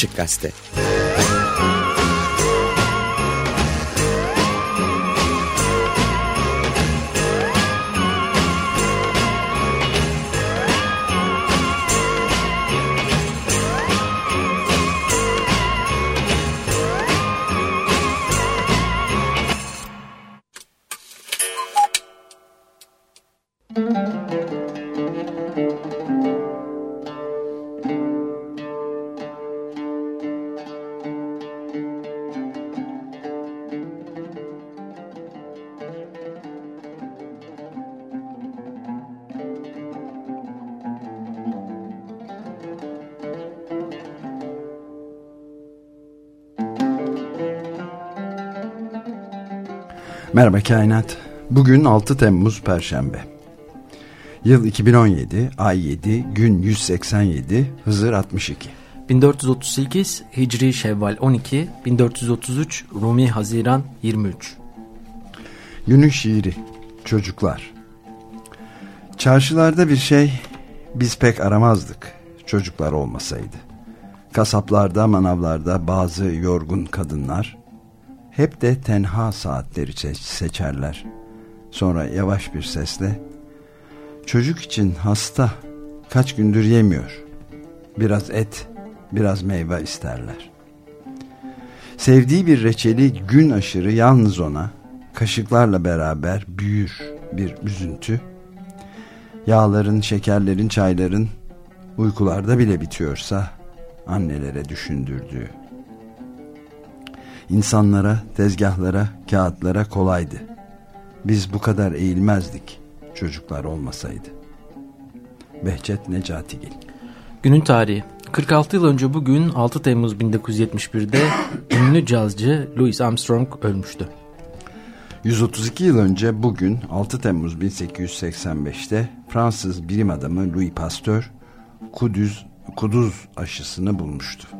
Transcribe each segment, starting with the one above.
Açık Gazete Merhaba Kainat. Bugün 6 Temmuz Perşembe. Yıl 2017, ay 7, gün 187, Hızır 62. 1438 Hicri Şevval 12, 1433 Rumi Haziran 23. Günün şiiri, çocuklar. Çarşılarda bir şey biz pek aramazdık çocuklar olmasaydı. Kasaplarda, manavlarda bazı yorgun kadınlar hep de tenha saatleri seçerler. Sonra yavaş bir sesle çocuk için hasta kaç gündür yemiyor. Biraz et, biraz meyve isterler. Sevdiği bir reçeli gün aşırı yalnız ona kaşıklarla beraber büyür bir üzüntü. Yağların, şekerlerin, çayların uykularda bile bitiyorsa annelere düşündürdüğü İnsanlara, tezgahlara, kağıtlara kolaydı. Biz bu kadar eğilmezdik çocuklar olmasaydı. Behçet Necatigil Günün tarihi 46 yıl önce bugün 6 Temmuz 1971'de ünlü cazcı Louis Armstrong ölmüştü. 132 yıl önce bugün 6 Temmuz 1885'te Fransız bilim adamı Louis Pasteur kuduz, kuduz aşısını bulmuştu.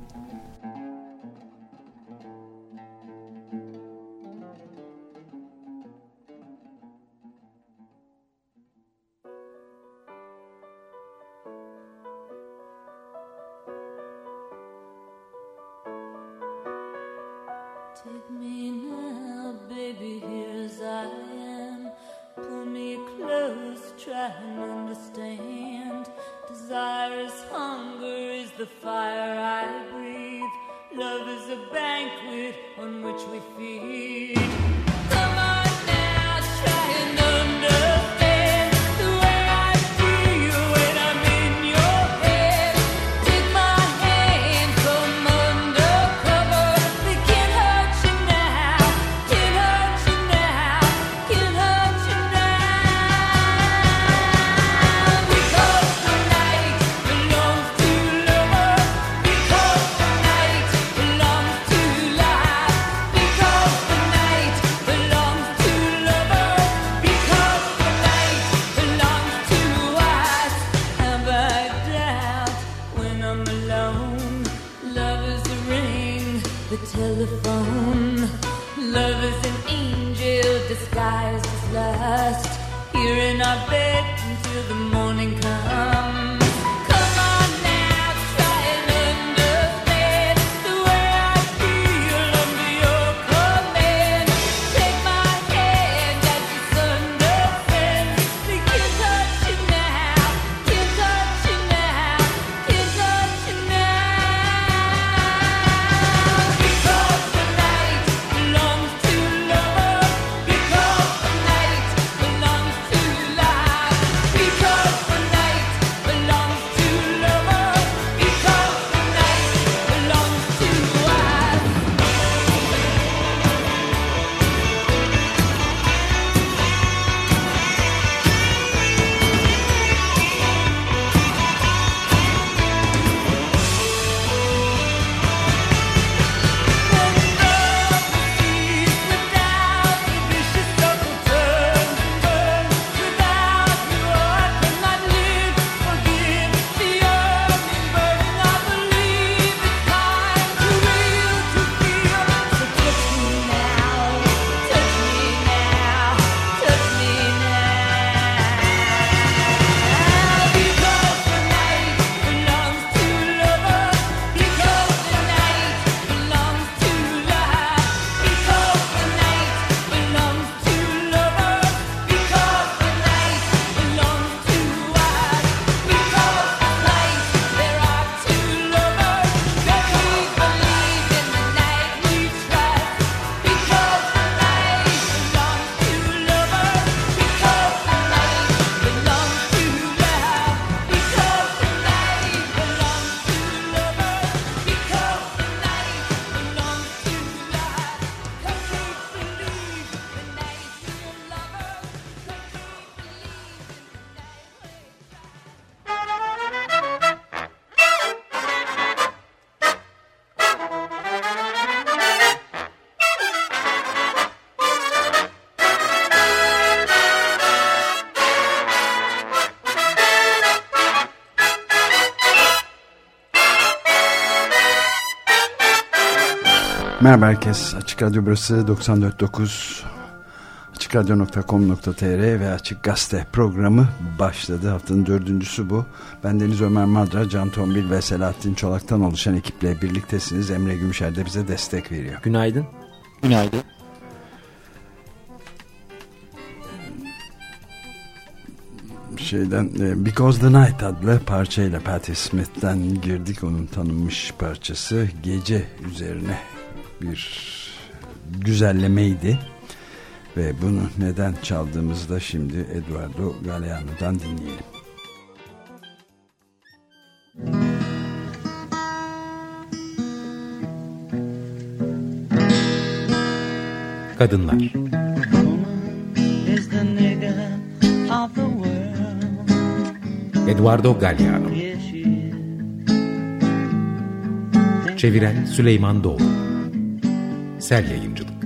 Merhaba herkes. Açık Radyo burası 94.9 AçıkRadyo.com.tr ve Açık Gazete programı başladı. Haftanın dördüncüsü bu. Ben Deniz Ömer Madra, Can Tombil ve Selahattin Çolak'tan oluşan ekiple birliktesiniz. Emre Gümüşer de bize destek veriyor. Günaydın. Günaydın. şeyden e, Because the Night adlı parçayla Patti Smith'ten girdik onun tanınmış parçası gece üzerine bir güzellemeydi. Ve bunu neden çaldığımızı da şimdi Eduardo Galeano'dan dinleyelim. Kadınlar. Eduardo Galliano Çeviren Süleyman Doğru Sel Yayıncılık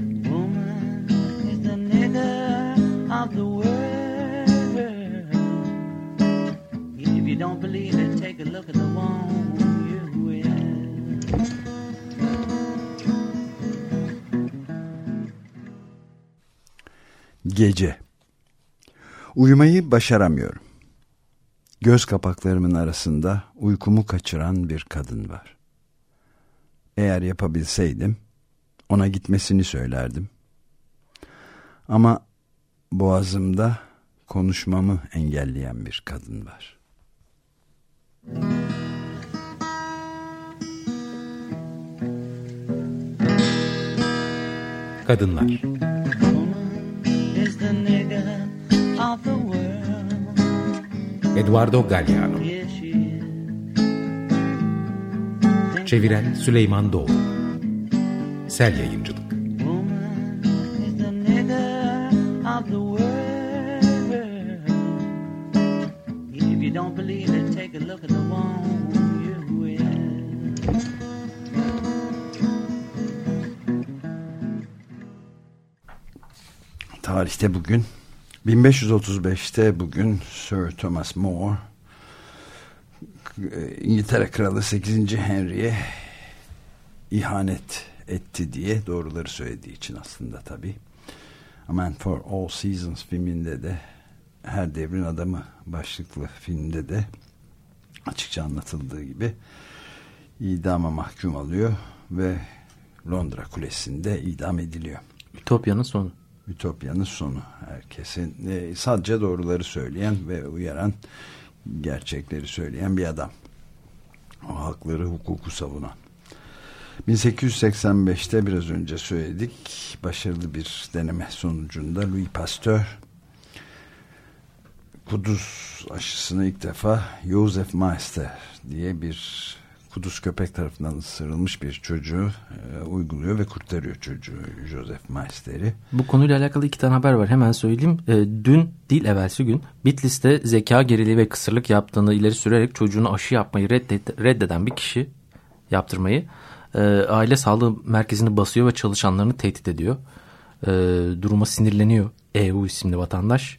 Gece Uyumayı başaramıyorum. Göz kapaklarımın arasında uykumu kaçıran bir kadın var. Eğer yapabilseydim ona gitmesini söylerdim. Ama boğazımda konuşmamı engelleyen bir kadın var. Kadınlar Eduardo Galliano Çeviren Süleyman Doğru Sel Yayıncılık Tarihte bugün 1535'te bugün Sir Thomas More İngiltere Kralı 8. Henry'e ihanet etti diye doğruları söylediği için aslında tabi. A Man for All Seasons filminde de her devrin adamı başlıklı filmde de açıkça anlatıldığı gibi idama mahkum alıyor ve Londra Kulesi'nde idam ediliyor. Ütopya'nın sonu. Ütopya'nın sonu. Herkesin e, sadece doğruları söyleyen ve uyaran gerçekleri söyleyen bir adam. O hakları, hukuku savunan. 1885'te biraz önce söyledik. Başarılı bir deneme sonucunda Louis Pasteur kuduz aşısını ilk defa Joseph Meister diye bir kuduz köpek tarafından ısırılmış bir çocuğu e, uyguluyor ve kurtarıyor çocuğu Joseph Meister'i. Bu konuyla alakalı iki tane haber var hemen söyleyeyim. E, dün değil evvelsi gün Bitlis'te zeka geriliği ve kısırlık yaptığını ileri sürerek çocuğunu aşı yapmayı reddet, reddeden bir kişi yaptırmayı e, aile sağlığı merkezini basıyor ve çalışanlarını tehdit ediyor. E, duruma sinirleniyor EU isimli vatandaş.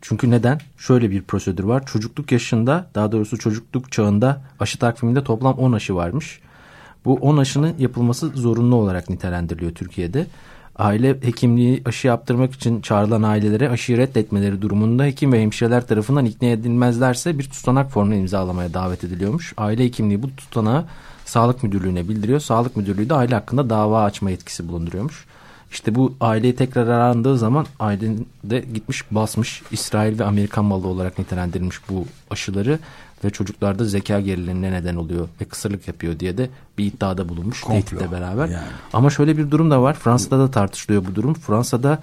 Çünkü neden? Şöyle bir prosedür var. Çocukluk yaşında daha doğrusu çocukluk çağında aşı takviminde toplam 10 aşı varmış. Bu 10 aşının yapılması zorunlu olarak nitelendiriliyor Türkiye'de. Aile hekimliği aşı yaptırmak için çağrılan ailelere aşıyı reddetmeleri durumunda hekim ve hemşireler tarafından ikna edilmezlerse bir tutanak formunu imzalamaya davet ediliyormuş. Aile hekimliği bu tutanağı sağlık müdürlüğüne bildiriyor. Sağlık müdürlüğü de aile hakkında dava açma yetkisi bulunduruyormuş. İşte bu aileyi tekrar arandığı zaman ailenin de gitmiş basmış İsrail ve Amerikan malı olarak nitelendirilmiş bu aşıları ve çocuklarda zeka gerilerine neden oluyor ve kısırlık yapıyor diye de bir iddiada bulunmuş tehditle beraber. Yani. Ama şöyle bir durum da var. Fransa'da da tartışılıyor bu durum. Fransa'da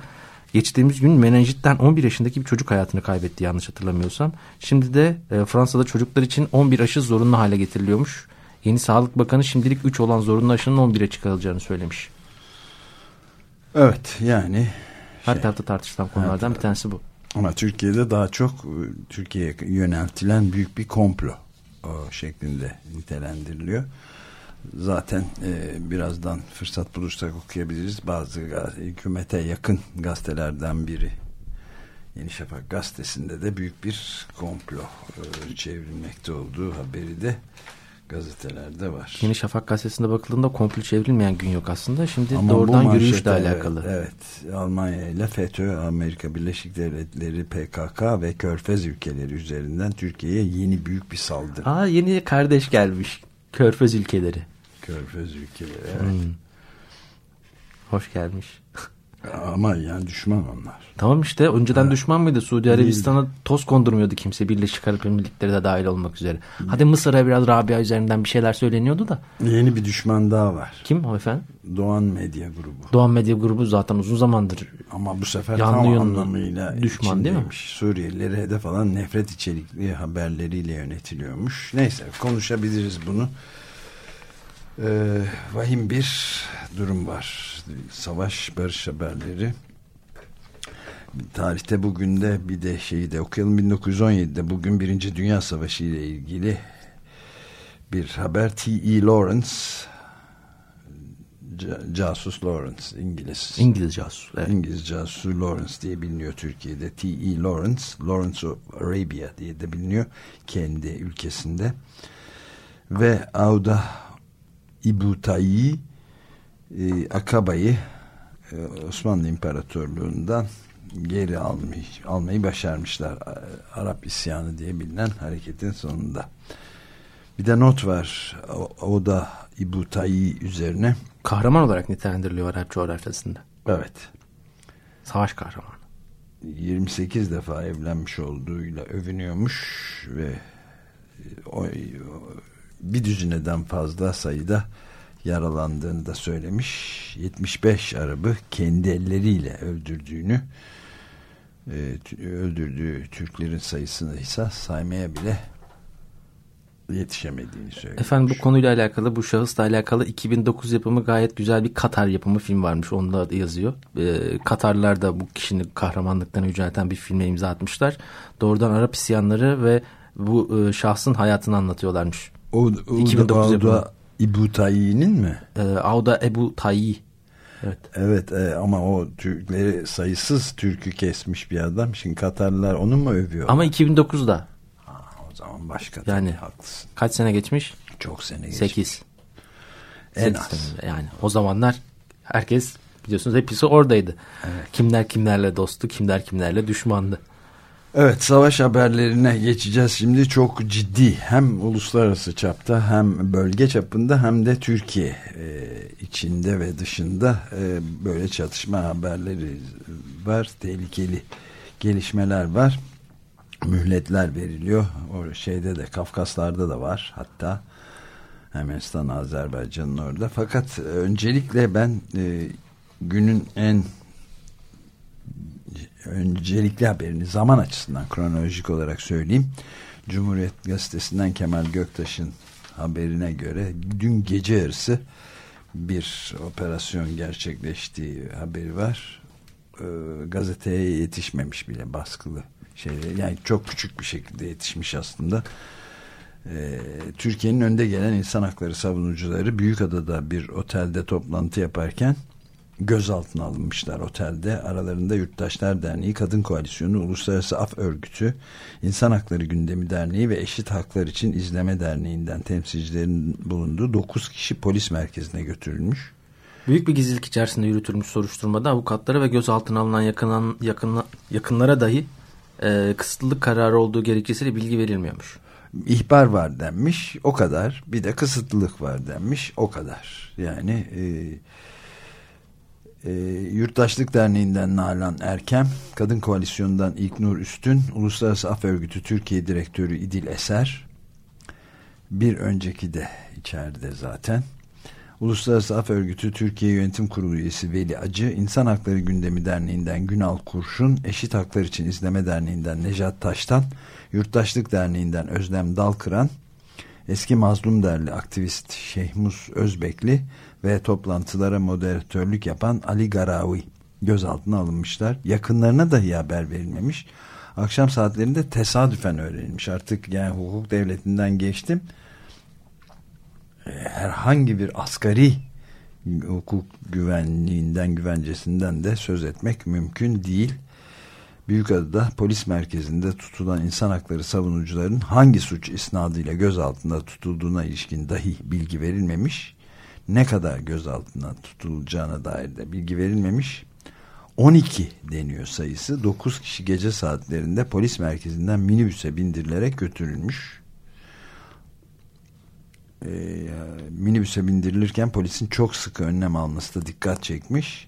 geçtiğimiz gün menenjitten 11 yaşındaki bir çocuk hayatını kaybetti yanlış hatırlamıyorsam. Şimdi de e, Fransa'da çocuklar için 11 aşı zorunlu hale getiriliyormuş. Yeni Sağlık Bakanı şimdilik 3 olan zorunlu aşının 11'e çıkarılacağını söylemiş. Evet yani. Her şey, tarafta tartışılan konulardan bir tanesi bu. Ama Türkiye'de daha çok e, Türkiye'ye yöneltilen büyük bir komplo o şeklinde nitelendiriliyor. Zaten e, birazdan fırsat bulursak okuyabiliriz. Bazı hükümete yakın gazetelerden biri Yeni Şafak gazetesinde de büyük bir komplo e, çevrilmekte olduğu haberi de gazetelerde var. Yeni Şafak gazetesinde bakıldığında komple çevrilmeyen gün yok aslında. Şimdi Ama doğrudan yürüyüşle alakalı. Evet, evet. Almanya ile FETÖ, Amerika Birleşik Devletleri, PKK ve Körfez ülkeleri üzerinden Türkiye'ye yeni büyük bir saldırı. Aa yeni kardeş gelmiş. Körfez ülkeleri. Körfez ülkeleri evet. Hmm. Hoş gelmiş. Ama yani düşman onlar. Tamam işte önceden evet. düşman mıydı? Suudi Arabistan'a toz kondurmuyordu kimse Birleşik Arap Emirlikleri de dahil olmak üzere. Hadi Mısır'a biraz Rabia üzerinden bir şeyler söyleniyordu da. Yeni bir düşman daha var. Kim o efendim? Doğan Medya Grubu. Doğan Medya Grubu zaten uzun zamandır ama bu sefer tam anlamıyla düşman değil mi? Suriyelileri hedef alan nefret içerikli haberleriyle yönetiliyormuş. Neyse konuşabiliriz bunu. Ee, vahim bir durum var. Savaş, barış haberleri. Tarihte bugün de bir de şeyi de okuyalım. 1917'de bugün Birinci Dünya Savaşı ile ilgili bir haber. T.E. Lawrence casus Lawrence İngiliz. İngiliz casus. Evet. İngiliz casusu Lawrence diye biliniyor Türkiye'de. T.E. Lawrence, Lawrence of Arabia diye de biliniyor kendi ülkesinde. Ve Auda İbutay'i e, Akaba'yı e, Osmanlı İmparatorluğu'ndan geri almış, almayı başarmışlar. Arap isyanı diye bilinen hareketin sonunda. Bir de not var. O, o da İbutay'i üzerine. Kahraman olarak nitelendiriliyor Arap coğrafyasında. Evet. Savaş kahramanı. 28 defa evlenmiş olduğuyla övünüyormuş ve o, bir düzineden fazla sayıda yaralandığını da söylemiş. 75 Arabı kendi elleriyle öldürdüğünü e, öldürdüğü Türklerin sayısını ise saymaya bile yetişemediğini söylüyor. Efendim bu konuyla alakalı bu şahısla alakalı 2009 yapımı gayet güzel bir Katar yapımı film varmış. Onda da yazıyor. Ee, Katarlılar da bu kişinin kahramanlıklarını yücelten bir filme imza atmışlar. Doğrudan Arap isyanları ve bu e, şahsın hayatını anlatıyorlarmış. O, o 2009 yapımı. İbu Tayyi'nin mi? E, Auda Ebu Tayyi. Evet. Evet e, ama o Türkleri sayısız Türk'ü kesmiş bir adam. Şimdi Katarlılar onu mu övüyor? Ama 2009'da. Ha, o zaman başka yani, haklısın. Kaç sene geçmiş? Çok sene geçmiş. 8. En az. Sene. Yani o zamanlar herkes biliyorsunuz hepsi oradaydı. Evet. Kimler kimlerle dosttu, kimler kimlerle düşmandı. Evet savaş haberlerine geçeceğiz. Şimdi çok ciddi hem uluslararası çapta hem bölge çapında hem de Türkiye e, içinde ve dışında e, böyle çatışma haberleri var tehlikeli gelişmeler var. Mühletler veriliyor. O şeyde de Kafkaslar'da da var hatta. Ermenistan Azerbaycan'ın orada. Fakat öncelikle ben e, günün en öncelikli haberini zaman açısından kronolojik olarak söyleyeyim. Cumhuriyet Gazetesi'nden Kemal Göktaş'ın haberine göre dün gece yarısı bir operasyon gerçekleştiği haberi var. Ee, gazeteye yetişmemiş bile baskılı şeyler. Yani çok küçük bir şekilde yetişmiş aslında. Ee, Türkiye'nin önde gelen insan hakları savunucuları Büyükada'da bir otelde toplantı yaparken gözaltına alınmışlar otelde. Aralarında Yurttaşlar Derneği, Kadın Koalisyonu, Uluslararası Af Örgütü, İnsan Hakları Gündemi Derneği ve Eşit Haklar için İzleme Derneği'nden temsilcilerin bulunduğu 9 kişi polis merkezine götürülmüş. Büyük bir gizlilik içerisinde yürütülmüş soruşturmada avukatlara ve gözaltına alınan yakınan, yakın, yakınlara dahi e, kısıtlılık kararı olduğu gerekçesiyle bilgi verilmiyormuş. İhbar var denmiş o kadar bir de kısıtlılık var denmiş o kadar yani e, e, Yurttaşlık Derneği'nden Nalan Erkem, Kadın Koalisyonu'ndan İlknur Üstün, Uluslararası Af Örgütü Türkiye Direktörü İdil Eser, bir önceki de içeride zaten. Uluslararası Af Örgütü Türkiye Yönetim Kurulu üyesi Veli Acı, İnsan Hakları Gündemi Derneği'nden Günal Kurşun, Eşit Haklar İçin İzleme Derneği'nden Necat Taştan, Yurttaşlık Derneği'nden Özlem Dalkıran, Eski Mazlum Derli aktivist Şehmus Özbekli, ve toplantılara moderatörlük yapan Ali Garavi gözaltına alınmışlar. Yakınlarına dahi haber verilmemiş. Akşam saatlerinde tesadüfen öğrenilmiş. Artık yani hukuk devletinden geçtim. Ee, herhangi bir asgari hukuk güvenliğinden güvencesinden de söz etmek mümkün değil. Büyükada'da polis merkezinde tutulan insan hakları savunucuların hangi suç isnadıyla gözaltında tutulduğuna ilişkin dahi bilgi verilmemiş. Ne kadar gözaltına tutulacağına dair de bilgi verilmemiş. 12 deniyor sayısı. 9 kişi gece saatlerinde polis merkezinden minibüse bindirilerek götürülmüş. Ee, minibüse bindirilirken polisin çok sıkı önlem alması da dikkat çekmiş.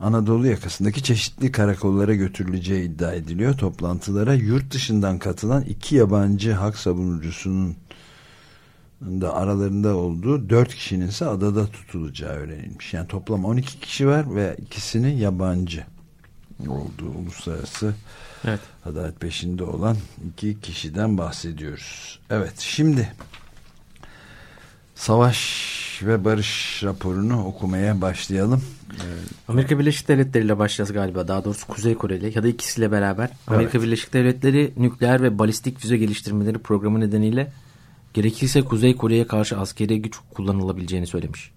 Anadolu yakasındaki çeşitli karakollara götürüleceği iddia ediliyor. Toplantılara yurt dışından katılan iki yabancı hak savunucusunun da aralarında olduğu dört kişinin ise adada tutulacağı öğrenilmiş. Yani toplam 12 kişi var ve ikisini yabancı olduğu uluslararası evet. adalet peşinde olan iki kişiden bahsediyoruz. Evet şimdi savaş ve barış raporunu okumaya başlayalım. Amerika Birleşik Devletleri ile başlayacağız galiba. Daha doğrusu Kuzey Kore ile ya da ikisiyle beraber. Amerika evet. Birleşik Devletleri nükleer ve balistik füze geliştirmeleri programı nedeniyle gerekirse Kuzey Kore'ye karşı askeri güç kullanılabileceğini söylemiş.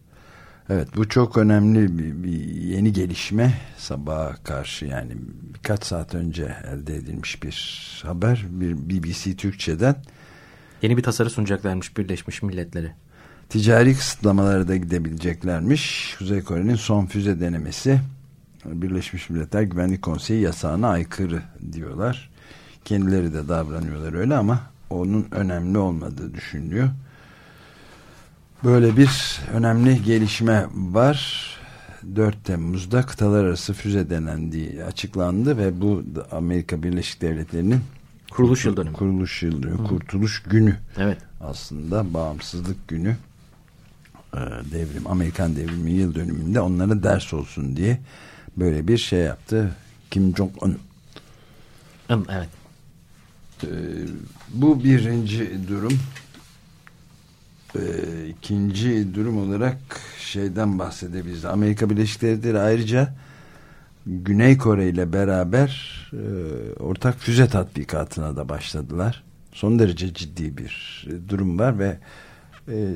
Evet bu çok önemli bir, bir yeni gelişme sabaha karşı yani birkaç saat önce elde edilmiş bir haber bir BBC Türkçe'den. Yeni bir tasarı sunacaklarmış Birleşmiş Milletleri. Ticari kısıtlamalara da gidebileceklermiş. Kuzey Kore'nin son füze denemesi Birleşmiş Milletler Güvenlik Konseyi yasağına aykırı diyorlar. Kendileri de davranıyorlar öyle ama onun önemli olmadığı düşünülüyor. Böyle bir önemli gelişme var. 4 Temmuz'da kıtalar arası füze denendiği açıklandı ve bu Amerika Birleşik Devletleri'nin kuruluş yıl dönümü. Kuruluş yıl dönümü, kurtuluş günü. Evet. Aslında bağımsızlık günü. Ee, devrim Amerikan devrimi yıl dönümünde onlara ders olsun diye böyle bir şey yaptı Kim Jong Un. Evet. Ee, bu birinci durum. Ee, ikinci durum olarak şeyden bahsedebiliriz. Amerika Birleşik Devletleri ayrıca Güney Kore ile beraber e, ortak füze tatbikatına da başladılar. Son derece ciddi bir durum var ve e,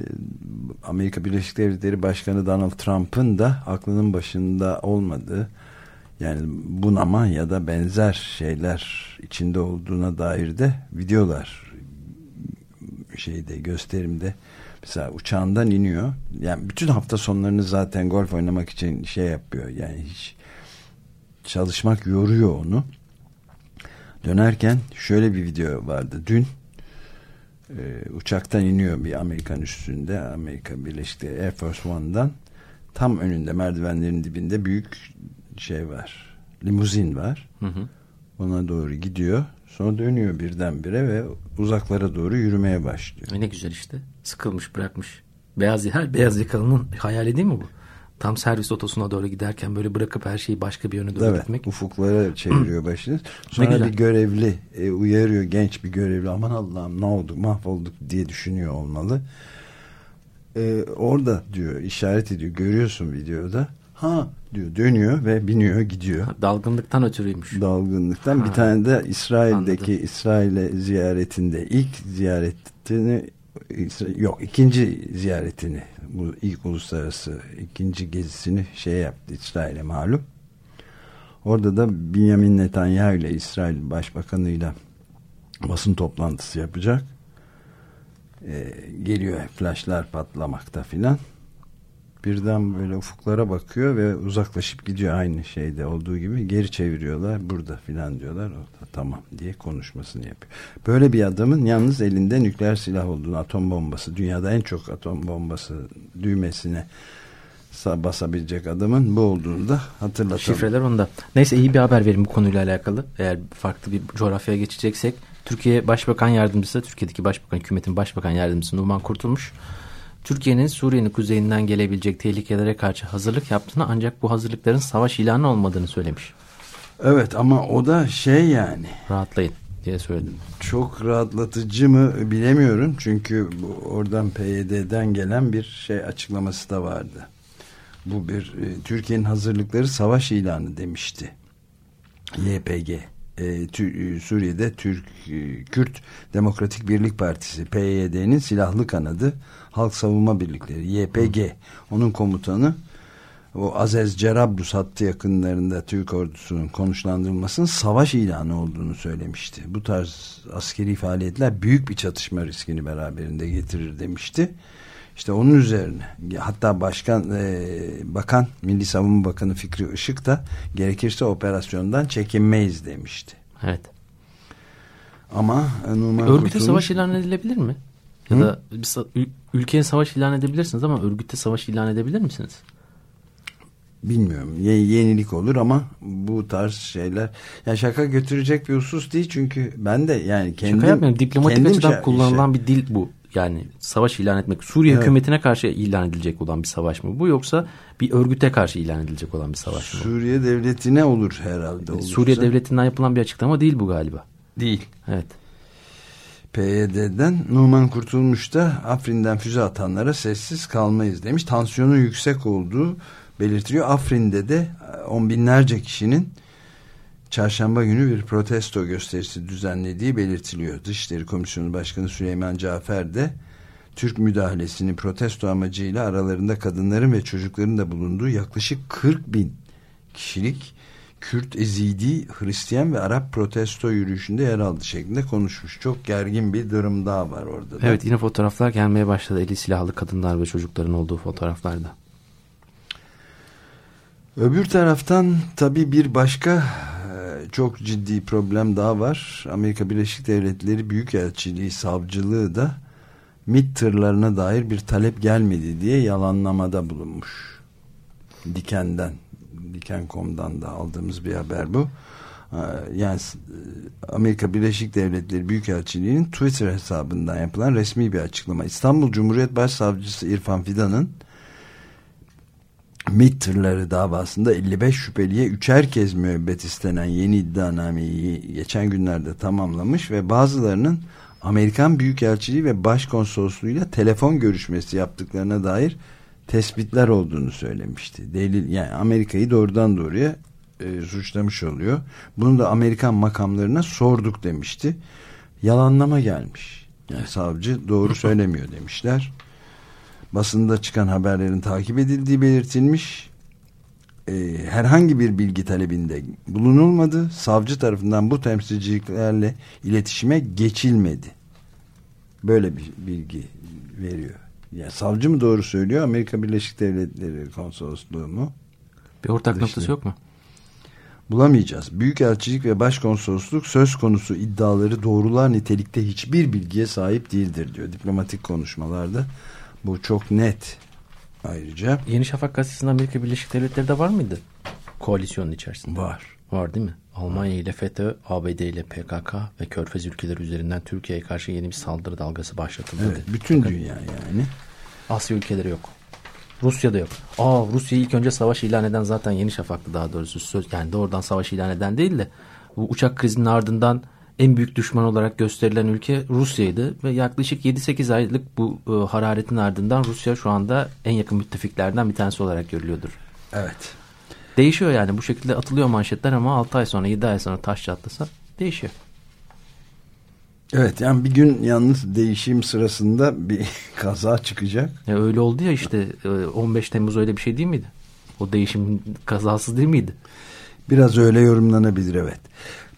Amerika Birleşik Devletleri Başkanı Donald Trump'ın da aklının başında olmadığı yani bunama ya da benzer şeyler içinde olduğuna dair de videolar şeyde gösterimde mesela uçağından iniyor. Yani bütün hafta sonlarını zaten golf oynamak için şey yapıyor. Yani hiç çalışmak yoruyor onu. Dönerken şöyle bir video vardı. Dün e, uçaktan iniyor bir Amerikan üstünde Amerika Birleşik Air Force One'dan tam önünde merdivenlerin dibinde büyük şey var limuzin var hı hı. Ona doğru gidiyor sonra dönüyor birdenbire ve uzaklara doğru yürümeye başlıyor. E ne güzel işte sıkılmış bırakmış beyaz her beyaz yakalının hayali değil mi bu? tam servis otosuna doğru giderken böyle bırakıp her şeyi başka bir yöne doğru evet, gitmek. Ufuklara çeviriyor başını. Sonra bir görevli e, uyarıyor genç bir görevli aman Allah'ım ne oldu mahvolduk diye düşünüyor olmalı. E, orada diyor işaret ediyor görüyorsun videoda. Ha diyor dönüyor ve biniyor gidiyor. dalgınlıktan ötürüymüş. Dalgınlıktan ha. bir tane de İsrail'deki İsrail'e ziyaretinde ilk ziyaretini yok ikinci ziyaretini bu ilk uluslararası ikinci gezisini şey yaptı İsrail'e malum. Orada da Benjamin Netanyahu ile İsrail Başbakanı'yla basın toplantısı yapacak. Ee, geliyor flashlar patlamakta filan birden böyle ufuklara bakıyor ve uzaklaşıp gidiyor aynı şeyde olduğu gibi geri çeviriyorlar burada filan diyorlar o da tamam diye konuşmasını yapıyor. Böyle bir adamın yalnız elinde nükleer silah olduğunu atom bombası dünyada en çok atom bombası düğmesine basabilecek adamın bu olduğunu da hatırlatalım. Şifreler onda. Neyse iyi bir haber verin bu konuyla alakalı. Eğer farklı bir coğrafyaya geçeceksek Türkiye Başbakan Yardımcısı, Türkiye'deki Başbakan, hükümetin Başbakan Yardımcısı Numan Kurtulmuş Türkiye'nin Suriye'nin kuzeyinden gelebilecek tehlikelere karşı hazırlık yaptığını ancak bu hazırlıkların savaş ilanı olmadığını söylemiş. Evet ama o da şey yani. Rahatlayın diye söyledim. Çok rahatlatıcı mı bilemiyorum. Çünkü bu, oradan PYD'den gelen bir şey açıklaması da vardı. Bu bir e, Türkiye'nin hazırlıkları savaş ilanı demişti. YPG. E, tü, Suriye'de Türk e, Kürt Demokratik Birlik Partisi PYD'nin silahlı kanadı Halk Savunma Birlikleri YPG onun komutanı o Azez Cerablus hattı yakınlarında Türk ordusunun konuşlandırılmasının savaş ilanı olduğunu söylemişti. Bu tarz askeri faaliyetler büyük bir çatışma riskini beraberinde getirir demişti. İşte onun üzerine hatta başkan e, bakan Milli Savunma Bakanı Fikri Işık da gerekirse operasyondan çekinmeyiz demişti. Evet. Ama Numan Örgüte Kurtulmuş, savaş ilan edilebilir mi? Ya Hı? da bir ülkeye savaş ilan edebilirsiniz ama örgüte savaş ilan edebilir misiniz? bilmiyorum ye- yenilik olur ama bu tarz şeyler ya şaka götürecek bir husus değil çünkü ben de yani kendim Şaka yapmıyorum. Diplomatik kendim açıdan şey- kullanılan bir dil bu. Yani savaş ilan etmek. Suriye Evet. hükümetine karşı ilan edilecek olan bir savaş mı bu yoksa bir örgüte karşı ilan edilecek olan bir savaş mı? Suriye devletine olur herhalde olursa. Suriye devletinden yapılan bir açıklama değil bu galiba. değil. Evet. PYD'den Numan Kurtulmuş da Afrin'den füze atanlara sessiz kalmayız demiş. Tansiyonu yüksek olduğu belirtiliyor. Afrin'de de e, on binlerce kişinin çarşamba günü bir protesto gösterisi düzenlediği belirtiliyor. Dışişleri Komisyonu Başkanı Süleyman Cafer de Türk müdahalesini protesto amacıyla aralarında kadınların ve çocukların da bulunduğu yaklaşık 40 bin kişilik Kürt, Ezidi, Hristiyan ve Arap protesto yürüyüşünde yer aldı şeklinde konuşmuş. Çok gergin bir durum daha var orada da. Evet yine fotoğraflar gelmeye başladı. Eli silahlı kadınlar ve çocukların olduğu fotoğraflarda. Öbür taraftan tabii bir başka e, çok ciddi problem daha var. Amerika Birleşik Devletleri Büyükelçiliği savcılığı da MİT tırlarına dair bir talep gelmedi diye yalanlamada bulunmuş. Diken'den, Diken.com'dan da aldığımız bir haber bu. E, Yani e, Amerika Birleşik Devletleri Büyükelçiliği'nin Twitter hesabından yapılan resmi bir açıklama. İstanbul Cumhuriyet Başsavcısı İrfan Fidan'ın MİT tırları davasında 55 şüpheliye üçer kez müebbet istenen yeni iddianameyi geçen günlerde tamamlamış ve bazılarının Amerikan Büyükelçiliği ve Başkonsolosluğuyla telefon görüşmesi yaptıklarına dair tespitler olduğunu söylemişti. Delil yani Amerika'yı doğrudan doğruya e, suçlamış oluyor. Bunu da Amerikan makamlarına sorduk demişti. Yalanlama gelmiş. Yani savcı doğru söylemiyor demişler basında çıkan haberlerin takip edildiği belirtilmiş. Ee, herhangi bir bilgi talebinde bulunulmadı. Savcı tarafından bu temsilciliklerle iletişime geçilmedi. Böyle bir bilgi veriyor. Yani savcı mı doğru söylüyor? Amerika Birleşik Devletleri konsolosluğu mu? Bir ortak İşte. noktası yok mu? Bulamayacağız. Büyükelçilik ve başkonsolosluk söz konusu iddiaları doğrular nitelikte hiçbir bilgiye sahip değildir diyor diplomatik konuşmalarda. Bu çok net ayrıca. Yeni Şafak gazetesinde Amerika Birleşik Devletleri de var mıydı? Koalisyonun içerisinde. Var. Var değil mi? Almanya ile FETÖ, ABD ile PKK ve Körfez ülkeleri üzerinden Türkiye'ye karşı yeni bir saldırı dalgası başlatıldı. Evet, bütün dünya yani. Asya ülkeleri yok. Rusya'da yok. Aa Rusya'yı ilk önce savaş ilan eden zaten Yeni Şafak'tı daha doğrusu. Söz, yani doğrudan savaş ilan eden değil de bu uçak krizinin ardından en büyük düşman olarak gösterilen ülke Rusya'ydı ve yaklaşık 7-8 aylık bu e, hararetin ardından Rusya şu anda en yakın müttefiklerden bir tanesi olarak görülüyordur. Evet. Değişiyor yani bu şekilde atılıyor manşetler ama 6 ay sonra 7 ay sonra taş çatlasa değişiyor. Evet yani bir gün yalnız değişim sırasında bir kaza çıkacak. Ya öyle oldu ya işte e, 15 Temmuz öyle bir şey değil miydi? O değişim kazasız değil miydi? Biraz öyle yorumlanabilir evet.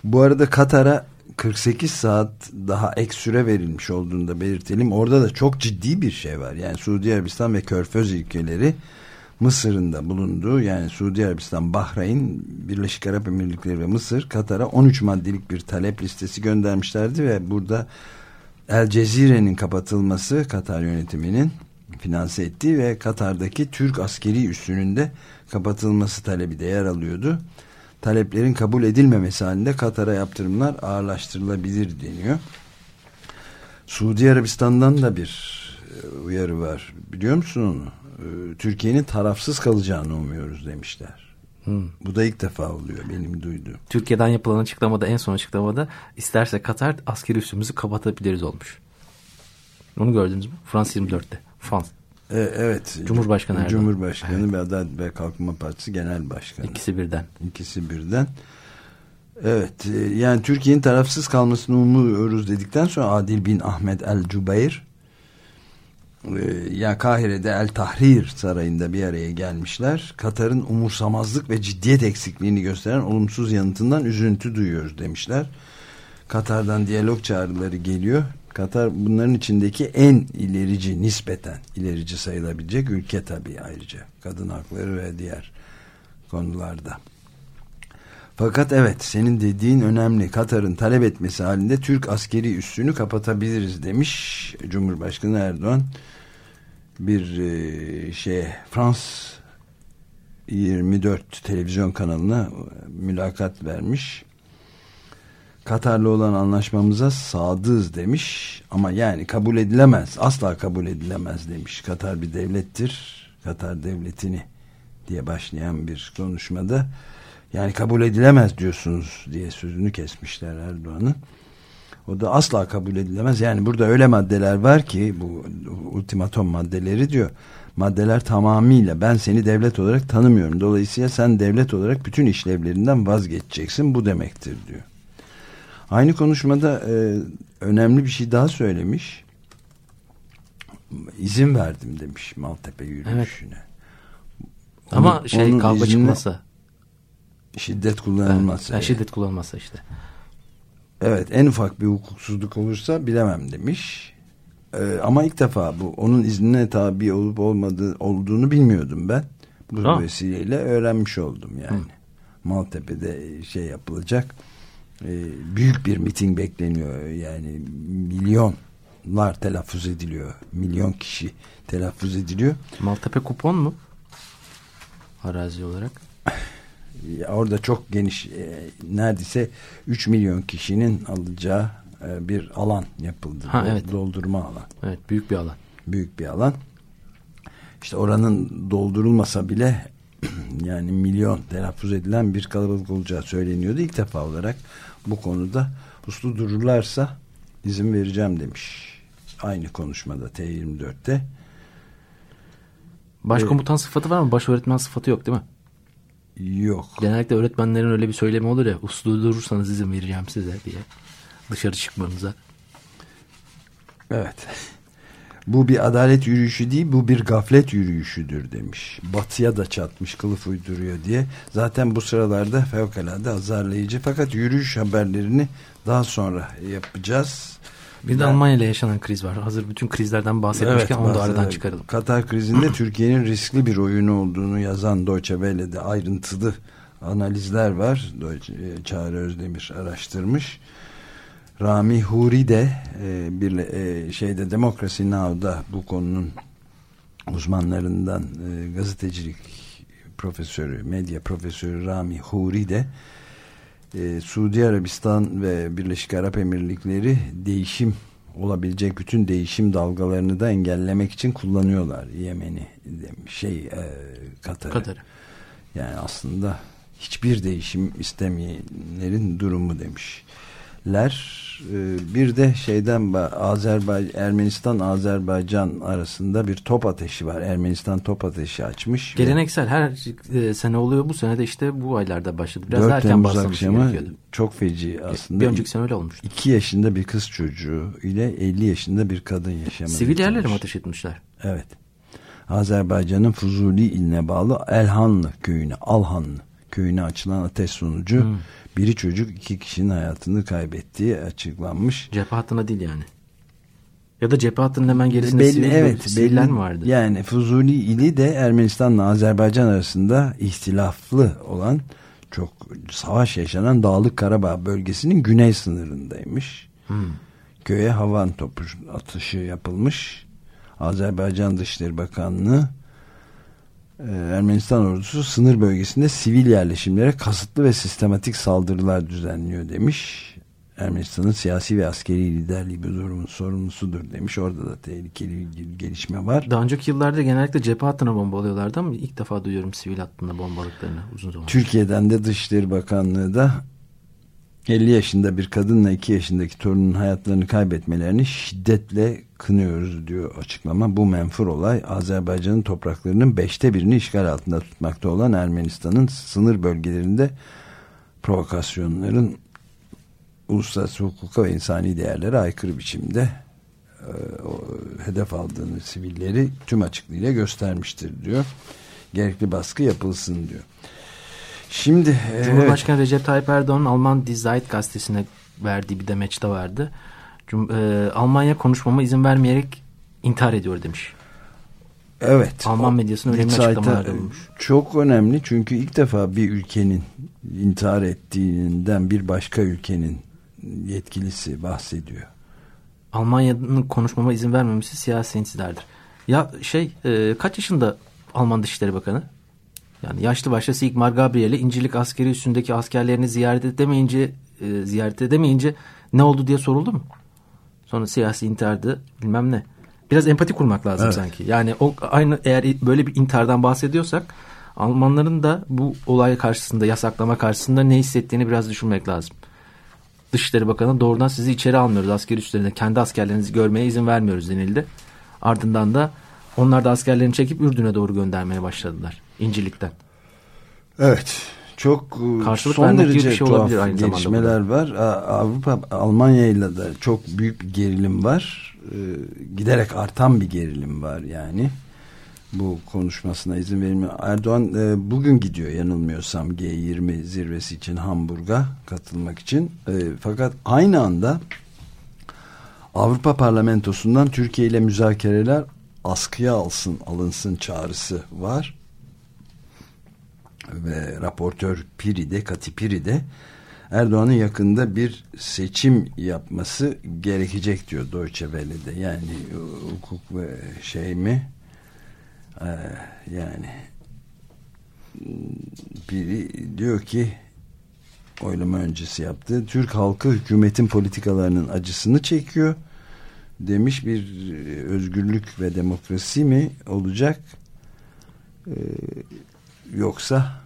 Bu arada Katar'a 48 saat daha ek süre verilmiş olduğunu da belirtelim. Orada da çok ciddi bir şey var. Yani Suudi Arabistan ve Körfez ülkeleri Mısır'ın da bulunduğu yani Suudi Arabistan, Bahreyn, Birleşik Arap Emirlikleri ve Mısır Katar'a 13 maddelik bir talep listesi göndermişlerdi ve burada El Cezire'nin kapatılması Katar yönetiminin finanse ettiği ve Katar'daki Türk askeri üssünün de kapatılması talebi de yer alıyordu. Taleplerin kabul edilmemesi halinde Katar'a yaptırımlar ağırlaştırılabilir deniyor. Suudi Arabistan'dan da bir e, uyarı var. Biliyor musun onu? E, Türkiye'nin tarafsız kalacağını umuyoruz demişler. Hmm. Bu da ilk defa oluyor benim duyduğum. Türkiye'den yapılan açıklamada en son açıklamada isterse Katar askeri üssümüzü kapatabiliriz olmuş. Onu gördünüz mü? Frans 24'te. Frans. E, evet. Cumhurbaşkanı Erdoğan. Cumhurbaşkanı ve Adalet ve Kalkınma Partisi Genel Başkanı. İkisi birden. İkisi birden. Evet e, yani Türkiye'nin tarafsız kalmasını umuyoruz dedikten sonra Adil bin Ahmet El Cübeyr e, ya Kahire'de El Tahrir Sarayı'nda bir araya gelmişler. Katar'ın umursamazlık ve ciddiyet eksikliğini gösteren olumsuz yanıtından üzüntü duyuyoruz demişler. Katar'dan diyalog çağrıları geliyor. Katar bunların içindeki en ilerici nispeten ilerici sayılabilecek ülke tabii ayrıca kadın hakları ve diğer konularda. Fakat evet senin dediğin önemli. Katar'ın talep etmesi halinde Türk askeri üssünü kapatabiliriz demiş Cumhurbaşkanı Erdoğan. Bir e, şey Frans 24 televizyon kanalına mülakat vermiş. Katar'la olan anlaşmamıza sadığız demiş. Ama yani kabul edilemez asla kabul edilemez demiş. Katar bir devlettir. Katar devletini diye başlayan bir konuşmada yani kabul edilemez diyorsunuz diye sözünü kesmişler Erdoğan'ın o da asla kabul edilemez yani burada öyle maddeler var ki bu ultimatom maddeleri diyor maddeler tamamıyla ben seni devlet olarak tanımıyorum dolayısıyla sen devlet olarak bütün işlevlerinden vazgeçeceksin bu demektir diyor Aynı konuşmada e, önemli bir şey daha söylemiş. İzin verdim demiş Maltepe yürüyüşüne. Evet. Ama onun, şey kavga çıkmasa. Şiddet kullanılmazsa. Yani, şiddet kullanılmazsa işte. Evet en ufak bir hukuksuzluk olursa bilemem demiş. Ee, ama ilk defa bu onun iznine tabi olup olmadığı olduğunu bilmiyordum ben. Bu ha. vesileyle öğrenmiş oldum yani. Hı. Maltepe'de şey yapılacak e, büyük bir miting bekleniyor. Yani milyonlar telaffuz ediliyor. Milyon kişi telaffuz ediliyor. Maltepe kupon mu? Arazi olarak. Orada çok geniş e, neredeyse 3 milyon kişinin alacağı e, bir alan yapıldı. Ha, evet. Doldurma alan. Evet büyük bir alan. Büyük bir alan. İşte oranın doldurulmasa bile yani milyon telaffuz edilen bir kalabalık olacağı söyleniyordu. İlk defa olarak bu konuda uslu dururlarsa izin vereceğim demiş. Aynı konuşmada T24'te. Başkomutan ee, sıfatı var mı? Baş öğretmen sıfatı yok değil mi? Yok. Genellikle öğretmenlerin öyle bir söylemi olur ya. Uslu durursanız izin vereceğim size diye. Dışarı çıkmanıza. Evet. Bu bir adalet yürüyüşü değil bu bir gaflet yürüyüşüdür demiş. Batıya da çatmış kılıf uyduruyor diye. Zaten bu sıralarda fevkalade azarlayıcı fakat yürüyüş haberlerini daha sonra yapacağız. Bir de Almanya ile yaşanan kriz var. Hazır bütün krizlerden bahsetmişken evet, onu da aradan çıkaralım. Katar krizinde Türkiye'nin riskli bir oyunu olduğunu yazan Deutsche Welle'de ayrıntılı analizler var. Deutsche, Çağrı Özdemir araştırmış. Rami Huri de e, bir e, şeyde Demokrasi Now'da bu konunun uzmanlarından e, gazetecilik profesörü, medya profesörü Rami Huri de e, Suudi Arabistan ve Birleşik Arap Emirlikleri değişim olabilecek bütün değişim dalgalarını da engellemek için kullanıyorlar Yemen'i şey e, Katar'ı. Katar. Yani aslında hiçbir değişim istemeyenlerin durumu demişler bir de şeyden Azerbay Ermenistan Azerbaycan arasında bir top ateşi var. Ermenistan top ateşi açmış. Geleneksel her e, sene oluyor. Bu sene de işte bu aylarda başladı. Biraz 4 erken başlamış çok feci aslında. Bir önceki sene öyle olmuştu. 2 yaşında bir kız çocuğu ile 50 yaşında bir kadın yaşamadı. Sivil yerlere mi ateş etmişler? Evet. Azerbaycan'ın Fuzuli iline bağlı Elhanlı köyüne, Alhanlı köyüne açılan ateş sonucu hmm biri çocuk iki kişinin hayatını kaybettiği açıklanmış. Cephe hattına değil yani. Ya da cephe hattının hemen gerisinde belli, sivil, evet, siviller mi vardı? Yani Fuzuli ili de Ermenistan'la Azerbaycan arasında ihtilaflı olan çok savaş yaşanan Dağlık Karabağ bölgesinin güney sınırındaymış. Hmm. Köye havan topu atışı yapılmış. Azerbaycan Dışişleri Bakanlığı Ermenistan ordusu sınır bölgesinde sivil yerleşimlere kasıtlı ve sistematik saldırılar düzenliyor demiş. Ermenistan'ın siyasi ve askeri liderliği bu durumun sorumlusudur demiş. Orada da tehlikeli bir gelişme var. Daha önceki yıllarda genellikle cephe hattına bombalıyorlardı ama ilk defa duyuyorum sivil hattında bombalıklarını uzun zaman. Türkiye'den de Dışişleri Bakanlığı da 50 yaşında bir kadınla 2 yaşındaki torunun hayatlarını kaybetmelerini şiddetle kınıyoruz diyor açıklama. Bu menfur olay Azerbaycan'ın topraklarının beşte birini işgal altında tutmakta olan Ermenistan'ın sınır bölgelerinde provokasyonların uluslararası hukuka ve insani değerlere aykırı biçimde e, hedef aldığını sivilleri tüm açıklığıyla göstermiştir diyor. Gerekli baskı yapılsın diyor. Şimdi Cumhurbaşkanı evet. Recep Tayyip Erdoğan'ın Alman Die Zeit gazetesine verdiği bir demeçte vardı. Cum e, Almanya konuşmama izin vermeyerek intihar ediyor demiş. Evet. Alman medyasının önemli açıklamalar bulmuş. Çok önemli çünkü ilk defa bir ülkenin intihar ettiğinden bir başka ülkenin yetkilisi bahsediyor. Almanya'nın konuşmama izin vermemesi siyasi intidardır. Ya şey e, kaç yaşında Alman Dışişleri Bakanı? Yani yaşlı başta Sigmar Gabriel'e İncilik askeri üstündeki askerlerini ziyaret edemeyince e, ziyaret edemeyince ne oldu diye soruldu mu? Sonra siyasi intihardı bilmem ne. Biraz empati kurmak lazım evet. sanki. Yani o aynı eğer böyle bir intihardan bahsediyorsak Almanların da bu olay karşısında yasaklama karşısında ne hissettiğini biraz düşünmek lazım. Dışişleri Bakanı doğrudan sizi içeri almıyoruz asker üstlerinde kendi askerlerinizi görmeye izin vermiyoruz denildi. Ardından da onlar da askerlerini çekip Ürdün'e doğru göndermeye başladılar İncilik'ten. Evet çok e, Karşılık son derece bir şey tuhaf gelişmeler var. Avrupa Almanya ile de çok büyük bir gerilim var. Ee, giderek artan bir gerilim var yani. Bu konuşmasına izin verilmiyor. Erdoğan e, bugün gidiyor yanılmıyorsam G20 zirvesi için Hamburg'a katılmak için. E, fakat aynı anda Avrupa Parlamentosu'ndan Türkiye ile müzakereler askıya alsın, alınsın çağrısı var ve raportör Piri de Kati Piri de Erdoğan'ın yakında bir seçim yapması gerekecek diyor Deutsche Welle'de. Yani hukuk ve şey mi ee, yani biri diyor ki oylama öncesi yaptı. Türk halkı hükümetin politikalarının acısını çekiyor demiş bir özgürlük ve demokrasi mi olacak yoksa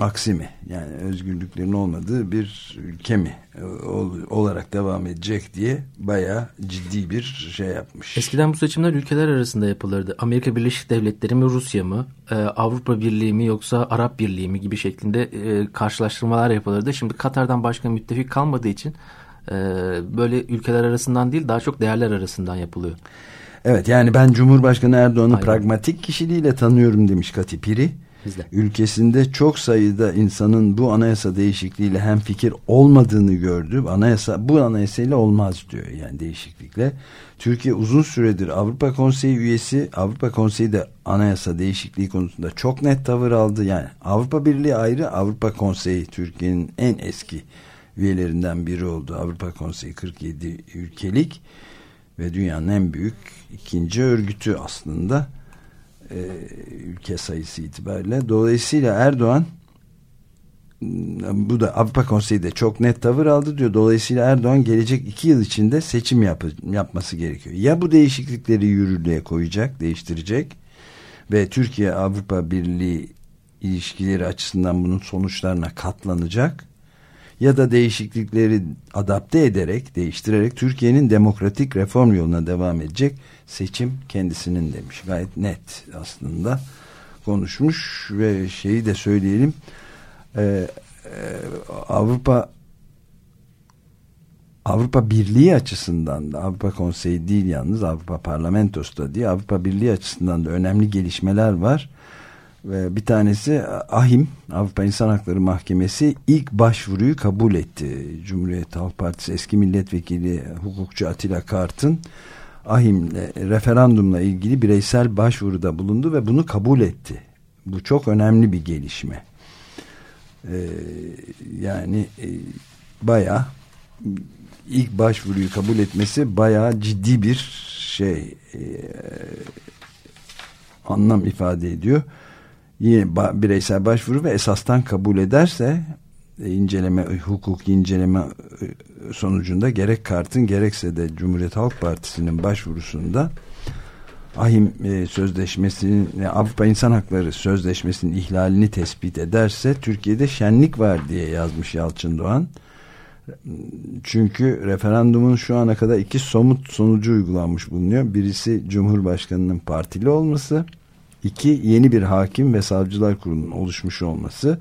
aksi mi? Yani özgürlüklerin olmadığı bir ülke mi olarak devam edecek diye bayağı ciddi bir şey yapmış. Eskiden bu seçimler ülkeler arasında yapılırdı. Amerika Birleşik Devletleri mi Rusya mı e, Avrupa Birliği mi yoksa Arap Birliği mi gibi şeklinde e, karşılaştırmalar yapılırdı. Şimdi Katar'dan başka müttefik kalmadığı için e, böyle ülkeler arasından değil daha çok değerler arasından yapılıyor. Evet yani ben Cumhurbaşkanı Erdoğan'ı pragmatik kişiliğiyle tanıyorum demiş Kati Piri. Bizde. Ülkesinde çok sayıda insanın bu anayasa değişikliğiyle hem fikir olmadığını gördü. Anayasa bu anayasayla olmaz diyor yani değişiklikle. Türkiye uzun süredir Avrupa Konseyi üyesi. Avrupa Konseyi de anayasa değişikliği konusunda çok net tavır aldı. Yani Avrupa Birliği ayrı, Avrupa Konseyi Türkiye'nin en eski üyelerinden biri oldu. Avrupa Konseyi 47 ülkelik ve dünyanın en büyük ikinci örgütü aslında e, ülke sayısı itibariyle. Dolayısıyla Erdoğan bu da Avrupa Konseyi de çok net tavır aldı diyor. Dolayısıyla Erdoğan gelecek iki yıl içinde seçim yap yapması gerekiyor. Ya bu değişiklikleri yürürlüğe koyacak, değiştirecek ve Türkiye Avrupa Birliği ilişkileri açısından bunun sonuçlarına katlanacak ya da değişiklikleri adapte ederek, değiştirerek Türkiye'nin demokratik reform yoluna devam edecek seçim kendisinin demiş. Gayet net aslında konuşmuş ve şeyi de söyleyelim e, e, Avrupa Avrupa Birliği açısından da Avrupa Konseyi değil yalnız Avrupa Parlamentosu da değil Avrupa Birliği açısından da önemli gelişmeler var. Ve bir tanesi AHİM Avrupa İnsan Hakları Mahkemesi ilk başvuruyu kabul etti. Cumhuriyet Halk Partisi eski milletvekili hukukçu Atilla Kart'ın AHİM'le referandumla ilgili bireysel başvuruda bulundu ve bunu kabul etti. Bu çok önemli bir gelişme. Ee, yani e, bayağı ilk başvuruyu kabul etmesi bayağı ciddi bir şey e, anlam ifade ediyor bireysel başvuru ve esastan kabul ederse e, inceleme hukuk inceleme e, sonucunda gerek kartın gerekse de Cumhuriyet Halk Partisi'nin başvurusunda ahim e, sözleşmesinin Avrupa İnsan Hakları Sözleşmesi'nin ihlalini tespit ederse Türkiye'de şenlik var diye yazmış Yalçın Doğan. Çünkü referandumun şu ana kadar iki somut sonucu uygulanmış bulunuyor. Birisi Cumhurbaşkanı'nın partili olması, İki, yeni bir hakim ve savcılar kurulunun oluşmuş olması.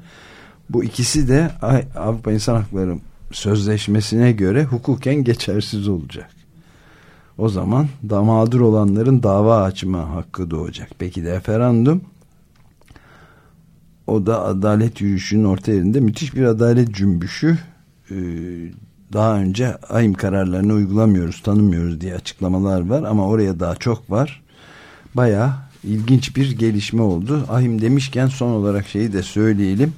Bu ikisi de Avrupa İnsan Hakları Sözleşmesi'ne göre hukuken geçersiz olacak. o zaman da mağdur olanların dava açma hakkı doğacak. Peki de referandum o da adalet yürüyüşünün orta yerinde müthiş bir adalet cümbüşü ee, daha önce AYM kararlarını uygulamıyoruz tanımıyoruz diye açıklamalar var ama oraya daha çok var baya ilginç bir gelişme oldu. AYM demişken son olarak şeyi de söyleyelim.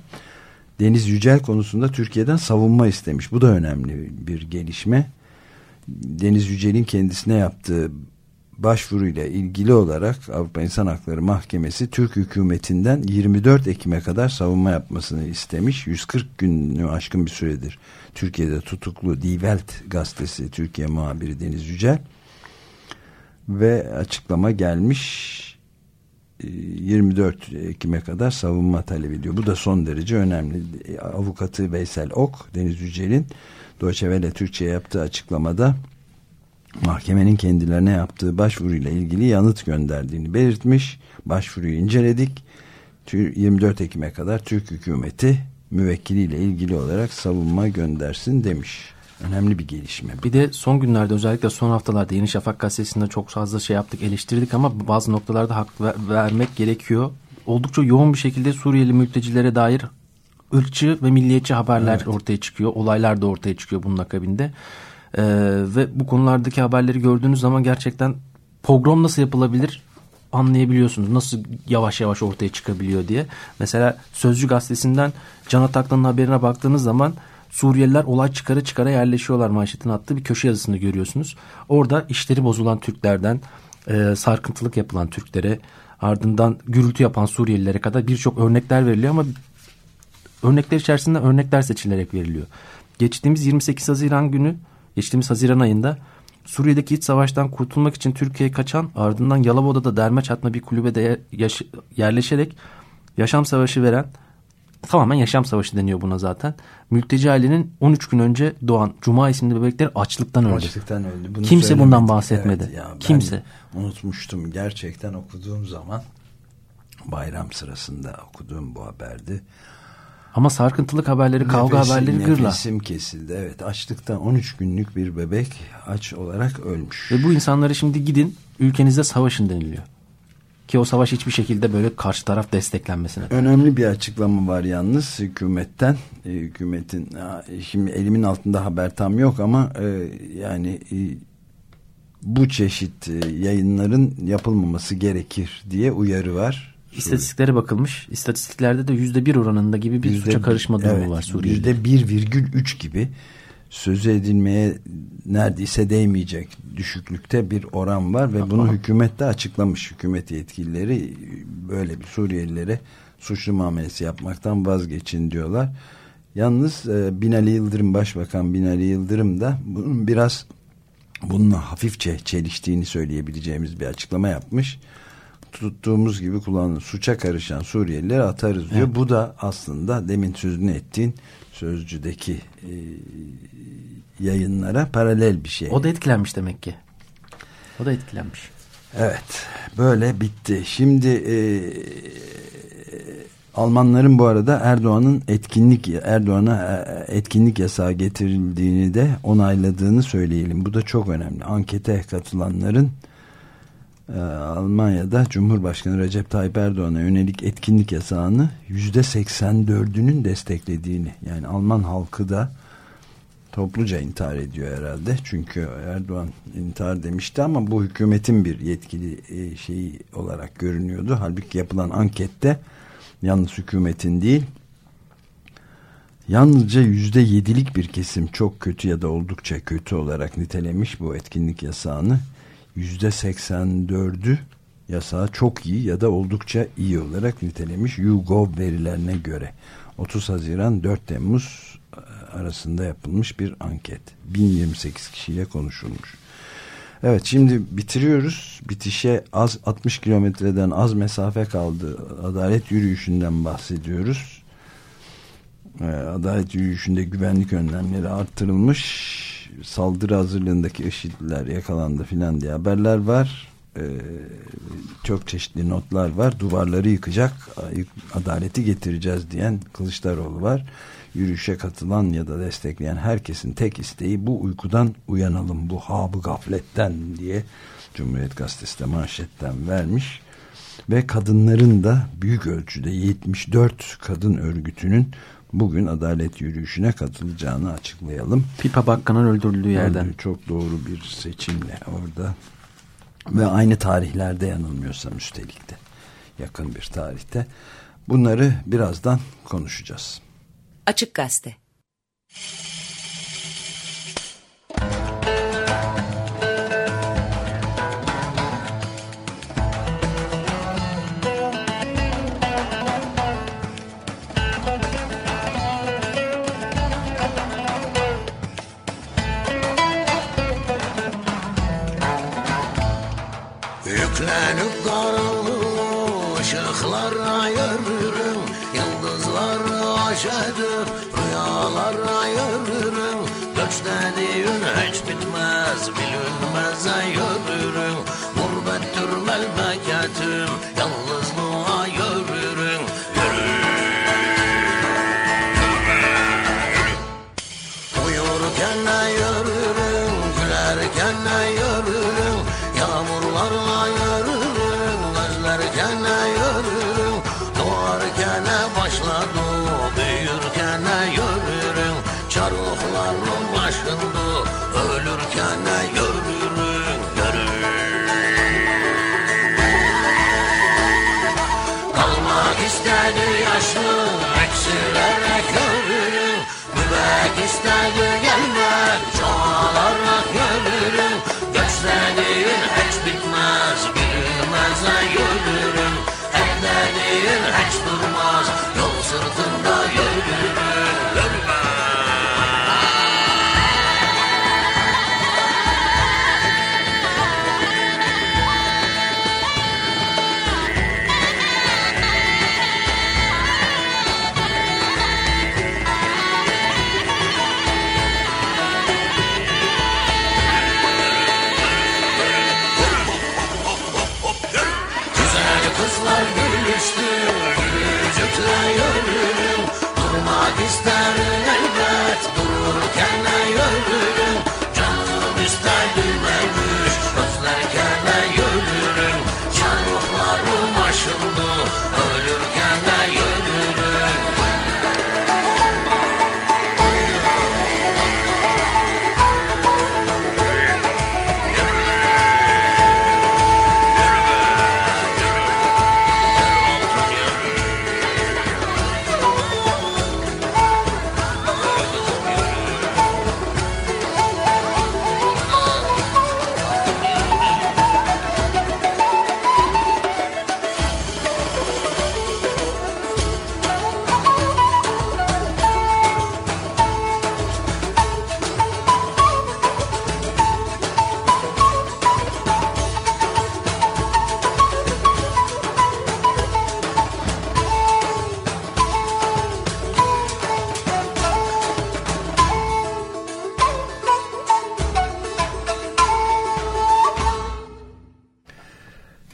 Deniz Yücel konusunda Türkiye'den savunma istemiş. Bu da önemli bir gelişme. Deniz Yücel'in kendisine yaptığı başvuruyla ilgili olarak Avrupa İnsan Hakları Mahkemesi Türk hükümetinden 24 Ekim'e kadar savunma yapmasını istemiş. 140 günü aşkın bir süredir Türkiye'de tutuklu Die Welt gazetesi Türkiye muhabiri Deniz Yücel. Ve açıklama gelmiş 24 Ekim'e kadar savunma talep ediyor. Bu da son derece önemli. Avukatı Veysel Ok, Deniz Yücel'in Deutsche Welle Türkçe'ye yaptığı açıklamada mahkemenin kendilerine yaptığı başvuruyla ilgili yanıt gönderdiğini belirtmiş. Başvuruyu inceledik. 24 Ekim'e kadar Türk hükümeti müvekkiliyle ilgili olarak savunma göndersin demiş. Önemli bir gelişme. Bir de son günlerde özellikle son haftalarda Yeni Şafak gazetesinde çok fazla şey yaptık eleştirdik ama bazı noktalarda hak ver vermek gerekiyor. Oldukça yoğun bir şekilde Suriyeli mültecilere dair ırkçı ve milliyetçi haberler evet. ortaya çıkıyor. Olaylar da ortaya çıkıyor bunun akabinde. Ee, ve bu konulardaki haberleri gördüğünüz zaman gerçekten pogrom nasıl yapılabilir anlayabiliyorsunuz. Nasıl yavaş yavaş ortaya çıkabiliyor diye. Mesela Sözcü gazetesinden Can Ataklı'nın haberine baktığınız zaman Suriyeliler olay çıkara çıkara yerleşiyorlar manşetin attığı bir köşe yazısını görüyorsunuz. Orada işleri bozulan Türklerden e, sarkıntılık yapılan Türklere ardından gürültü yapan Suriyelilere kadar birçok örnekler veriliyor ama örnekler içerisinde örnekler seçilerek veriliyor. Geçtiğimiz 28 Haziran günü geçtiğimiz Haziran ayında Suriye'deki iç savaştan kurtulmak için Türkiye'ye kaçan ardından Yalova'da derme çatma bir kulübede yerleşerek yaşam savaşı veren tamamen yaşam savaşı deniyor buna zaten. Mülteci ailenin 13 gün önce doğan Cuma isimli bebekler açlıktan öldü. Açlıktan öldü. Bunu Kimse bundan bahsetmedi. Evet ya, Kimse. Unutmuştum gerçekten okuduğum zaman bayram sırasında okuduğum bu haberdi. Ama sarkıntılık haberleri, Nefes, kavga haberleri gırla. Nefesim kesildi. Evet açlıktan 13 günlük bir bebek aç olarak ölmüş. Ve bu insanları şimdi gidin ülkenizde savaşın deniliyor. Ki o savaş hiçbir şekilde böyle karşı taraf desteklenmesine. Önemli bir açıklama var yalnız hükümetten. E, hükümetin şimdi elimin altında haber tam yok ama e, yani e, bu çeşit e, yayınların yapılmaması gerekir diye uyarı var. İstatistiklere bakılmış. İstatistiklerde de yüzde bir oranında gibi bir yüzde, suça karışma durumu evet, var Suriye'de. Yüzde bir virgül üç gibi sözü edilmeye neredeyse değmeyecek düşüklükte bir oran var ve bunu hükümet de açıklamış. Hükümet yetkilileri böyle bir Suriyelilere suçlu muamelesi yapmaktan vazgeçin diyorlar. Yalnız e, Binali Yıldırım Başbakan Binali Yıldırım da bunun biraz bununla hafifçe çeliştiğini söyleyebileceğimiz bir açıklama yapmış. Tuttuğumuz gibi kullanılan suça karışan Suriyelileri atarız diyor. Evet. Bu da aslında demin sözünü ettiğin sözcüdeki e, yayınlara paralel bir şey. O da etkilenmiş demek ki. O da etkilenmiş. Evet. Böyle bitti. Şimdi e, Almanların bu arada Erdoğan'ın etkinlik Erdoğan'a e, etkinlik yasağı getirildiğini de onayladığını söyleyelim. Bu da çok önemli. Ankete katılanların Almanya'da Cumhurbaşkanı Recep Tayyip Erdoğan'a yönelik etkinlik yasağını yüzde 84'ünün desteklediğini yani Alman halkı da topluca intihar ediyor herhalde. Çünkü Erdoğan intihar demişti ama bu hükümetin bir yetkili e, şeyi olarak görünüyordu. Halbuki yapılan ankette yalnız hükümetin değil yalnızca yüzde yedilik bir kesim çok kötü ya da oldukça kötü olarak nitelemiş bu etkinlik yasağını. Yüzde seksen dördü yasağı çok iyi ya da oldukça iyi olarak nitelemiş YouGov verilerine göre. 30 Haziran 4 Temmuz arasında yapılmış bir anket. 1028 kişiyle konuşulmuş. Evet şimdi bitiriyoruz. Bitişe az 60 kilometreden az mesafe kaldı. Adalet yürüyüşünden bahsediyoruz. Ee, adalet yürüyüşünde güvenlik önlemleri arttırılmış. Saldırı hazırlığındaki IŞİD'ler yakalandı filan diye haberler var. Ee, çok çeşitli notlar var. Duvarları yıkacak, adaleti getireceğiz diyen Kılıçdaroğlu var Yürüyüşe katılan ya da destekleyen herkesin tek isteği bu uykudan uyanalım, bu habı gafletten diye Cumhuriyet Gazetesi de manşetten vermiş. Ve kadınların da büyük ölçüde 74 kadın örgütünün bugün adalet yürüyüşüne katılacağını açıklayalım. Pipa Bakkan'ın öldürüldüğü yerden. Çok doğru bir seçimle orada ve aynı tarihlerde yanılmıyorsam üstelik de yakın bir tarihte. Bunları birazdan konuşacağız. Açık Gazete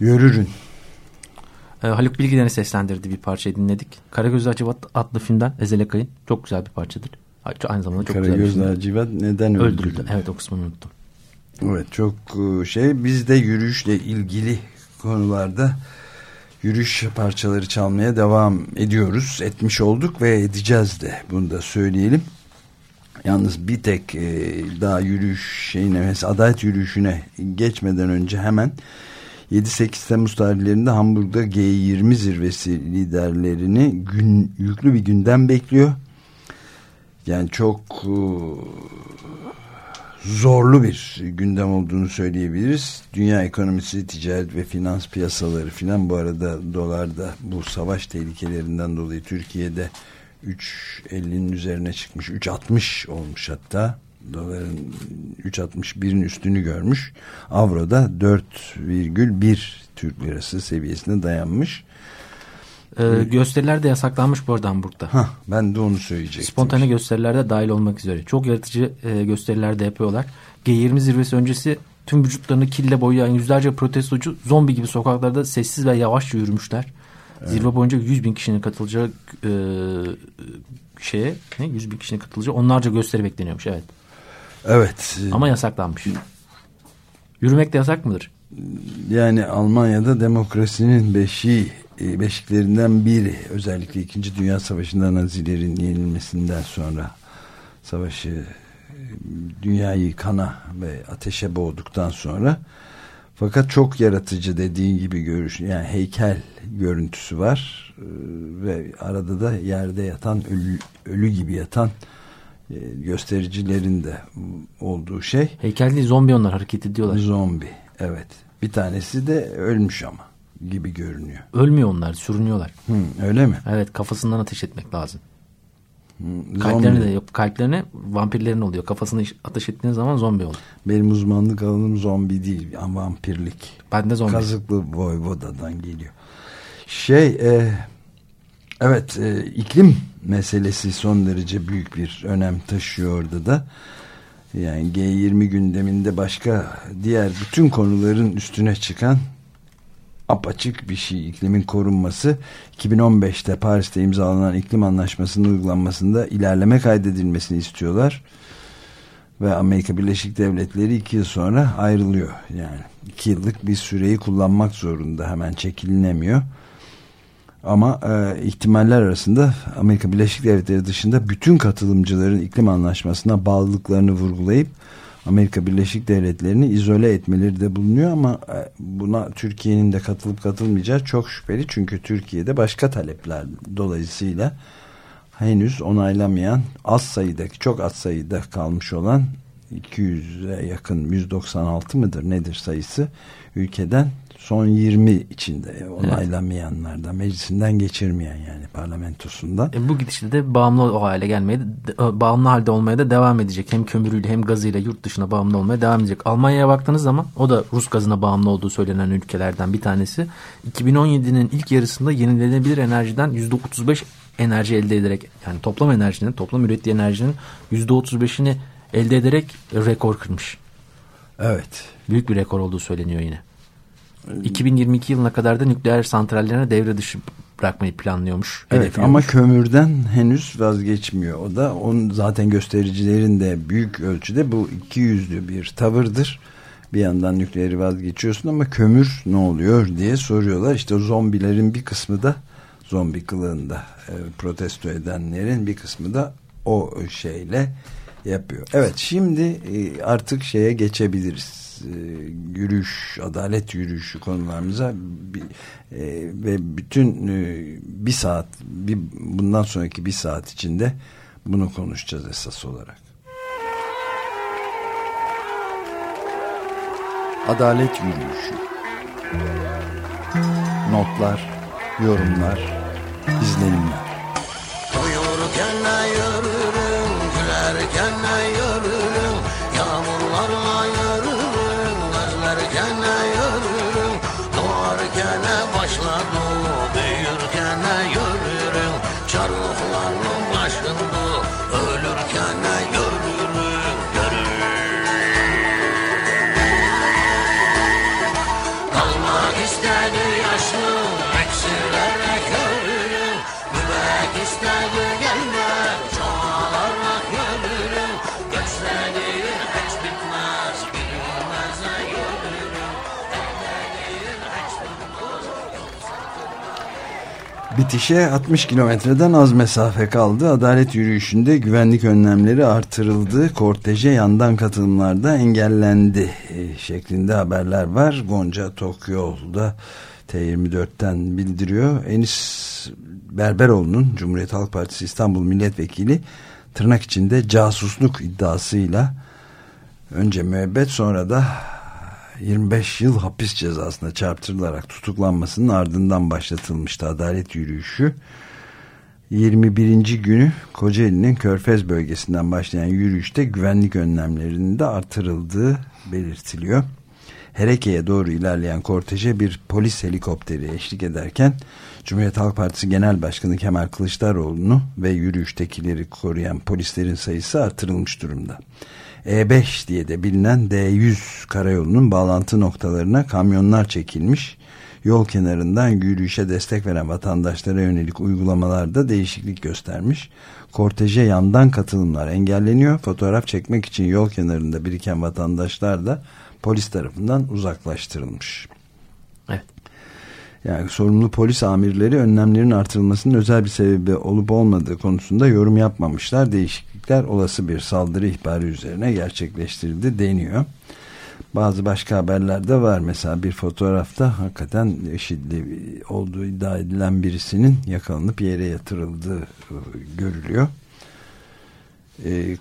Yürürün. E, Haluk Bilginer'i seslendirdiği bir parçayı dinledik. Karagöz Acıvat adlı filmden Ezel Akay'ın çok güzel bir parçadır. Aynı zamanda çok Karagöz güzel bir. Acıvat neden öldürüldü? öldürüldü? Evet o kısmını unuttum. Evet çok e, şey biz de yürüyüşle ilgili konularda yürüyüş parçaları çalmaya devam ediyoruz. Etmiş olduk ve edeceğiz de bunu da söyleyelim. Yalnız bir tek e, daha yürüyüş şeyine mesela adalet yürüyüşüne geçmeden önce hemen 7-8 Temmuz tarihlerinde Hamburg'da G20 zirvesi liderlerini gün, yüklü bir günden bekliyor. Yani çok e, zorlu bir gündem olduğunu söyleyebiliriz. Dünya ekonomisi, ticaret ve finans piyasaları filan bu arada dolarda bu savaş tehlikelerinden dolayı Türkiye'de 3.50'nin üzerine çıkmış. 3.60 olmuş hatta doların 3.61'in üstünü görmüş. Avro'da 4,1 Türk lirası seviyesine dayanmış. Ee, gösteriler de yasaklanmış bu arada Hamburg'da. Hah, ben de onu söyleyecektim. Spontane gösterilerde dahil olmak üzere. Çok yaratıcı e, gösteriler de yapıyorlar. G20 zirvesi öncesi tüm vücutlarını kille boyayan yüzlerce protestocu zombi gibi sokaklarda sessiz ve yavaşça yürümüşler. Zirve boyunca 100 bin kişinin katılacağı e, şeye ne? 100 bin kişinin katılacağı onlarca gösteri bekleniyormuş evet. Evet. Ama yasaklanmış. Yürümek de yasak mıdır? Yani Almanya'da demokrasinin beşiği e, beşiklerinden biri özellikle 2. Dünya Savaşı'nda Nazilerin yenilmesinden sonra savaşı e, dünyayı kana ve ateşe boğduktan sonra fakat çok yaratıcı dediğin gibi görüş yani heykel görüntüsü var e, ve arada da yerde yatan ölü, ölü gibi yatan göstericilerin de olduğu şey. Heykel değil zombi onlar hareket ediyorlar. Zombi evet. Bir tanesi de ölmüş ama gibi görünüyor. Ölmüyor onlar, sürünüyorlar. Hı, öyle mi? Evet, kafasından ateş etmek lazım. Hı, kalplerine de yok. Kalplerine vampirlerin oluyor. Kafasını ateş ettiğin zaman zombi olur. Benim uzmanlık alanım zombi değil, vampirlik. Ben de zombi. Kazıklı Voyvoda'dan geliyor. Şey, e, evet, e, iklim meselesi son derece büyük bir önem taşıyor orada da. Yani G20 gündeminde başka diğer bütün konuların üstüne çıkan apaçık bir şey iklimin korunması. 2015'te Paris'te imzalanan iklim anlaşmasının uygulanmasında ilerleme kaydedilmesini istiyorlar. Ve Amerika Birleşik Devletleri iki yıl sonra ayrılıyor. Yani iki yıllık bir süreyi kullanmak zorunda hemen çekilinemiyor ama e, ihtimaller arasında Amerika Birleşik Devletleri dışında bütün katılımcıların iklim anlaşmasına bağlılıklarını vurgulayıp Amerika Birleşik Devletleri'ni izole etmeleri de bulunuyor ama e, buna Türkiye'nin de katılıp katılmayacağı çok şüpheli. Çünkü Türkiye'de başka talepler dolayısıyla henüz onaylamayan az sayıdaki çok az sayıda kalmış olan 200'e yakın 196 mıdır nedir sayısı ülkeden son 20 içinde onaylamayanlardan meclisinden geçirmeyen yani parlamentosundan. E bu gidişle de bağımlı o hale gelmeye e, bağımlı halde olmaya da devam edecek. Hem kömürüyle hem gazıyla yurt dışına bağımlı olmaya devam edecek. Almanya'ya baktığınız zaman o da Rus gazına bağımlı olduğu söylenen ülkelerden bir tanesi. 2017'nin ilk yarısında yenilenebilir enerjiden %35 enerji elde ederek yani toplam enerjinin toplam ürettiği enerjinin %35'ini elde ederek rekor kırmış. Evet. Büyük bir rekor olduğu söyleniyor yine. 2022 yılına kadar da nükleer santrallerine devre dışı bırakmayı planlıyormuş. Evet ama kömürden henüz vazgeçmiyor. O da onun zaten göstericilerin de büyük ölçüde bu iki yüzlü bir tavırdır. Bir yandan nükleeri vazgeçiyorsun ama kömür ne oluyor diye soruyorlar. İşte zombilerin bir kısmı da zombi kılığında e, protesto edenlerin bir kısmı da o şeyle yapıyor. Evet şimdi e, artık şeye geçebiliriz yürüyüş, adalet yürüyüşü konularımıza bir, e, ve bütün e, bir saat, bir, bundan sonraki bir saat içinde bunu konuşacağız esas olarak. Adalet yürüyüşü. Notlar, yorumlar, izlenimler. Bitişe 60 kilometreden az mesafe kaldı. Adalet yürüyüşünde güvenlik önlemleri artırıldı. Korteje yandan katılımlarda engellendi e, şeklinde haberler var. Gonca Tokyo'da T24'ten bildiriyor. Enis Berberoğlu'nun Cumhuriyet Halk Partisi İstanbul Milletvekili tırnak içinde casusluk iddiasıyla önce müebbet sonra da 25 yıl hapis cezasına çarptırılarak tutuklanmasının ardından başlatılmıştı adalet yürüyüşü. 21. günü Kocaeli'nin Körfez bölgesinden başlayan yürüyüşte güvenlik önlemlerinin de artırıldığı belirtiliyor. Hereke'ye doğru ilerleyen korteje bir polis helikopteri eşlik ederken Cumhuriyet Halk Partisi Genel Başkanı Kemal Kılıçdaroğlu'nu ve yürüyüştekileri koruyan polislerin sayısı artırılmış durumda. E5 diye de bilinen D100 karayolunun bağlantı noktalarına kamyonlar çekilmiş. yol kenarından yürüyüşe destek veren vatandaşlara yönelik uygulamalarda değişiklik göstermiş. Korteje yandan katılımlar engelleniyor. Fotoğraf çekmek için yol kenarında biriken vatandaşlar da polis tarafından uzaklaştırılmış. Evet. Yani sorumlu polis amirleri önlemlerin artırılmasının özel bir sebebi olup olmadığı konusunda yorum yapmamışlar. Değişiklikler olası bir saldırı ihbarı üzerine gerçekleştirildi deniyor. Bazı başka haberler de var. Mesela bir fotoğrafta hakikaten IŞİD'li olduğu iddia edilen birisinin yakalanıp yere yatırıldığı e, görülüyor. E,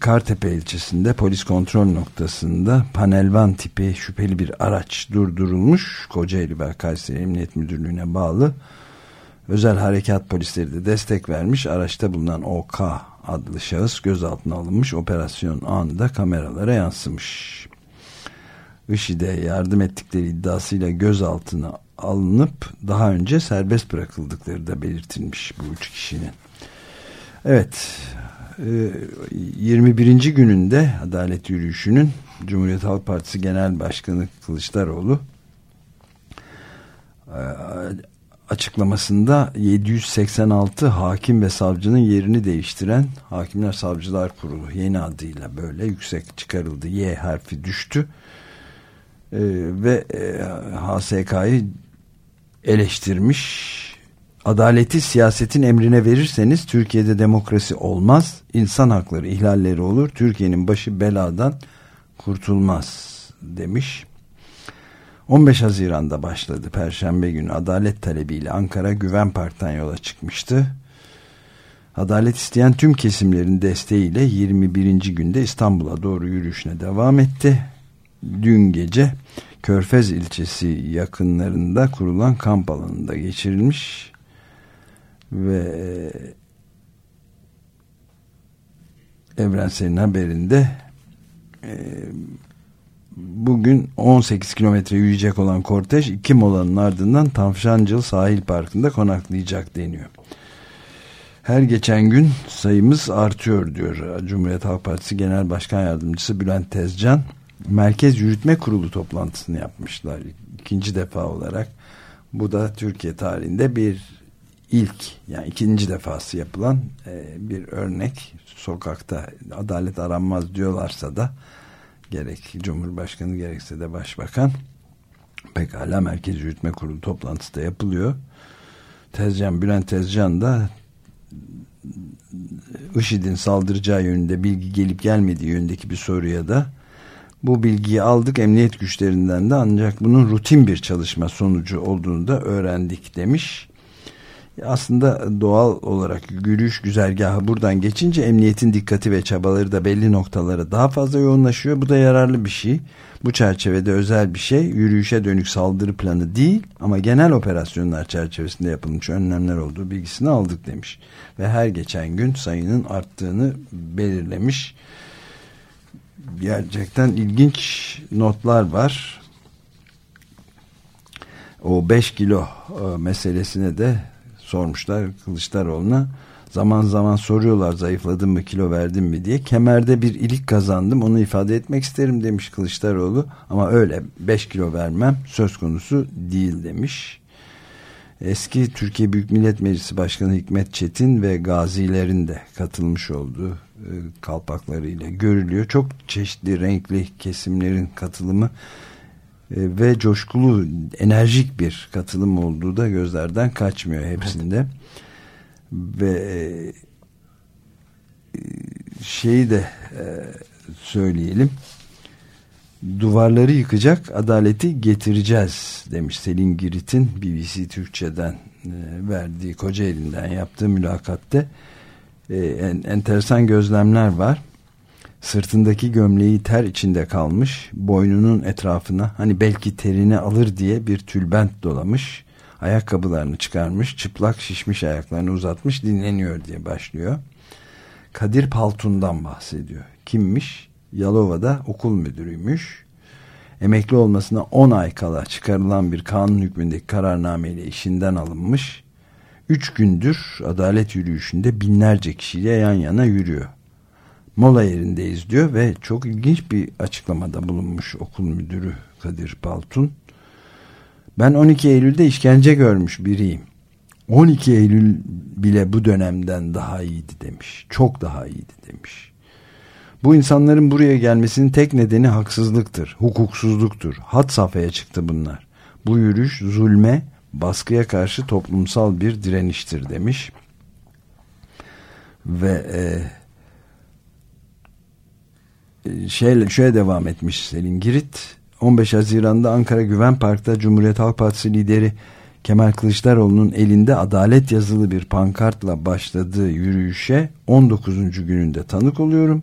Kartepe ilçesinde polis kontrol noktasında panelvan tipi şüpheli bir araç durdurulmuş. Kocaeli ve Kayseri Emniyet Müdürlüğü'ne bağlı. Özel harekat polisleri de destek vermiş. Araçta bulunan OK adlı şahıs gözaltına alınmış. Operasyon anında kameralara yansımış. IŞİD'e yardım ettikleri iddiasıyla gözaltına alınıp daha önce serbest bırakıldıkları da belirtilmiş bu üç kişinin. Evet 21. Ee, gününde adalet yürüyüşünün Cumhuriyet Halk Partisi Genel Başkanı Kılıçdaroğlu e, açıklamasında 786 hakim ve savcının yerini değiştiren Hakimler Savcılar Kurulu yeni adıyla böyle yüksek çıkarıldı. Y harfi düştü. Ee, ve e, HSK'yı eleştirmiş adaleti siyasetin emrine verirseniz Türkiye'de demokrasi olmaz, insan hakları ihlalleri olur, Türkiye'nin başı beladan kurtulmaz demiş. 15 Haziran'da başladı Perşembe günü adalet talebiyle Ankara Güven Park'tan yola çıkmıştı. Adalet isteyen tüm kesimlerin desteğiyle 21. günde İstanbul'a doğru yürüyüşüne devam etti. Dün gece Körfez ilçesi yakınlarında kurulan kamp alanında geçirilmiş ve Evrensel'in haberinde e, bugün 18 kilometre yürüyecek olan kortej iki molanın ardından Tavşancıl Sahil Parkı'nda konaklayacak deniyor. Her geçen gün sayımız artıyor diyor Cumhuriyet Halk Partisi Genel Başkan Yardımcısı Bülent Tezcan. Merkez Yürütme Kurulu toplantısını yapmışlar ikinci defa olarak. Bu da Türkiye tarihinde bir ilk yani ikinci defası yapılan e, bir örnek sokakta adalet aranmaz diyorlarsa da gerek Cumhurbaşkanı gerekse de Başbakan pekala Merkez Yürütme Kurulu toplantısı da yapılıyor. Tezcan, Bülent Tezcan da IŞİD'in saldıracağı yönünde bilgi gelip gelmediği yönündeki bir soruya da bu bilgiyi aldık emniyet güçlerinden de ancak bunun rutin bir çalışma sonucu olduğunu da öğrendik demiş aslında doğal olarak yürüyüş güzergahı buradan geçince emniyetin dikkati ve çabaları da belli noktalara daha fazla yoğunlaşıyor. Bu da yararlı bir şey. Bu çerçevede özel bir şey yürüyüşe dönük saldırı planı değil ama genel operasyonlar çerçevesinde yapılmış önlemler olduğu bilgisini aldık demiş. Ve her geçen gün sayının arttığını belirlemiş. Gerçekten ilginç notlar var. O 5 kilo e, meselesine de sormuşlar Kılıçdaroğlu'na. Zaman zaman soruyorlar zayıfladın mı kilo verdin mi diye. Kemerde bir ilik kazandım onu ifade etmek isterim demiş Kılıçdaroğlu. Ama öyle 5 kilo vermem söz konusu değil demiş. Eski Türkiye Büyük Millet Meclisi Başkanı Hikmet Çetin ve gazilerin de katılmış olduğu e, kalpaklarıyla görülüyor. Çok çeşitli renkli kesimlerin katılımı ve coşkulu enerjik bir katılım olduğu da gözlerden kaçmıyor hepsinde evet. ve e, şeyi de e, söyleyelim. Duvarları yıkacak adaleti getireceğiz demiş Selin Girit'in BBC Türkçe'den verdiği Kocaeli'nden yaptığı mülakatte. En, enteresan gözlemler var Sırtındaki gömleği ter içinde kalmış, boynunun etrafına hani belki terini alır diye bir tülbent dolamış, ayakkabılarını çıkarmış, çıplak şişmiş ayaklarını uzatmış dinleniyor diye başlıyor. Kadir Paltun'dan bahsediyor. Kimmiş? Yalova'da okul müdürüymüş. Emekli olmasına 10 ay kala çıkarılan bir kanun hükmündeki kararnameyle işinden alınmış. 3 gündür adalet yürüyüşünde binlerce kişiyle yan yana yürüyor mola yerindeyiz diyor ve çok ilginç bir açıklamada bulunmuş okul müdürü Kadir Baltun. Ben 12 Eylül'de işkence görmüş biriyim. 12 Eylül bile bu dönemden daha iyiydi demiş. Çok daha iyiydi demiş. Bu insanların buraya gelmesinin tek nedeni haksızlıktır, hukuksuzluktur. Hat safhaya çıktı bunlar. Bu yürüyüş zulme, baskıya karşı toplumsal bir direniştir demiş. Ve e, şeyle şöyle devam etmiş Selin Girit. 15 Haziran'da Ankara Güven Park'ta Cumhuriyet Halk Partisi lideri Kemal Kılıçdaroğlu'nun elinde adalet yazılı bir pankartla başladığı yürüyüşe 19. gününde tanık oluyorum.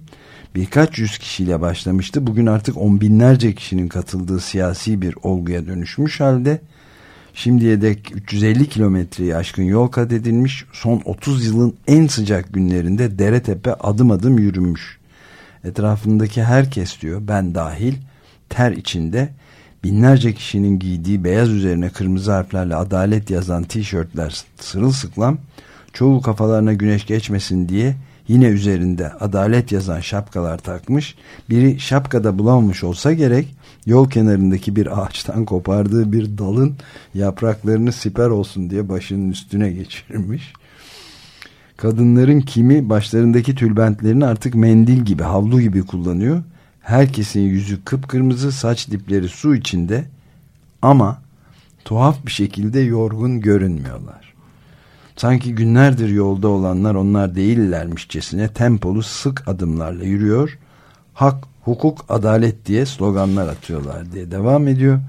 Birkaç yüz kişiyle başlamıştı. Bugün artık on binlerce kişinin katıldığı siyasi bir olguya dönüşmüş halde. Şimdiye dek 350 kilometreyi aşkın yol kat edilmiş. Son 30 yılın en sıcak günlerinde dere tepe adım adım yürümüş. Etrafındaki herkes diyor ben dahil ter içinde binlerce kişinin giydiği beyaz üzerine kırmızı harflerle adalet yazan tişörtler sırılsıklam çoğu kafalarına güneş geçmesin diye yine üzerinde adalet yazan şapkalar takmış biri şapkada bulamamış olsa gerek yol kenarındaki bir ağaçtan kopardığı bir dalın yapraklarını siper olsun diye başının üstüne geçirmiş kadınların kimi başlarındaki tülbentlerini artık mendil gibi havlu gibi kullanıyor Herkesin yüzü kıpkırmızı saç dipleri su içinde ama tuhaf bir şekilde yorgun görünmüyorlar. Sanki günlerdir yolda olanlar onlar değillermişçesine tempolu sık adımlarla yürüyor. Hak, hukuk, adalet diye sloganlar atıyorlar diye devam ediyor.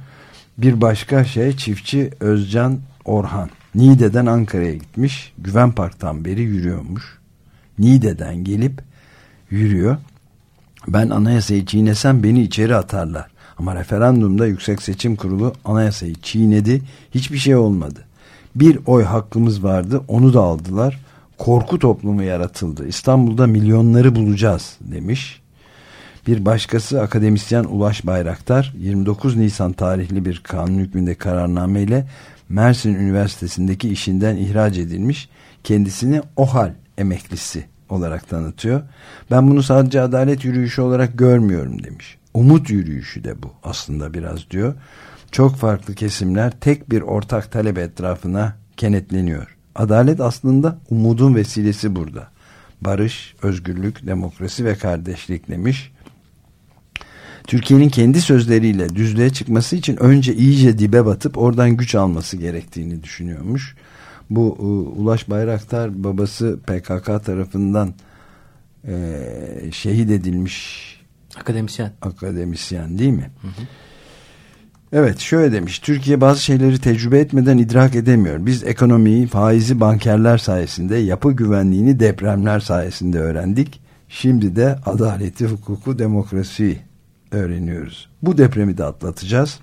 Bir başka şey çiftçi Özcan Orhan. Niğde'den Ankara'ya gitmiş. Güven Park'tan beri yürüyormuş. Niğde'den gelip yürüyor. Ben anayasayı çiğnesem beni içeri atarlar. Ama referandumda Yüksek Seçim Kurulu anayasayı çiğnedi. Hiçbir şey olmadı. Bir oy hakkımız vardı onu da aldılar. Korku toplumu yaratıldı. İstanbul'da milyonları bulacağız demiş. Bir başkası akademisyen Ulaş Bayraktar 29 Nisan tarihli bir kanun hükmünde kararnameyle Mersin Üniversitesi'ndeki işinden ihraç edilmiş. Kendisini OHAL emeklisi olarak tanıtıyor. Ben bunu sadece adalet yürüyüşü olarak görmüyorum demiş. Umut yürüyüşü de bu aslında biraz diyor. Çok farklı kesimler tek bir ortak talep etrafına kenetleniyor. Adalet aslında umudun vesilesi burada. Barış, özgürlük, demokrasi ve kardeşlik demiş. Türkiye'nin kendi sözleriyle düzlüğe çıkması için önce iyice dibe batıp oradan güç alması gerektiğini düşünüyormuş. Bu e, Ulaş Bayraktar babası PKK tarafından e, şehit edilmiş akademisyen akademisyen değil mi? Hı hı. Evet şöyle demiş Türkiye bazı şeyleri tecrübe etmeden idrak edemiyor. Biz ekonomiyi faizi bankerler sayesinde yapı güvenliğini depremler sayesinde öğrendik. Şimdi de adaleti, hukuku, demokrasiyi öğreniyoruz. Bu depremi de atlatacağız.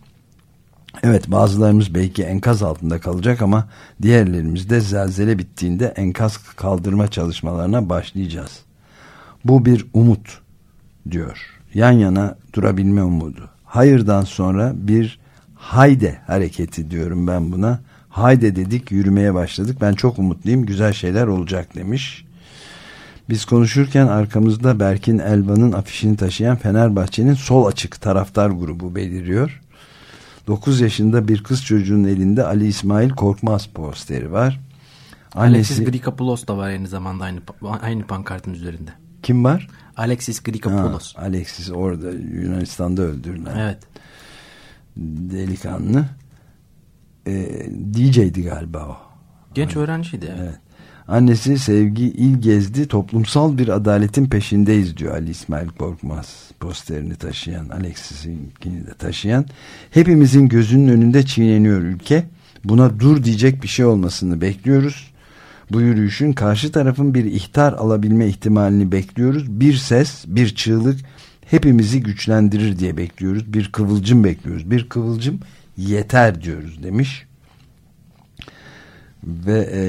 Evet bazılarımız belki enkaz altında kalacak ama diğerlerimiz de zelzele bittiğinde enkaz kaldırma çalışmalarına başlayacağız. Bu bir umut diyor. Yan yana durabilme umudu. Hayırdan sonra bir hayde hareketi diyorum ben buna. Hayde dedik yürümeye başladık. Ben çok umutluyum güzel şeyler olacak demiş. Biz konuşurken arkamızda Berkin Elvan'ın afişini taşıyan Fenerbahçe'nin sol açık taraftar grubu beliriyor. 9 yaşında bir kız çocuğunun elinde Ali İsmail Korkmaz posteri var. Annesi, Alexis Grikopoulos da var aynı zamanda aynı, aynı pankartın üzerinde. Kim var? Alexis Grikopoulos. Ha, Alexis orada Yunanistan'da öldürülen. Evet. Delikanlı. Ee, DJ'di galiba o. Genç öğrenciydi. Evet. evet. Annesi Sevgi İlgezdi toplumsal bir adaletin peşindeyiz diyor Ali İsmail Korkmaz. Posterini taşıyan Alexis'inkini de taşıyan hepimizin gözünün önünde çiğneniyor ülke. Buna dur diyecek bir şey olmasını bekliyoruz. Bu yürüyüşün karşı tarafın bir ihtar alabilme ihtimalini bekliyoruz. Bir ses bir çığlık hepimizi güçlendirir diye bekliyoruz. Bir kıvılcım bekliyoruz. Bir kıvılcım yeter diyoruz demiş. Ve e,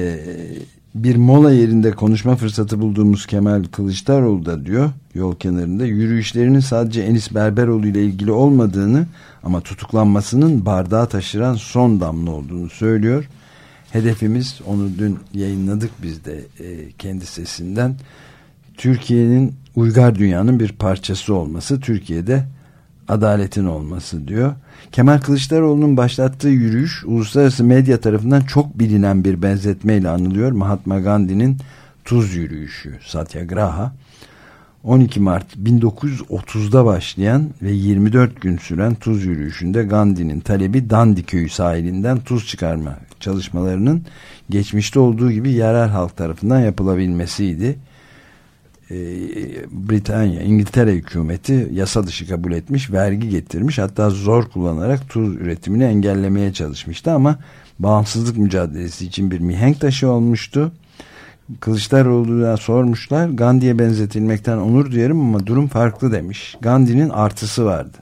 bir mola yerinde konuşma fırsatı bulduğumuz Kemal Kılıçdaroğlu da diyor yol kenarında yürüyüşlerinin sadece Enis Berberoğlu ile ilgili olmadığını ama tutuklanmasının bardağı taşıran son damla olduğunu söylüyor. Hedefimiz onu dün yayınladık biz de e, kendi sesinden Türkiye'nin uygar dünyanın bir parçası olması Türkiye'de adaletin olması diyor. Kemal Kılıçdaroğlu'nun başlattığı yürüyüş uluslararası medya tarafından çok bilinen bir benzetmeyle anılıyor. Mahatma Gandhi'nin tuz yürüyüşü Satyagraha 12 Mart 1930'da başlayan ve 24 gün süren tuz yürüyüşünde Gandhi'nin talebi Dandi köyü sahilinden tuz çıkarma çalışmalarının geçmişte olduğu gibi yerel halk tarafından yapılabilmesiydi. Ee, Britanya, İngiltere hükümeti yasa dışı kabul etmiş, vergi getirmiş hatta zor kullanarak tuz üretimini engellemeye çalışmıştı ama bağımsızlık mücadelesi için bir mihenk taşı olmuştu Kılıçdaroğlu'na sormuşlar. Gandhi'ye benzetilmekten onur duyarım ama durum farklı demiş. Gandhi'nin artısı vardı.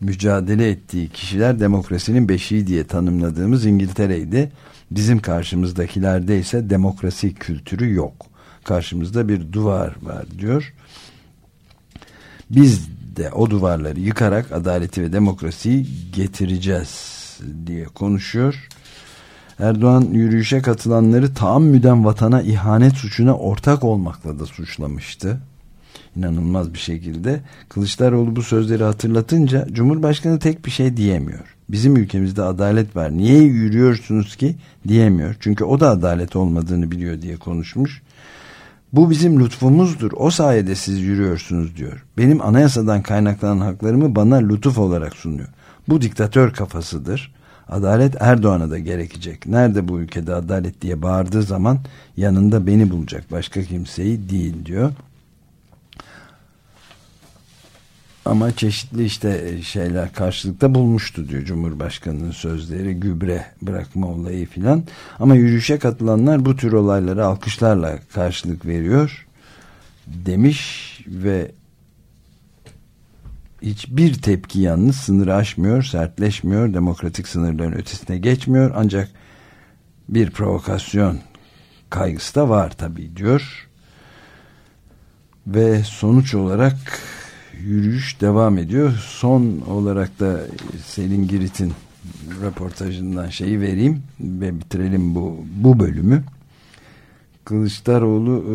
Mücadele ettiği kişiler demokrasinin beşiği diye tanımladığımız İngiltere'ydi. Bizim karşımızdakilerde ise demokrasi kültürü yok. Karşımızda bir duvar var diyor. Biz de o duvarları yıkarak adaleti ve demokrasiyi getireceğiz diye konuşuyor. Erdoğan yürüyüşe katılanları taammüden vatana ihanet suçuna ortak olmakla da suçlamıştı. İnanılmaz bir şekilde. Kılıçdaroğlu bu sözleri hatırlatınca Cumhurbaşkanı tek bir şey diyemiyor. Bizim ülkemizde adalet var. Niye yürüyorsunuz ki diyemiyor. Çünkü o da adalet olmadığını biliyor diye konuşmuş. Bu bizim lütfumuzdur. O sayede siz yürüyorsunuz diyor. Benim anayasadan kaynaklanan haklarımı bana lütuf olarak sunuyor. Bu diktatör kafasıdır. Adalet Erdoğan'a da gerekecek. Nerede bu ülkede adalet diye bağırdığı zaman yanında beni bulacak. Başka kimseyi değil diyor. Ama çeşitli işte şeyler karşılıkta bulmuştu diyor Cumhurbaşkanı'nın sözleri gübre bırakma olayı filan. Ama yürüyüşe katılanlar bu tür olaylara alkışlarla karşılık veriyor demiş ve hiçbir tepki yalnız sınırı aşmıyor, sertleşmiyor, demokratik sınırların ötesine geçmiyor. Ancak bir provokasyon kaygısı da var tabii diyor. Ve sonuç olarak yürüyüş devam ediyor. Son olarak da Selin Girit'in röportajından şeyi vereyim ve bitirelim bu, bu bölümü. Kılıçdaroğlu e,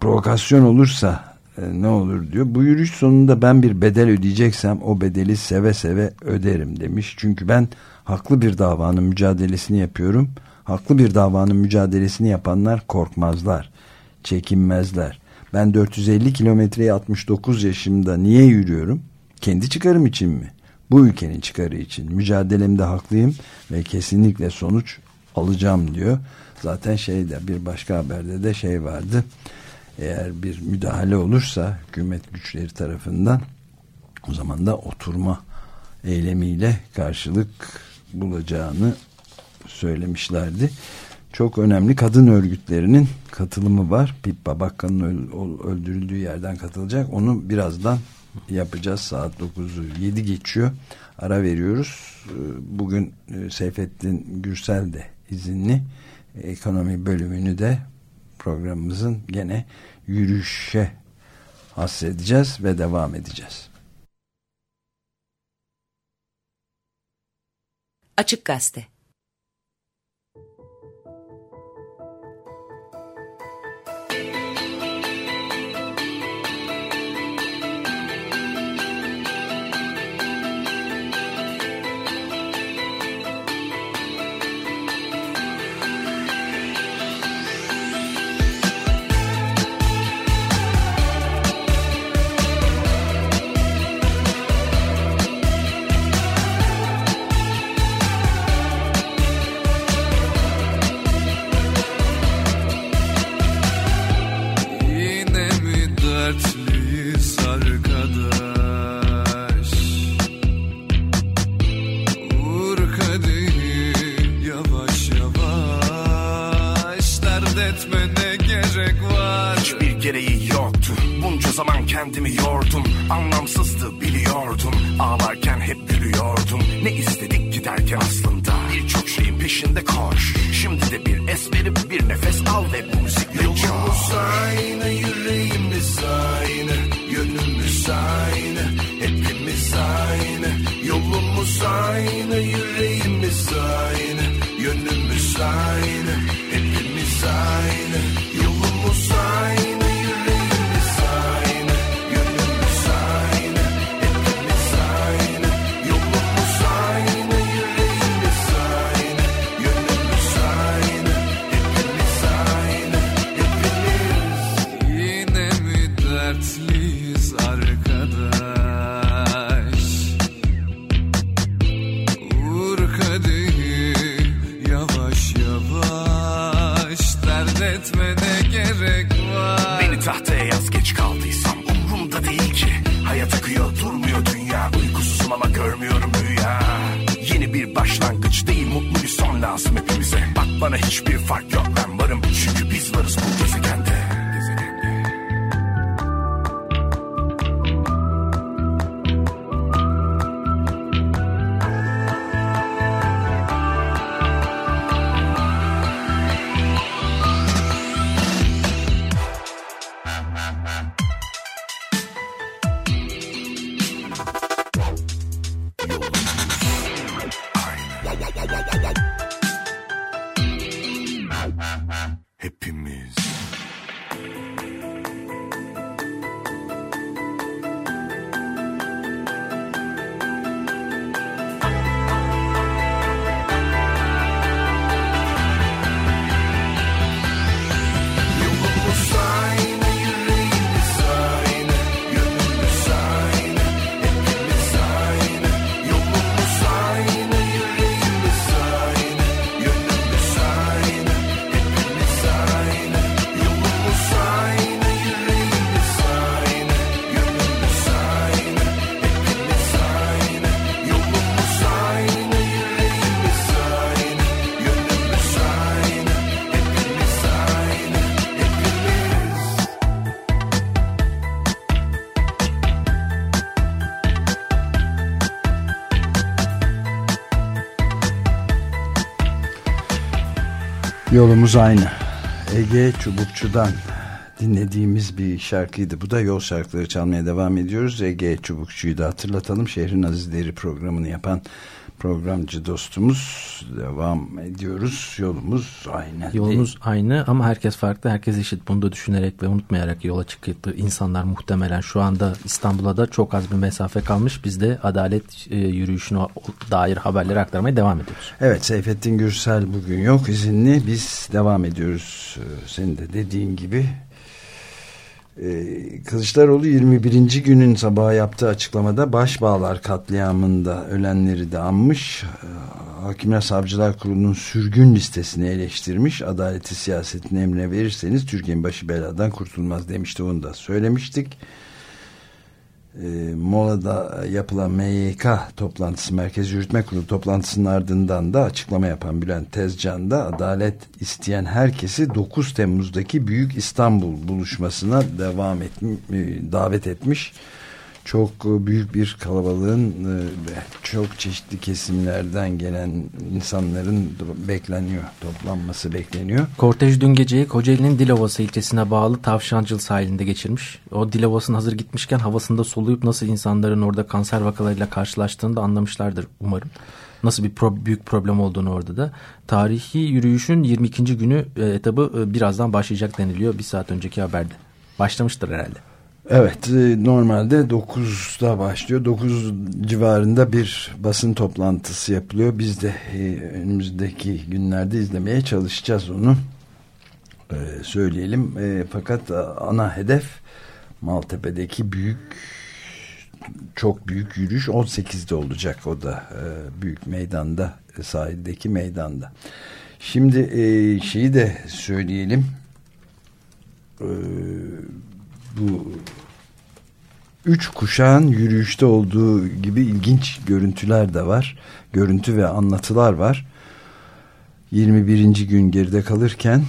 provokasyon olursa e, ne olur diyor. Bu yürüyüş sonunda ben bir bedel ödeyeceksem o bedeli seve seve öderim demiş. Çünkü ben haklı bir davanın mücadelesini yapıyorum. Haklı bir davanın mücadelesini yapanlar korkmazlar, çekinmezler. Ben 450 kilometreyi 69 yaşımda niye yürüyorum? Kendi çıkarım için mi? Bu ülkenin çıkarı için. Mücadelemde haklıyım ve kesinlikle sonuç alacağım diyor. Zaten şeyde bir başka haberde de şey vardı eğer bir müdahale olursa hükümet güçleri tarafından o zaman da oturma eylemiyle karşılık bulacağını söylemişlerdi. Çok önemli kadın örgütlerinin katılımı var. Pippa Bakkan'ın öldürüldüğü yerden katılacak. Onu birazdan yapacağız. Saat 9'u 7 geçiyor. Ara veriyoruz. Bugün e, Seyfettin Gürsel de izinli. Ekonomi bölümünü de programımızın gene yürüyüşe hasredeceğiz ve devam edeceğiz. Açık Gazete Yolumuz aynı. Ege Çubukçu'dan dinlediğimiz bir şarkıydı. Bu da yol şarkıları çalmaya devam ediyoruz. Ege Çubukçu'yu da hatırlatalım. Şehrin Azizleri programını yapan programcı dostumuz. Devam ediyoruz. Yolumuz aynı. Yolumuz aynı ama herkes farklı, herkes eşit. Bunu da düşünerek ve unutmayarak yola çıktı. İnsanlar muhtemelen şu anda İstanbul'a da çok az bir mesafe kalmış. Biz de adalet e, yürüyüşüne dair haberleri aktarmaya devam ediyoruz. Evet Seyfettin Gürsel bugün yok izinli. Biz devam ediyoruz. Ee, Senin de dediğin gibi. Ee, Kılıçdaroğlu 21. günün sabahı yaptığı açıklamada Başbağlar katliamında ölenleri de anmış. Ee, Hakimler Savcılar Kurulu'nun sürgün listesini eleştirmiş. Adaleti siyasetin emrine verirseniz Türkiye'nin başı beladan kurtulmaz demişti. Onu da söylemiştik. E, Mola'da yapılan MYK toplantısı, Merkez Yürütme Kurulu toplantısının ardından da açıklama yapan Bülent Tezcan da adalet isteyen herkesi 9 Temmuz'daki Büyük İstanbul buluşmasına devam et, davet etmiş. Çok e, büyük bir kalabalığın e, ve çok çeşitli kesimlerden gelen insanların bekleniyor, toplanması bekleniyor. Kortej dün geceyi Kocaeli'nin Dilovası ilçesine bağlı Tavşancıl sahilinde geçirmiş. O Dilovası'nın hazır gitmişken havasında soluyup nasıl insanların orada kanser vakalarıyla karşılaştığını da anlamışlardır umarım. Nasıl bir pro büyük problem olduğunu orada da. Tarihi yürüyüşün 22. günü e, etabı birazdan başlayacak deniliyor bir saat önceki haberde. Başlamıştır herhalde. Evet e, normalde 9'da başlıyor. 9 civarında bir basın toplantısı yapılıyor. Biz de e, önümüzdeki günlerde izlemeye çalışacağız onu. E, söyleyelim. Fakat ana hedef Maltepe'deki büyük çok büyük yürüyüş 18'de olacak o da büyük meydanda sahildeki meydanda. Şimdi şeyi de söyleyelim. Eee bu üç kuşağın yürüyüşte olduğu gibi ilginç görüntüler de var. Görüntü ve anlatılar var. 21. gün geride kalırken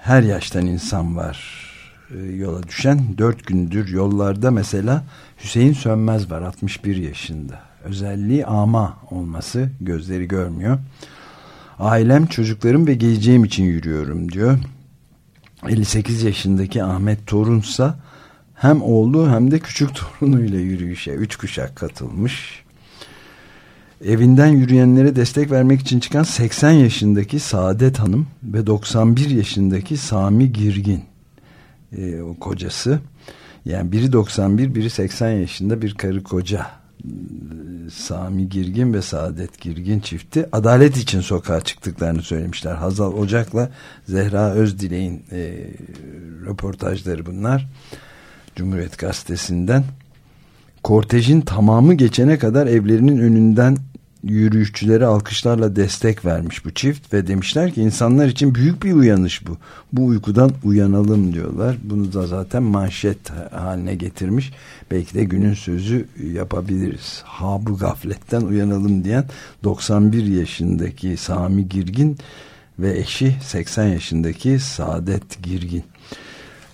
her yaştan insan var e, yola düşen. Dört gündür yollarda mesela Hüseyin Sönmez var 61 yaşında. Özelliği ama olması gözleri görmüyor. Ailem, çocuklarım ve geleceğim için yürüyorum diyor. 58 yaşındaki Ahmet Torunsa hem oğlu hem de küçük torunuyla yürüyüşe üç kuşak katılmış. Evinden yürüyenlere destek vermek için çıkan 80 yaşındaki Saadet Hanım ve 91 yaşındaki Sami Girgin e, o kocası. Yani biri 91 biri 80 yaşında bir karı koca Sami Girgin ve Saadet Girgin çifti adalet için sokağa çıktıklarını söylemişler. Hazal Ocak'la Zehra Özdilek'in e, röportajları bunlar. Cumhuriyet Gazetesi'nden. Kortejin tamamı geçene kadar evlerinin önünden yürüyüşçüleri alkışlarla destek vermiş bu çift ve demişler ki insanlar için büyük bir uyanış bu. Bu uykudan uyanalım diyorlar. Bunu da zaten manşet haline getirmiş. Belki de günün sözü yapabiliriz. Ha bu gafletten uyanalım diyen 91 yaşındaki Sami Girgin ve eşi 80 yaşındaki Saadet Girgin.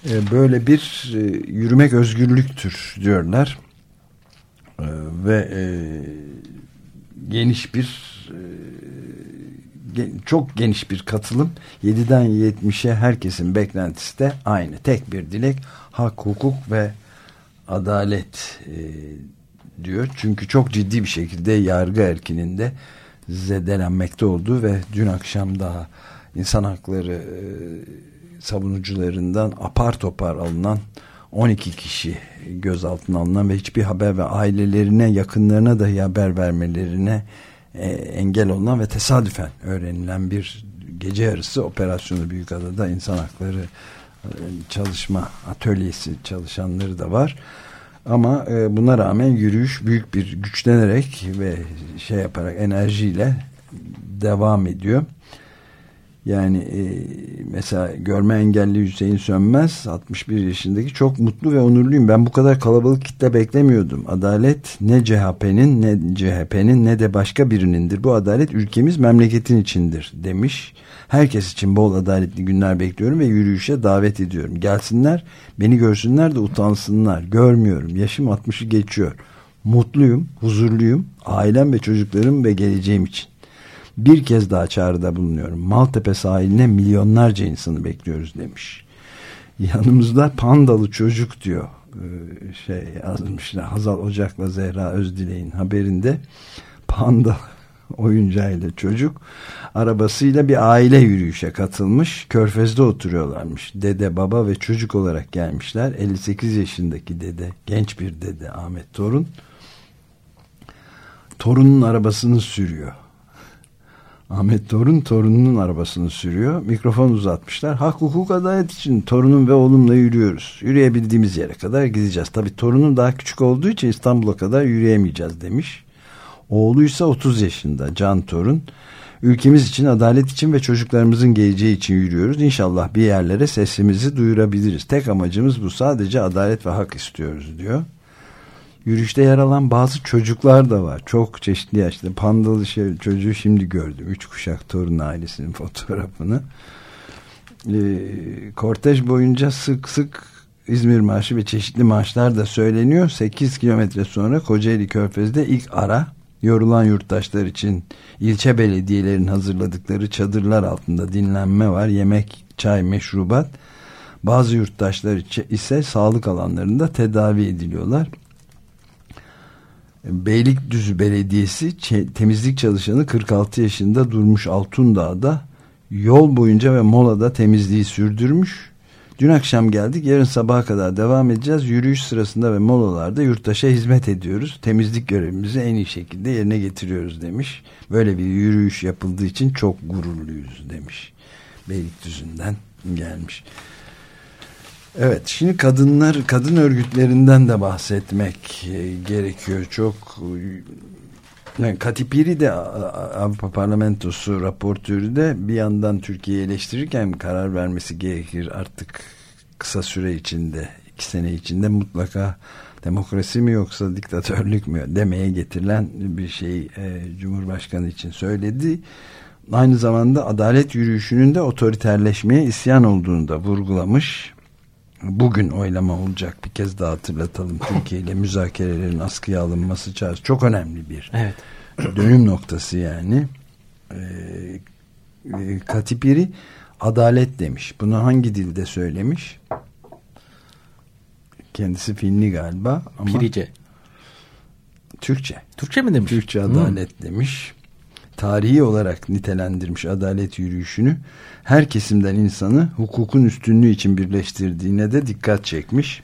Ee, böyle bir e, yürümek özgürlüktür diyorlar. Ee, ve e, geniş bir e, çok geniş bir katılım. 7'den 70'e herkesin beklentisi de aynı. Tek bir dilek hak hukuk ve adalet diyor. Çünkü çok ciddi bir şekilde yargı erkinin de zedelenmekte olduğu ve dün akşam daha insan hakları savunucularından apar topar alınan 12 kişi gözaltına alınan ve hiçbir haber ve ailelerine yakınlarına dahi haber vermelerine e, engel olunan ve tesadüfen öğrenilen bir gece yarısı operasyonu Büyükada'da insan hakları e, çalışma atölyesi çalışanları da var. Ama e, buna rağmen yürüyüş büyük bir güçlenerek ve şey yaparak enerjiyle devam ediyor. Yani e, mesela görme engelli Hüseyin Sönmez 61 yaşındaki çok mutlu ve onurluyum. Ben bu kadar kalabalık kitle beklemiyordum. Adalet ne CHP'nin ne CHP'nin ne de başka birinindir. Bu adalet ülkemiz memleketin içindir demiş. Herkes için bol adaletli günler bekliyorum ve yürüyüşe davet ediyorum. Gelsinler beni görsünler de utansınlar. Görmüyorum yaşım 60'ı geçiyor. Mutluyum, huzurluyum, ailem ve çocuklarım ve geleceğim için. Bir kez daha çağrıda bulunuyorum. Maltepe sahiline milyonlarca insanı bekliyoruz demiş. Yanımızda pandalı çocuk diyor. Ee, şey yazmışlar Hazal Ocak'la Zehra Özdilek'in haberinde panda oyuncağıyla çocuk arabasıyla bir aile yürüyüşe katılmış. Körfez'de oturuyorlarmış. Dede, baba ve çocuk olarak gelmişler. 58 yaşındaki dede, genç bir dede Ahmet Torun. Torunun arabasını sürüyor. Ahmet Torun torununun arabasını sürüyor. Mikrofon uzatmışlar. Hak hukuk adalet için torunum ve oğlumla yürüyoruz. Yürüyebildiğimiz yere kadar gideceğiz. Tabii torunum daha küçük olduğu için İstanbul'a kadar yürüyemeyeceğiz demiş. Oğluysa 30 yaşında Can Torun. Ülkemiz için, adalet için ve çocuklarımızın geleceği için yürüyoruz. İnşallah bir yerlere sesimizi duyurabiliriz. Tek amacımız bu. Sadece adalet ve hak istiyoruz diyor. Yürüyüşte yer alan bazı çocuklar da var. Çok çeşitli yaşta. Pandalı şey, çocuğu şimdi gördüm. Üç kuşak torun ailesinin fotoğrafını. E, kortej boyunca sık sık İzmir Marşı ve çeşitli marşlar da söyleniyor. 8 kilometre sonra Kocaeli Körfez'de ilk ara yorulan yurttaşlar için ilçe belediyelerin hazırladıkları çadırlar altında dinlenme var. Yemek, çay, meşrubat. Bazı yurttaşlar ise sağlık alanlarında tedavi ediliyorlar. Beylikdüzü Belediyesi temizlik çalışanı 46 yaşında Durmuş Altundağ'da yol boyunca ve molada temizliği sürdürmüş. Dün akşam geldik yarın sabaha kadar devam edeceğiz. Yürüyüş sırasında ve molalarda yurttaşa hizmet ediyoruz. Temizlik görevimizi en iyi şekilde yerine getiriyoruz demiş. Böyle bir yürüyüş yapıldığı için çok gururluyuz demiş. Beylikdüzü'nden gelmiş. Evet şimdi kadınlar kadın örgütlerinden de bahsetmek e, gerekiyor çok yani Katipiri de Avrupa Parlamentosu raportörü de bir yandan Türkiye'yi eleştirirken karar vermesi gerekir artık kısa süre içinde iki sene içinde mutlaka demokrasi mi yoksa diktatörlük mü demeye getirilen bir şey e, Cumhurbaşkanı için söyledi. Aynı zamanda adalet yürüyüşünün de otoriterleşmeye isyan olduğunu da vurgulamış bugün oylama olacak. Bir kez daha hatırlatalım. Türkiye ile müzakerelerin askıya alınması çağrısı çok önemli bir evet. dönüm noktası yani. Ee, e, Katipiri adalet demiş. Bunu hangi dilde söylemiş? Kendisi Finli galiba ama Pirice. Türkçe. Türkçe mi demiş? Türkçe adalet hmm. demiş tarihi olarak nitelendirmiş adalet yürüyüşünü her kesimden insanı hukukun üstünlüğü için birleştirdiğine de dikkat çekmiş.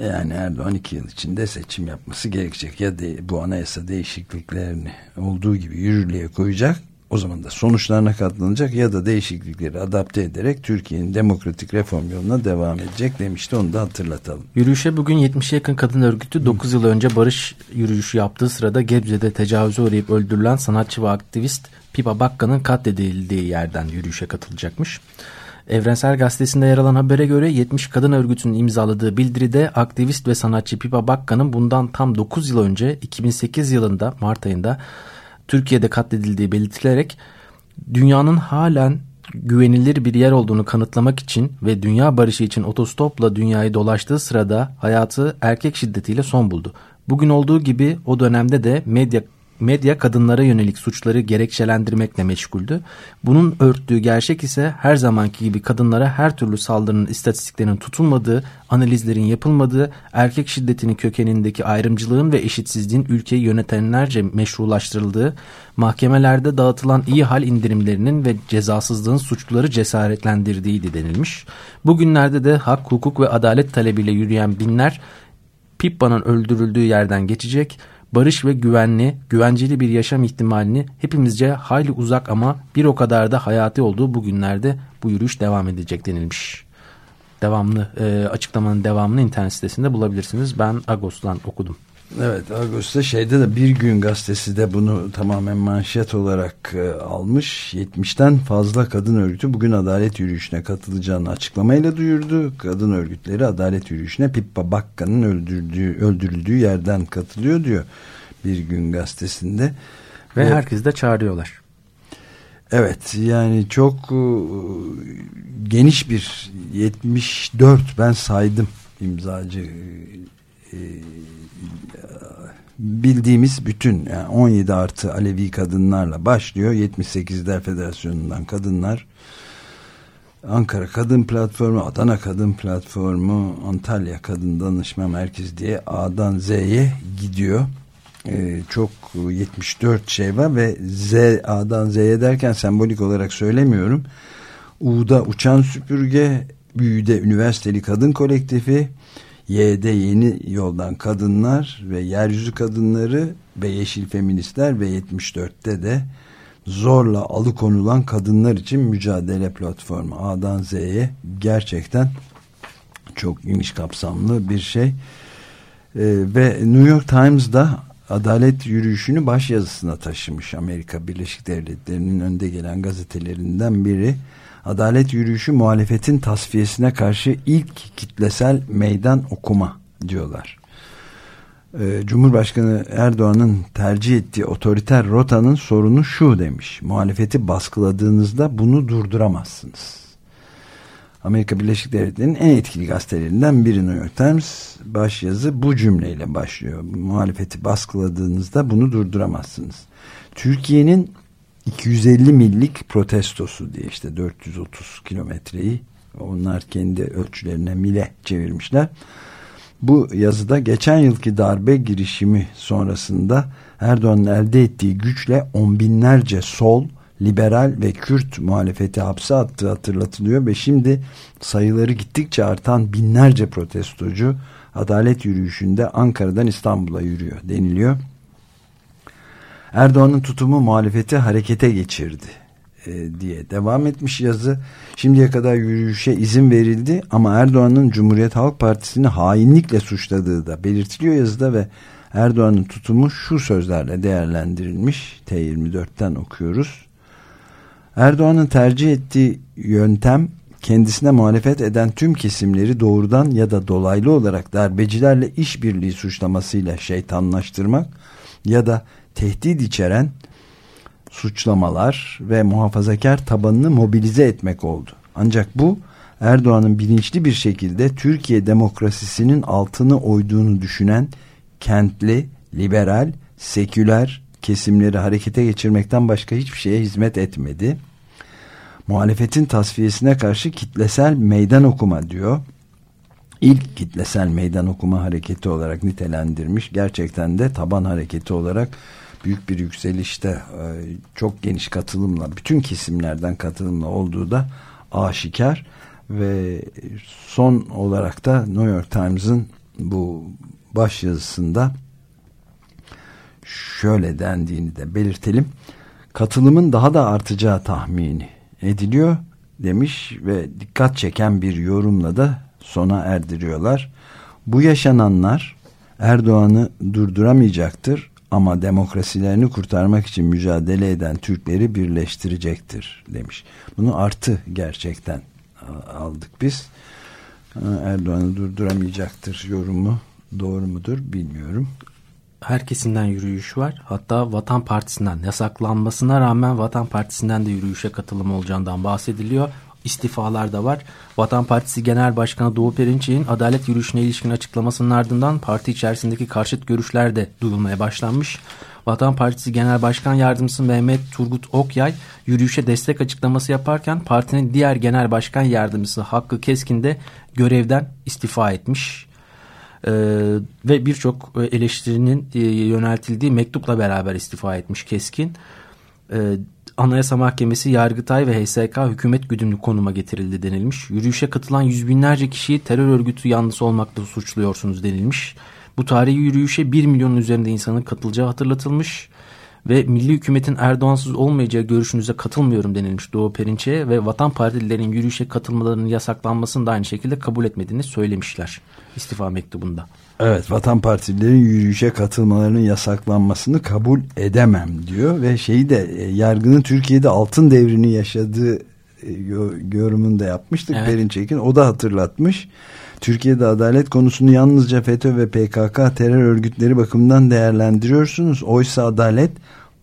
Yani Erdoğan iki yıl içinde seçim yapması gerekecek ya de bu anayasa değişikliklerini olduğu gibi yürürlüğe koyacak o zaman da sonuçlarına katlanacak ya da değişiklikleri adapte ederek Türkiye'nin demokratik reform yoluna devam edecek demişti. Onu da hatırlatalım. Yürüyüşe bugün 70'e yakın kadın örgütü 9 yıl önce barış yürüyüşü yaptığı sırada Gebze'de tecavüze uğrayıp öldürülen sanatçı ve aktivist Pipa Bakka'nın katledildiği yerden yürüyüşe katılacakmış. Evrensel Gazetesi'nde yer alan habere göre 70 kadın örgütünün imzaladığı bildiride aktivist ve sanatçı Pipa Bakka'nın bundan tam 9 yıl önce 2008 yılında Mart ayında Türkiye'de katledildiği belirtilerek dünyanın halen güvenilir bir yer olduğunu kanıtlamak için ve dünya barışı için otostopla dünyayı dolaştığı sırada hayatı erkek şiddetiyle son buldu. Bugün olduğu gibi o dönemde de medya medya kadınlara yönelik suçları gerekçelendirmekle meşguldü. Bunun örttüğü gerçek ise her zamanki gibi kadınlara her türlü saldırının istatistiklerinin tutulmadığı, analizlerin yapılmadığı, erkek şiddetinin kökenindeki ayrımcılığın ve eşitsizliğin ülkeyi yönetenlerce meşrulaştırıldığı, mahkemelerde dağıtılan iyi hal indirimlerinin ve cezasızlığın suçluları cesaretlendirdiğiydi denilmiş. Bugünlerde de hak, hukuk ve adalet talebiyle yürüyen binler Pippa'nın öldürüldüğü yerden geçecek barış ve güvenli, güvenceli bir yaşam ihtimalini hepimizce hayli uzak ama bir o kadar da hayati olduğu bu günlerde bu yürüyüş devam edecek denilmiş. Devamlı e, açıklamanın devamını internet sitesinde bulabilirsiniz. Ben Agos'tan okudum. Evet Ağustos'ta şeyde de bir gün gazetesi de bunu tamamen manşet olarak e, almış. 70'ten fazla kadın örgütü bugün adalet yürüyüşüne katılacağını açıklamayla duyurdu. Kadın örgütleri adalet yürüyüşüne Pippa Bakka'nın öldürdüğü, öldürüldüğü yerden katılıyor diyor bir gün gazetesinde. Ve, Ve herkes de çağırıyorlar. Evet yani çok e, geniş bir 74 ben saydım imzacı e, bildiğimiz bütün yani 17 artı Alevi kadınlarla başlıyor. 78'ler Federasyonu'ndan kadınlar Ankara Kadın Platformu, Adana Kadın Platformu, Antalya Kadın Danışma Merkezi diye A'dan Z'ye gidiyor. Ee, çok 74 şey var ve Z A'dan Z'ye derken sembolik olarak söylemiyorum. U'da Uçan Süpürge, Büyü'de Üniversiteli Kadın Kolektifi, Y'de yeni yoldan kadınlar ve yeryüzü kadınları ve yeşil feministler ve 74'te de zorla alıkonulan kadınlar için mücadele platformu. A'dan Z'ye gerçekten çok geniş kapsamlı bir şey. Ee, ve New York Times'da adalet yürüyüşünü baş yazısına taşımış. Amerika Birleşik Devletleri'nin önde gelen gazetelerinden biri adalet yürüyüşü muhalefetin tasfiyesine karşı ilk kitlesel meydan okuma diyorlar. Ee, Cumhurbaşkanı Erdoğan'ın tercih ettiği otoriter rotanın sorunu şu demiş. Muhalefeti baskıladığınızda bunu durduramazsınız. Amerika Birleşik Devletleri'nin en etkili gazetelerinden biri New York Times başyazı bu cümleyle başlıyor. Muhalefeti baskıladığınızda bunu durduramazsınız. Türkiye'nin 250 millik protestosu diye işte 430 kilometreyi onlar kendi ölçülerine mile çevirmişler. Bu yazıda geçen yılki darbe girişimi sonrasında Erdoğan'ın elde ettiği güçle on binlerce sol, liberal ve Kürt muhalefeti hapse attığı hatırlatılıyor ve şimdi sayıları gittikçe artan binlerce protestocu adalet yürüyüşünde Ankara'dan İstanbul'a yürüyor deniliyor. Erdoğan'ın tutumu muhalefeti harekete geçirdi e, diye devam etmiş yazı. Şimdiye kadar yürüyüşe izin verildi ama Erdoğan'ın Cumhuriyet Halk Partisi'ni hainlikle suçladığı da belirtiliyor yazıda ve Erdoğan'ın tutumu şu sözlerle değerlendirilmiş. T24'ten okuyoruz. Erdoğan'ın tercih ettiği yöntem kendisine muhalefet eden tüm kesimleri doğrudan ya da dolaylı olarak darbecilerle işbirliği suçlamasıyla şeytanlaştırmak ya da tehdit içeren suçlamalar ve muhafazakar tabanını mobilize etmek oldu. Ancak bu Erdoğan'ın bilinçli bir şekilde Türkiye demokrasisinin altını oyduğunu düşünen kentli, liberal, seküler kesimleri harekete geçirmekten başka hiçbir şeye hizmet etmedi. Muhalefetin tasfiyesine karşı kitlesel meydan okuma diyor. İlk kitlesel meydan okuma hareketi olarak nitelendirmiş. Gerçekten de taban hareketi olarak büyük bir yükselişte e, çok geniş katılımla bütün kesimlerden katılımla olduğu da aşikar ve son olarak da New York Times'ın bu başyazısında şöyle dendiğini de belirtelim. katılımın daha da artacağı tahmini ediliyor demiş ve dikkat çeken bir yorumla da sona erdiriyorlar. Bu yaşananlar Erdoğan'ı durduramayacaktır ama demokrasilerini kurtarmak için mücadele eden Türkleri birleştirecektir demiş. Bunu artı gerçekten aldık biz. Erdoğan'ı durduramayacaktır yorumu doğru mudur bilmiyorum. Herkesinden yürüyüş var. Hatta Vatan Partisi'nden yasaklanmasına rağmen Vatan Partisi'nden de yürüyüşe katılım olacağından bahsediliyor. İstifalar da var. Vatan Partisi Genel Başkanı Doğu Perinçek'in adalet yürüyüşüne ilişkin açıklamasının ardından parti içerisindeki karşıt görüşler de duyulmaya başlanmış. Vatan Partisi Genel Başkan Yardımcısı Mehmet Turgut Okyay yürüyüşe destek açıklaması yaparken partinin diğer genel başkan yardımcısı Hakkı Keskin de görevden istifa etmiş. Ee, ve birçok eleştirinin e, yöneltildiği mektupla beraber istifa etmiş Keskin. Ee, Anayasa Mahkemesi, Yargıtay ve HSK hükümet güdümlü konuma getirildi denilmiş. Yürüyüşe katılan yüz binlerce kişiyi terör örgütü yanlısı olmakla suçluyorsunuz denilmiş. Bu tarihi yürüyüşe 1 milyonun üzerinde insanın katılacağı hatırlatılmış ve milli hükümetin Erdoğansız olmayacağı görüşünüze katılmıyorum denilmiş Doğu Perinçek'e ve Vatan Partililerin yürüyüşe katılmalarının yasaklanmasını da aynı şekilde kabul etmediğini söylemişler istifa mektubunda. Evet Vatan Partililerin yürüyüşe katılmalarının yasaklanmasını kabul edemem diyor ve şeyi de e, yargının Türkiye'de altın devrini yaşadığı e, yorumunu da yapmıştık evet. Perinçek'in o da hatırlatmış. Türkiye'de adalet konusunu yalnızca FETÖ ve PKK terör örgütleri bakımından değerlendiriyorsunuz. Oysa adalet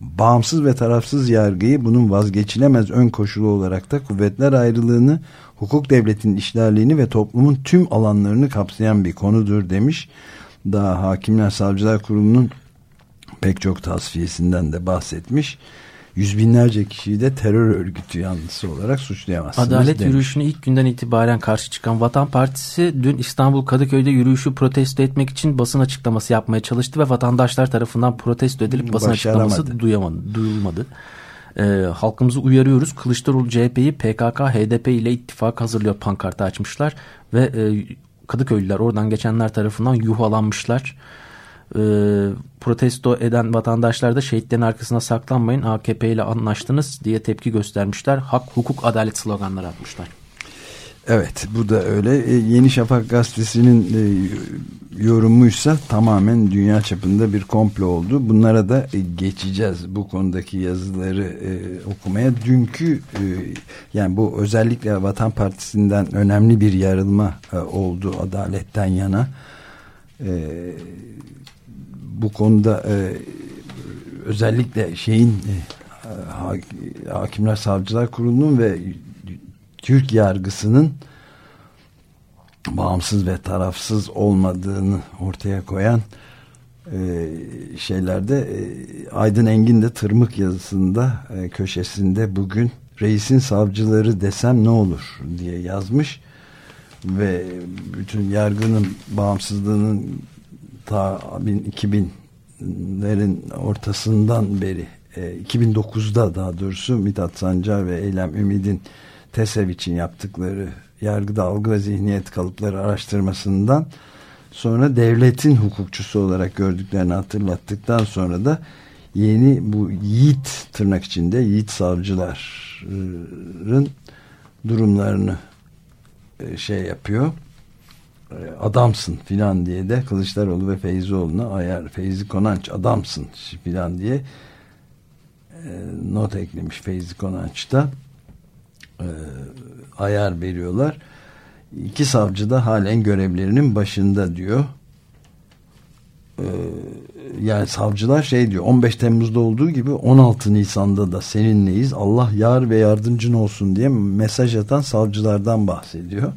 bağımsız ve tarafsız yargıyı bunun vazgeçilemez ön koşulu olarak da kuvvetler ayrılığını, hukuk devletinin işlerliğini ve toplumun tüm alanlarını kapsayan bir konudur demiş. Daha Hakimler Savcılar Kurulu'nun pek çok tasfiyesinden de bahsetmiş yüz binlerce kişiyi de terör örgütü yanlısı olarak suçlayamazsınız. Adalet demiş. yürüyüşünü ilk günden itibaren karşı çıkan Vatan Partisi dün İstanbul Kadıköy'de yürüyüşü protesto etmek için basın açıklaması yapmaya çalıştı ve vatandaşlar tarafından protesto edilip basın açıklaması duyamadı, duyulmadı. Ee, halkımızı uyarıyoruz. Kılıçdaroğlu CHP'yi PKK, HDP ile ittifak hazırlıyor pankartı açmışlar ve e, Kadıköylüler oradan geçenler tarafından yuhalanmışlar e, protesto eden vatandaşlar da şehitlerin arkasına saklanmayın AKP ile anlaştınız diye tepki göstermişler. Hak, hukuk, adalet sloganları atmışlar. Evet bu da öyle. E, Yeni Şafak gazetesinin e, yorumuysa tamamen dünya çapında bir komplo oldu. Bunlara da e, geçeceğiz bu konudaki yazıları e, okumaya. Dünkü yani bu özellikle Vatan Partisi'nden önemli bir yarılma oldu adaletten yana. E, bu konuda e, özellikle şeyin e, Hakimler Savcılar Kurulu'nun ve Türk yargısının bağımsız ve tarafsız olmadığını ortaya koyan e, şeylerde e, Aydın Engin de tırmık yazısında e, köşesinde bugün reisin savcıları desem ne olur? diye yazmış ve bütün yargının bağımsızlığının ta 2000'lerin ortasından beri 2009'da e, daha doğrusu Mithat Sancar ve Eylem Ümid'in TESEV için yaptıkları yargıda algı ve zihniyet kalıpları araştırmasından sonra devletin hukukçusu olarak gördüklerini hatırlattıktan sonra da yeni bu yiğit tırnak içinde yiğit savcıların durumlarını e, şey yapıyor adamsın filan diye de Kılıçdaroğlu ve Feyzioğlu'na ayar Feyzi Konanç adamsın filan diye e, not eklemiş Feyzi Konanç'ta e, ayar veriyorlar. İki savcı da halen görevlerinin başında diyor. E, yani savcılar şey diyor 15 Temmuz'da olduğu gibi 16 Nisan'da da seninleyiz Allah yar ve yardımcın olsun diye mesaj atan savcılardan bahsediyor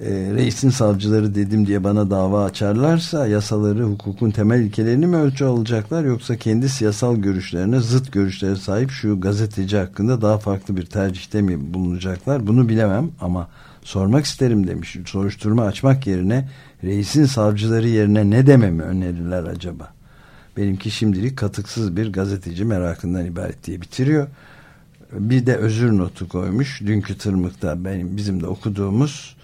e, reisin savcıları dedim diye bana dava açarlarsa yasaları, hukukun temel ilkelerini mi ölçü alacaklar yoksa kendi siyasal görüşlerine zıt görüşlere sahip şu gazeteci hakkında daha farklı bir tercihte mi bulunacaklar? Bunu bilemem ama sormak isterim demiş. Soruşturma açmak yerine reisin savcıları yerine ne dememi önerirler acaba? Benimki şimdilik katıksız bir gazeteci merakından ibaret diye bitiriyor. Bir de özür notu koymuş. Dünkü tırmıkta benim bizim de okuduğumuz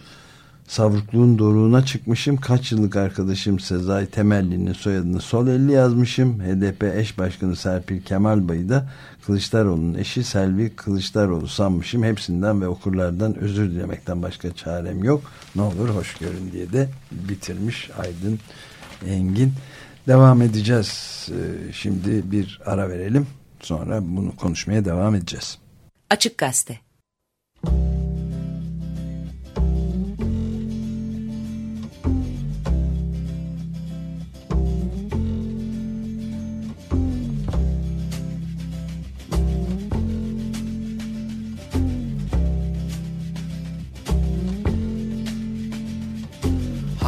Savrukluğun doruğuna çıkmışım. Kaç yıllık arkadaşım Sezai Temelli'nin soyadını sol elli yazmışım. HDP eş başkanı Serpil Kemal Bey'i de Kılıçdaroğlu'nun eşi Selvi Kılıçdaroğlu sanmışım. Hepsinden ve okurlardan özür dilemekten başka çarem yok. Ne olur hoş görün diye de bitirmiş Aydın Engin. Devam edeceğiz. Ee, şimdi bir ara verelim. Sonra bunu konuşmaya devam edeceğiz. Açık Gazete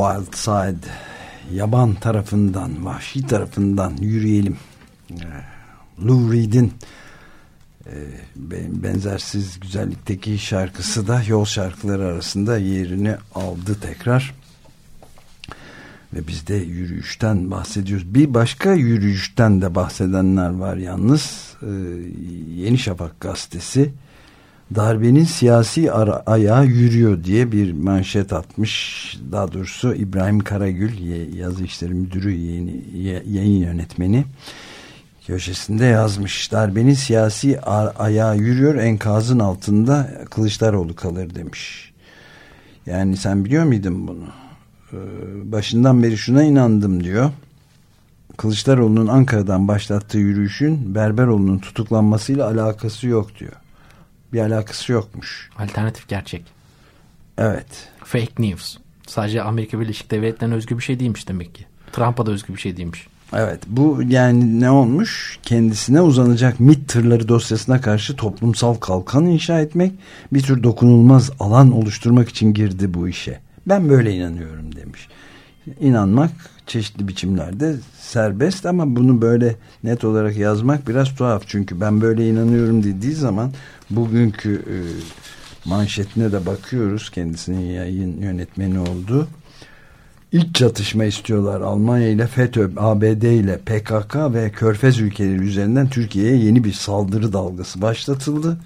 Wild Side yaban tarafından, vahşi tarafından yürüyelim. Lou Reed'in e, benzersiz güzellikteki şarkısı da yol şarkıları arasında yerini aldı tekrar. Ve biz de yürüyüşten bahsediyoruz. Bir başka yürüyüşten de bahsedenler var yalnız. E, Yeni Şafak gazetesi darbenin siyasi ara, ayağı yürüyor diye bir manşet atmış. Daha doğrusu İbrahim Karagül yazı işleri müdürü yayın, yayın yönetmeni köşesinde yazmış. Darbenin siyasi ayağı yürüyor enkazın altında Kılıçdaroğlu kalır demiş. Yani sen biliyor muydun bunu? Ee, başından beri şuna inandım diyor. Kılıçdaroğlu'nun Ankara'dan başlattığı yürüyüşün Berberoğlu'nun tutuklanmasıyla alakası yok diyor. Bir alakası yokmuş. Alternatif gerçek. Evet. Fake news. Sadece Amerika Birleşik Devletleri'ne özgü bir şey değilmiş demek ki. Trump'a da özgü bir şey değilmiş. Evet bu yani ne olmuş kendisine uzanacak MIT tırları dosyasına karşı toplumsal kalkan inşa etmek bir tür dokunulmaz alan oluşturmak için girdi bu işe. Ben böyle inanıyorum demiş. İnanmak çeşitli biçimlerde serbest ama bunu böyle net olarak yazmak biraz tuhaf. Çünkü ben böyle inanıyorum dediği zaman bugünkü e, manşetine de bakıyoruz kendisinin yayın yönetmeni oldu. İlk çatışma istiyorlar Almanya ile FETÖ, ABD ile PKK ve Körfez ülkeleri üzerinden Türkiye'ye yeni bir saldırı dalgası başlatıldı.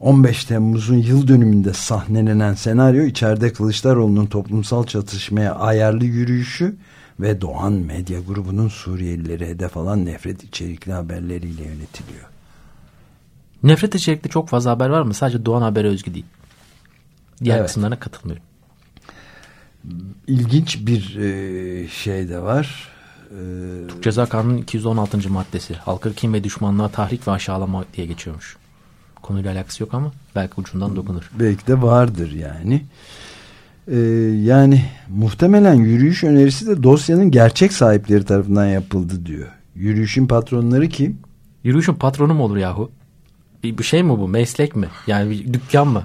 15 Temmuz'un yıl dönümünde sahnelenen senaryo içeride Kılıçdaroğlu'nun toplumsal çatışmaya ayarlı yürüyüşü ve Doğan Medya grubunun Suriyelileri hedef alan nefret içerikli haberleriyle yönetiliyor. Nefret içerikli çok fazla haber var mı? Sadece Doğan Haber'e özgü değil. Diğer evet. kısımlarına katılmıyorum. İlginç bir e, şey de var. E, Türk Ceza Kanunu'nun 216. maddesi. Halkı kim ve düşmanlığa tahrik ve aşağılama diye geçiyormuş. Konuyla alakası yok ama belki ucundan dokunur. Belki de vardır yani. Ee, yani muhtemelen yürüyüş önerisi de dosyanın gerçek sahipleri tarafından yapıldı diyor. Yürüyüşün patronları kim? Yürüyüşün patronu mu olur yahu? Bir, bir şey mi bu? Meslek mi? Yani bir dükkan mı?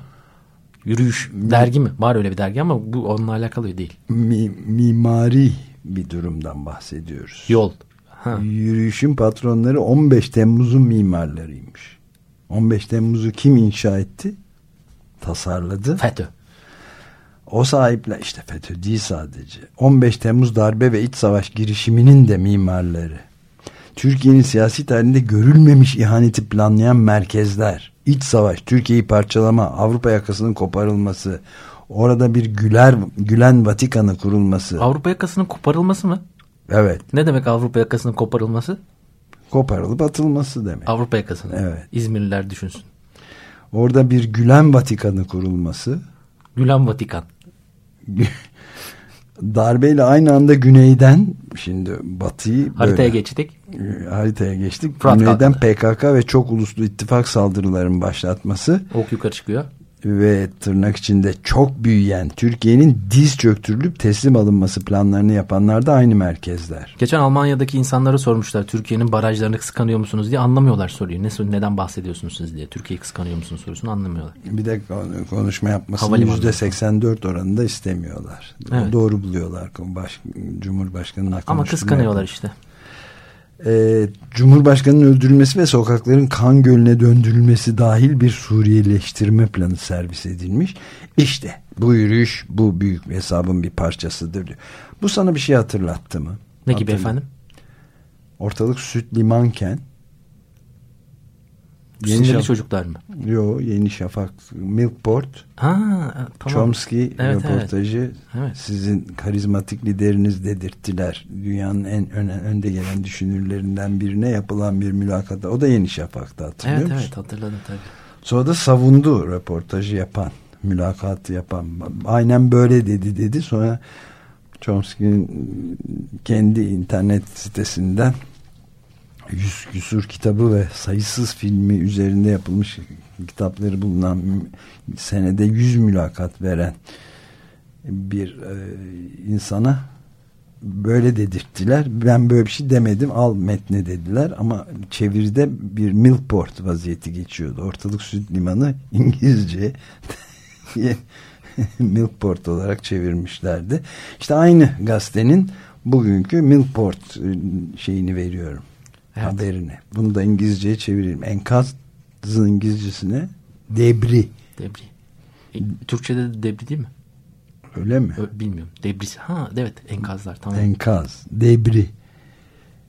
Yürüyüş dergi mi? Var öyle bir dergi ama bu onunla alakalı değil. Mi, mimari bir durumdan bahsediyoruz. Yol. Ha. Yürüyüşün patronları 15 Temmuz'un mimarlarıymış. 15 Temmuz'u kim inşa etti? Tasarladı. FETÖ. O sahiple işte FETÖ değil sadece. 15 Temmuz darbe ve iç savaş girişiminin de mimarları. Türkiye'nin siyasi tarihinde görülmemiş ihaneti planlayan merkezler. İç savaş, Türkiye'yi parçalama, Avrupa yakasının koparılması, orada bir Güler, Gülen Vatikanı kurulması. Avrupa yakasının koparılması mı? Evet. Ne demek Avrupa yakasının koparılması? Koparılıp atılması demek. Avrupa yakasının. Evet. İzmirliler düşünsün. Orada bir Gülen Vatikanı kurulması. Gülen Vatikan. darbeyle aynı anda güneyden şimdi batıyı haritaya böyle, geçtik. Haritaya geçtik. Fırat güneyden PKK ve çok uluslu ittifak saldırılarının başlatması. Ok yukarı çıkıyor ve tırnak içinde çok büyüyen Türkiye'nin diz çöktürülüp teslim alınması planlarını yapanlar da aynı merkezler. Geçen Almanya'daki insanlara sormuşlar Türkiye'nin barajlarını kıskanıyor musunuz diye anlamıyorlar soruyu. Ne, neden bahsediyorsunuz siz diye. Türkiye'yi kıskanıyor musunuz sorusunu anlamıyorlar. Bir de konuşma yapmasını yüzde 84 oranında istemiyorlar. Evet. Doğru buluyorlar baş, Cumhurbaşkanı'nın Ama kıskanıyorlar işte e, Cumhurbaşkanı'nın öldürülmesi ve sokakların kan gölüne döndürülmesi dahil bir Suriyeleştirme planı servis edilmiş. İşte bu yürüyüş bu büyük hesabın bir parçasıdır diyor. Bu sana bir şey hatırlattı mı? Ne gibi Hatırladım. efendim? Ortalık süt limanken Yeni Şafak. çocuklar mı? Yo Yeni Şafak Milkport ha, tamam. Chomsky evet, röportajı evet. sizin karizmatik lideriniz dedirttiler. Dünyanın en öne, önde gelen düşünürlerinden birine yapılan bir mülakata. O da Yeni Şafak'ta hatırlıyor evet, musun? Evet hatırladım tabii. Sonra da savundu röportajı yapan mülakatı yapan. Aynen böyle dedi dedi. Sonra Chomsky'nin kendi internet sitesinden yüz küsur kitabı ve sayısız filmi üzerinde yapılmış kitapları bulunan senede yüz mülakat veren bir e, insana böyle dedirttiler. Ben böyle bir şey demedim al metne dediler ama çeviride bir Milport vaziyeti geçiyordu. Ortalık Süt Limanı İngilizce Milport olarak çevirmişlerdi. İşte aynı gazetenin bugünkü Milport e, şeyini veriyorum evet. haberini. Bunu da İngilizceye çevireyim. Enkazın İngilizcesine debri. Debri. E, Türkçe'de de debri değil mi? Öyle mi? Ö, bilmiyorum. Debris. Ha evet enkazlar tamam. Enkaz. Debri.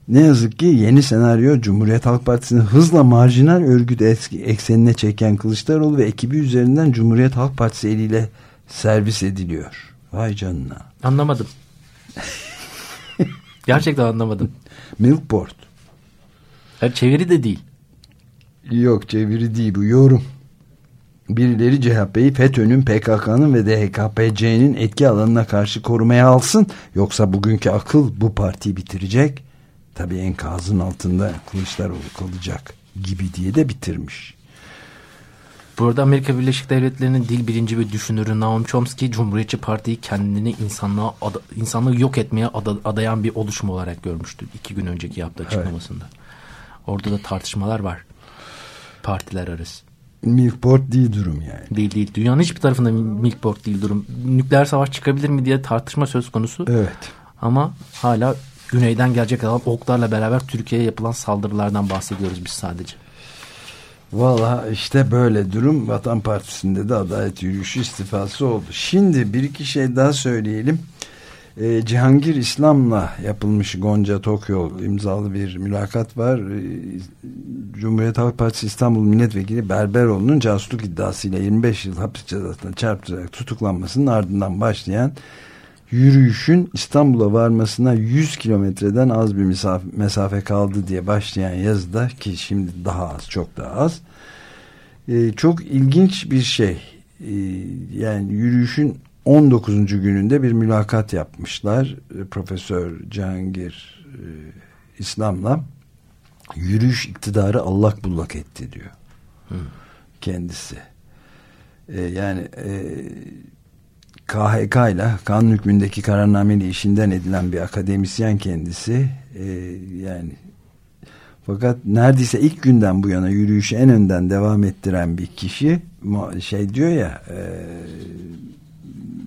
Ne yazık ki yeni senaryo Cumhuriyet Halk Partisi'ni hızla marjinal örgüt eksenine çeken Kılıçdaroğlu ve ekibi üzerinden Cumhuriyet Halk Partisi eliyle servis ediliyor. Vay canına. Anlamadım. Gerçekten anlamadım. Milkport. Yani çeviri de değil. Yok çeviri değil bu yorum. Birileri CHP'yi FETÖ'nün, PKK'nın ve DHKPC'nin etki alanına karşı korumaya alsın. Yoksa bugünkü akıl bu partiyi bitirecek. Tabii enkazın altında Kılıçdaroğlu kalacak gibi diye de bitirmiş. Burada Amerika Birleşik Devletleri'nin dil birinci ve düşünürü Noam Chomsky Cumhuriyetçi Parti'yi kendini insanlığa insanlığı yok etmeye ada, adayan bir oluşum olarak görmüştü. iki gün önceki yaptığı açıklamasında. Evet. Orada da tartışmalar var. Partiler arası. Milkport değil durum yani. Değil değil. Dünyanın hiçbir tarafında Milkport değil durum. Nükleer savaş çıkabilir mi diye tartışma söz konusu. Evet. Ama hala güneyden gelecek olan oklarla beraber Türkiye'ye yapılan saldırılardan bahsediyoruz biz sadece. Valla işte böyle durum Vatan Partisi'nde de adalet yürüyüşü istifası oldu. Şimdi bir iki şey daha söyleyelim. Ee, Cihangir İslam'la yapılmış Gonca Tokyo imzalı bir mülakat var. Ee, Cumhuriyet Halk Partisi İstanbul Milletvekili Berberoğlu'nun casusluk iddiasıyla 25 yıl hapis cezasına çarptırarak tutuklanmasının ardından başlayan yürüyüşün İstanbul'a varmasına 100 kilometreden az bir mesafe kaldı diye başlayan yazıda ki şimdi daha az çok daha az e, çok ilginç bir şey e, yani yürüyüşün 19. gününde bir mülakat yapmışlar e, Profesör Cihangir e, İslam'la yürüyüş iktidarı allak bullak etti diyor hmm. kendisi e, yani e, KHK ile kanun hükmündeki kararnameli işinden edilen bir akademisyen kendisi e, yani fakat neredeyse ilk günden bu yana yürüyüşü en önden devam ettiren bir kişi şey diyor ya e,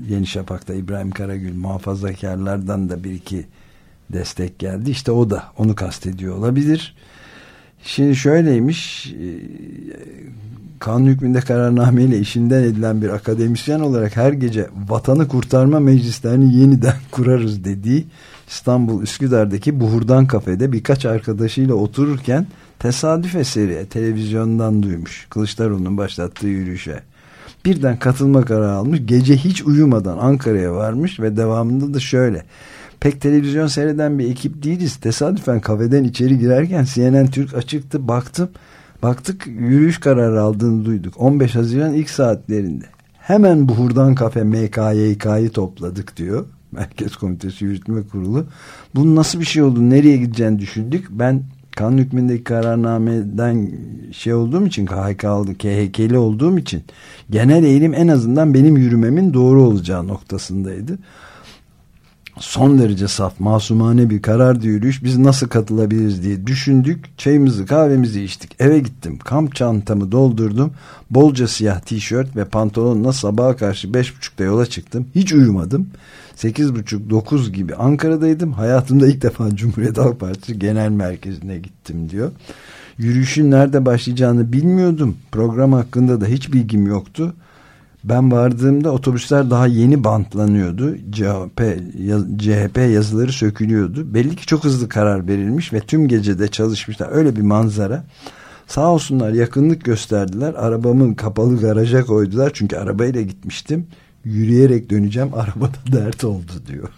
Yeni Şafak'ta İbrahim Karagül muhafazakarlardan da bir iki destek geldi. İşte o da onu kastediyor olabilir. Şimdi şöyleymiş e, kanun hükmünde kararnameyle işinden edilen bir akademisyen olarak her gece vatanı kurtarma meclislerini yeniden kurarız dediği İstanbul Üsküdar'daki Buhurdan kafede birkaç arkadaşıyla otururken tesadüf eseri televizyondan duymuş Kılıçdaroğlu'nun başlattığı yürüyüşe. Birden katılma kararı almış. Gece hiç uyumadan Ankara'ya varmış ve devamında da şöyle. Pek televizyon seyreden bir ekip değiliz. Tesadüfen kafeden içeri girerken CNN Türk açıktı. Baktım Baktık yürüyüş kararı aldığını duyduk. 15 Haziran ilk saatlerinde. Hemen Buhurdan Kafe MKYK'yı topladık diyor. Merkez Komitesi Yürütme Kurulu. Bunun nasıl bir şey oldu? Nereye gideceğini düşündük. Ben kanun hükmündeki kararnameden şey olduğum için KHK'lı, KHK'li olduğum için genel eğilim en azından benim yürümemin doğru olacağı noktasındaydı son derece saf, masumane bir karar yürüyüş. Biz nasıl katılabiliriz diye düşündük. Çayımızı, kahvemizi içtik. Eve gittim. Kamp çantamı doldurdum. Bolca siyah tişört ve pantolonla sabaha karşı beş buçukta yola çıktım. Hiç uyumadım. Sekiz buçuk, dokuz gibi Ankara'daydım. Hayatımda ilk defa Cumhuriyet Halk Partisi Genel Merkezi'ne gittim diyor. Yürüyüşün nerede başlayacağını bilmiyordum. Program hakkında da hiç bilgim yoktu. Ben vardığımda otobüsler daha yeni bantlanıyordu. CHP, CHP yazıları sökülüyordu. Belli ki çok hızlı karar verilmiş ve tüm gecede çalışmışlar. Öyle bir manzara. Sağ olsunlar yakınlık gösterdiler. Arabamı kapalı garaja koydular. Çünkü arabayla gitmiştim. Yürüyerek döneceğim. Arabada dert oldu diyor.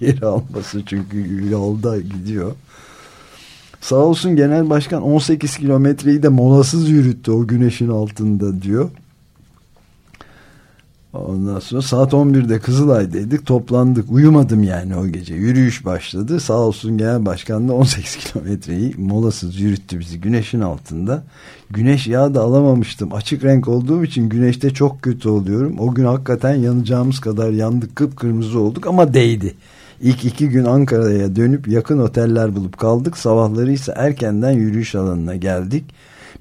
Geri alması çünkü yolda gidiyor. Sağ olsun genel başkan 18 kilometreyi de molasız yürüttü o güneşin altında diyor. Ondan sonra saat 11'de Kızılay'daydık toplandık. Uyumadım yani o gece. Yürüyüş başladı. Sağ olsun genel başkan da 18 kilometreyi molasız yürüttü bizi güneşin altında. Güneş yağı da alamamıştım. Açık renk olduğum için güneşte çok kötü oluyorum. O gün hakikaten yanacağımız kadar yandık kıpkırmızı olduk ama değdi. İlk iki gün Ankara'ya dönüp yakın oteller bulup kaldık. Sabahları ise erkenden yürüyüş alanına geldik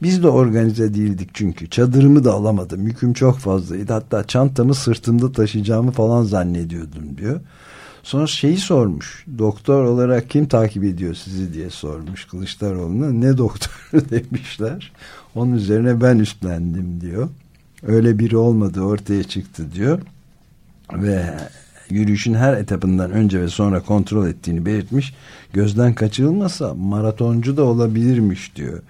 biz de organize değildik çünkü. Çadırımı da alamadım. Yüküm çok fazlaydı. Hatta çantamı sırtımda taşıyacağımı falan zannediyordum diyor. Sonra şeyi sormuş. Doktor olarak kim takip ediyor sizi diye sormuş Kılıçdaroğlu'na. Ne doktoru demişler. Onun üzerine ben üstlendim diyor. Öyle biri olmadı ortaya çıktı diyor. Ve Yürüyüşün her etapından önce ve sonra kontrol ettiğini belirtmiş. Gözden kaçırılmasa maratoncu da olabilirmiş diyor.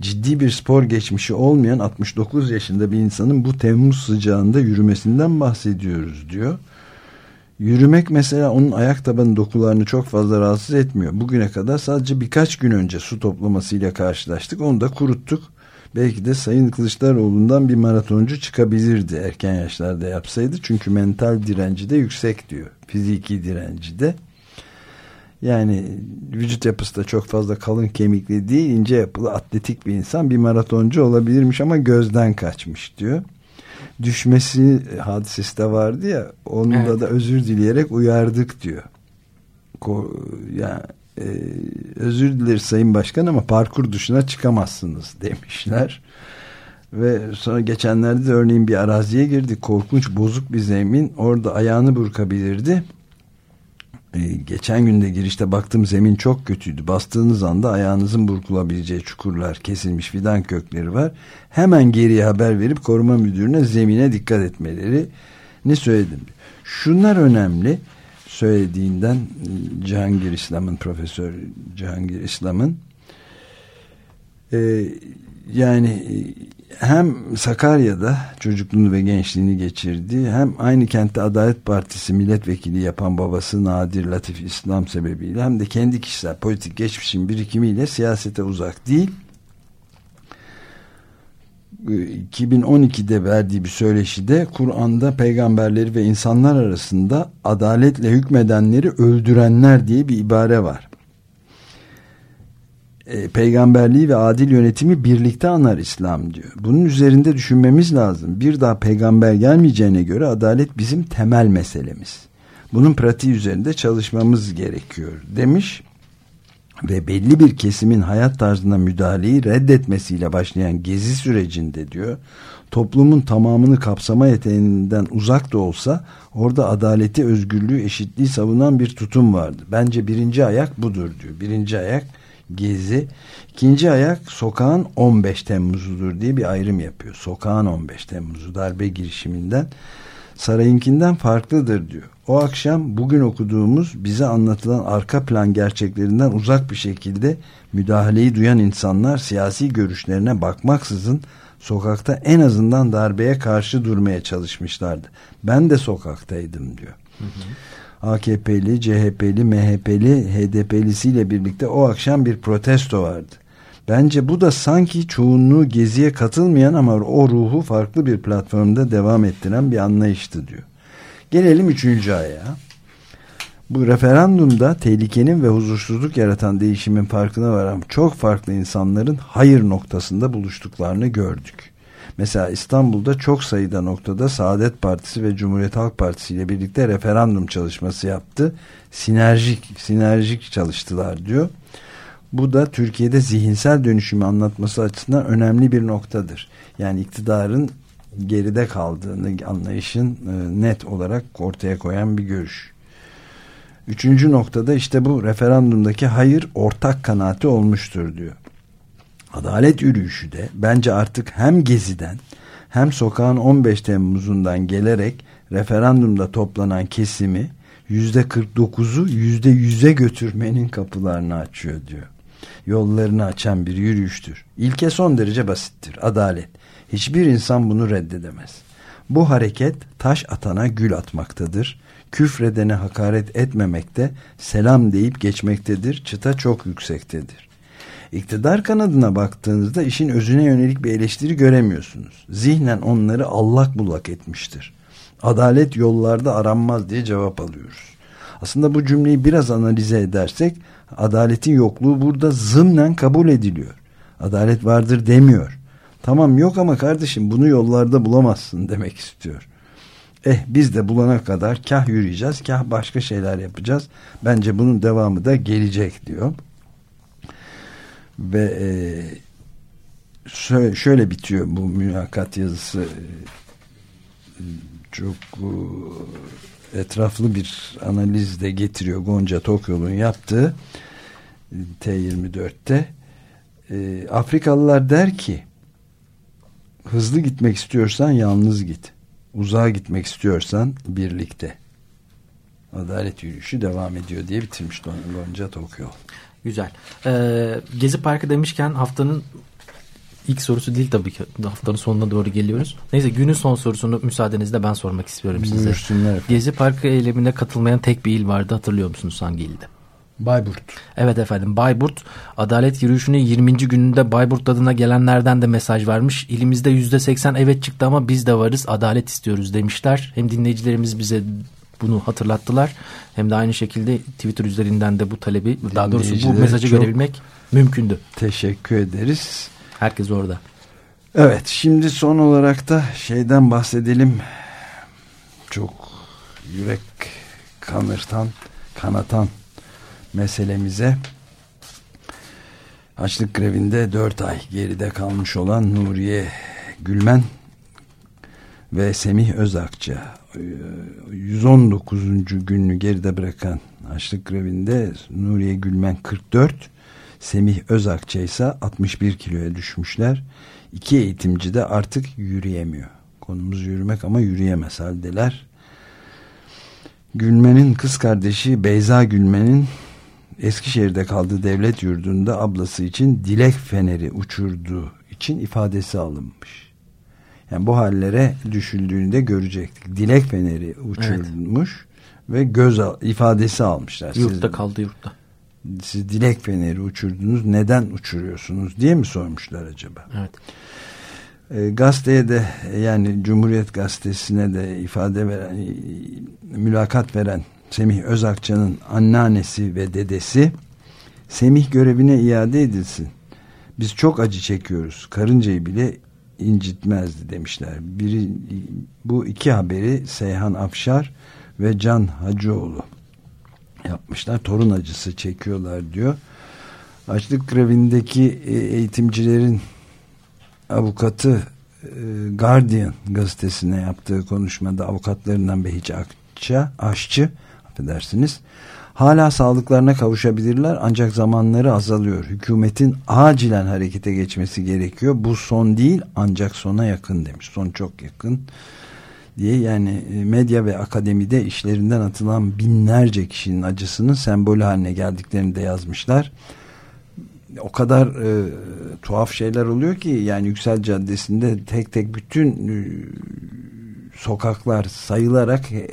Ciddi bir spor geçmişi olmayan 69 yaşında bir insanın bu Temmuz sıcağında yürümesinden bahsediyoruz diyor. Yürümek mesela onun ayak tabanı dokularını çok fazla rahatsız etmiyor. Bugüne kadar sadece birkaç gün önce su toplamasıyla karşılaştık. Onu da kuruttuk. Belki de Sayın Kılıçdaroğlu'ndan bir maratoncu çıkabilirdi erken yaşlarda yapsaydı. Çünkü mental direnci de yüksek diyor. Fiziki direnci de. Yani vücut yapısı da çok fazla kalın kemikli değil, ince yapılı, atletik bir insan bir maratoncu olabilirmiş ama gözden kaçmış diyor düşmesi hadisesi de vardı ya onunla evet. da özür dileyerek uyardık diyor. Ko yani e, özür dileriz Sayın Başkan ama parkur dışına çıkamazsınız demişler. Ve sonra geçenlerde de örneğin bir araziye girdi. Korkunç bozuk bir zemin. Orada ayağını burkabilirdi geçen günde girişte baktım zemin çok kötüydü. Bastığınız anda ayağınızın burkulabileceği çukurlar, kesilmiş fidan kökleri var. Hemen geriye haber verip koruma müdürüne zemine dikkat etmeleri ne söyledim. Şunlar önemli söylediğinden Cihangir İslam'ın profesör Cihangir İslam'ın e, yani hem Sakarya'da çocukluğunu ve gençliğini geçirdi hem aynı kentte Adalet Partisi milletvekili yapan babası Nadir Latif İslam sebebiyle hem de kendi kişisel politik geçmişin birikimiyle siyasete uzak değil. 2012'de verdiği bir söyleşide Kur'an'da peygamberleri ve insanlar arasında adaletle hükmedenleri öldürenler diye bir ibare var e, peygamberliği ve adil yönetimi birlikte anar İslam diyor. Bunun üzerinde düşünmemiz lazım. Bir daha peygamber gelmeyeceğine göre adalet bizim temel meselemiz. Bunun pratiği üzerinde çalışmamız gerekiyor demiş ve belli bir kesimin hayat tarzına müdahaleyi reddetmesiyle başlayan gezi sürecinde diyor toplumun tamamını kapsama yeteneğinden uzak da olsa orada adaleti, özgürlüğü, eşitliği savunan bir tutum vardı. Bence birinci ayak budur diyor. Birinci ayak gezi. İkinci ayak sokağın 15 Temmuz'udur diye bir ayrım yapıyor. Sokağın 15 Temmuz'u darbe girişiminden sarayınkinden farklıdır diyor. O akşam bugün okuduğumuz bize anlatılan arka plan gerçeklerinden uzak bir şekilde müdahaleyi duyan insanlar siyasi görüşlerine bakmaksızın sokakta en azından darbeye karşı durmaya çalışmışlardı. Ben de sokaktaydım diyor. Hı hı. AKP'li, CHP'li, MHP'li, HDP'lisiyle birlikte o akşam bir protesto vardı. Bence bu da sanki çoğunluğu geziye katılmayan ama o ruhu farklı bir platformda devam ettiren bir anlayıştı diyor. Gelelim üçüncü aya. Bu referandumda tehlikenin ve huzursuzluk yaratan değişimin farkına varan çok farklı insanların hayır noktasında buluştuklarını gördük. Mesela İstanbul'da çok sayıda noktada Saadet Partisi ve Cumhuriyet Halk Partisi ile birlikte referandum çalışması yaptı. Sinerjik, sinerjik çalıştılar diyor. Bu da Türkiye'de zihinsel dönüşümü anlatması açısından önemli bir noktadır. Yani iktidarın geride kaldığını anlayışın e, net olarak ortaya koyan bir görüş. Üçüncü noktada işte bu referandumdaki hayır ortak kanaati olmuştur diyor. Adalet yürüyüşü de bence artık hem Gezi'den hem sokağın 15 Temmuz'undan gelerek referandumda toplanan kesimi yüzde 49'u yüzde 100'e götürmenin kapılarını açıyor diyor. Yollarını açan bir yürüyüştür. İlke son derece basittir. Adalet. Hiçbir insan bunu reddedemez. Bu hareket taş atana gül atmaktadır. Küfredene hakaret etmemekte, selam deyip geçmektedir. Çıta çok yüksektedir. İktidar kanadına baktığınızda işin özüne yönelik bir eleştiri göremiyorsunuz. Zihnen onları allak bullak etmiştir. Adalet yollarda aranmaz diye cevap alıyoruz. Aslında bu cümleyi biraz analize edersek adaletin yokluğu burada zımnen kabul ediliyor. Adalet vardır demiyor. Tamam yok ama kardeşim bunu yollarda bulamazsın demek istiyor. Eh biz de bulana kadar kah yürüyeceğiz kah başka şeyler yapacağız. Bence bunun devamı da gelecek diyor ve e, şöyle, şöyle bitiyor bu mülakat yazısı. E, çok e, etraflı bir analiz de getiriyor Gonca Tokyo'nun yaptığı T24'te e, Afrikalılar der ki hızlı gitmek istiyorsan yalnız git uzağa gitmek istiyorsan birlikte. Adalet yürüyüşü devam ediyor diye bitirmiş Gonca Tokyo. Güzel. Ee, Gezi Parkı demişken haftanın ilk sorusu değil tabii ki. Haftanın sonuna doğru geliyoruz. Neyse günün son sorusunu müsaadenizle ben sormak istiyorum size. Buyursunlar. Gezi Parkı eylemine katılmayan tek bir il vardı hatırlıyor musunuz hangi ildi? Bayburt. Evet efendim Bayburt Adalet Yürüyüşü'nün 20. gününde Bayburt adına gelenlerden de mesaj varmış. İlimizde %80 evet çıktı ama biz de varız adalet istiyoruz demişler. Hem dinleyicilerimiz bize bunu hatırlattılar. Hem de aynı şekilde Twitter üzerinden de bu talebi daha doğrusu bu mesajı görebilmek mümkündü. Teşekkür ederiz. Herkes orada. Evet şimdi son olarak da şeyden bahsedelim. Çok yürek kanırtan, kanatan meselemize. Açlık grevinde 4 ay geride kalmış olan Nuriye Gülmen ve Semih Özakça 119. gününü geride bırakan açlık grevinde Nuriye Gülmen 44 Semih Özakça ise 61 kiloya düşmüşler. İki eğitimci de artık yürüyemiyor. Konumuz yürümek ama yürüyemez haldeler. Gülmen'in kız kardeşi Beyza Gülmen'in Eskişehir'de kaldığı devlet yurdunda ablası için dilek feneri uçurduğu için ifadesi alınmış. Yani bu hallere düşüldüğünde görecektik. Dilek feneri uçurmuş ve göz al- ifadesi almışlar. Siz- Yurtta kaldı yurtta. siz dilek feneri uçurdunuz neden uçuruyorsunuz diye mi sormuşlar acaba? Evet. E, gazeteye de yani Cumhuriyet Gazetesi'ne de ifade veren e, mülakat veren Semih Özakçı'nın anneannesi ve dedesi Semih görevine iade edilsin. Biz çok acı çekiyoruz. Karıncayı bile incitmezdi demişler. Biri, bu iki haberi Seyhan Afşar ve Can Hacıoğlu yapmışlar. Torun acısı çekiyorlar diyor. Açlık grevindeki e, eğitimcilerin avukatı e, Guardian gazetesine yaptığı konuşmada avukatlarından Behiç Akça, Aşçı affedersiniz hala sağlıklarına kavuşabilirler ancak zamanları azalıyor. Hükümetin acilen harekete geçmesi gerekiyor. Bu son değil ancak sona yakın demiş. Son çok yakın diye yani e, medya ve akademide işlerinden atılan binlerce kişinin acısının sembolü haline geldiklerini de yazmışlar. O kadar e, tuhaf şeyler oluyor ki yani Yüksel Caddesi'nde tek tek bütün e, sokaklar sayılarak e,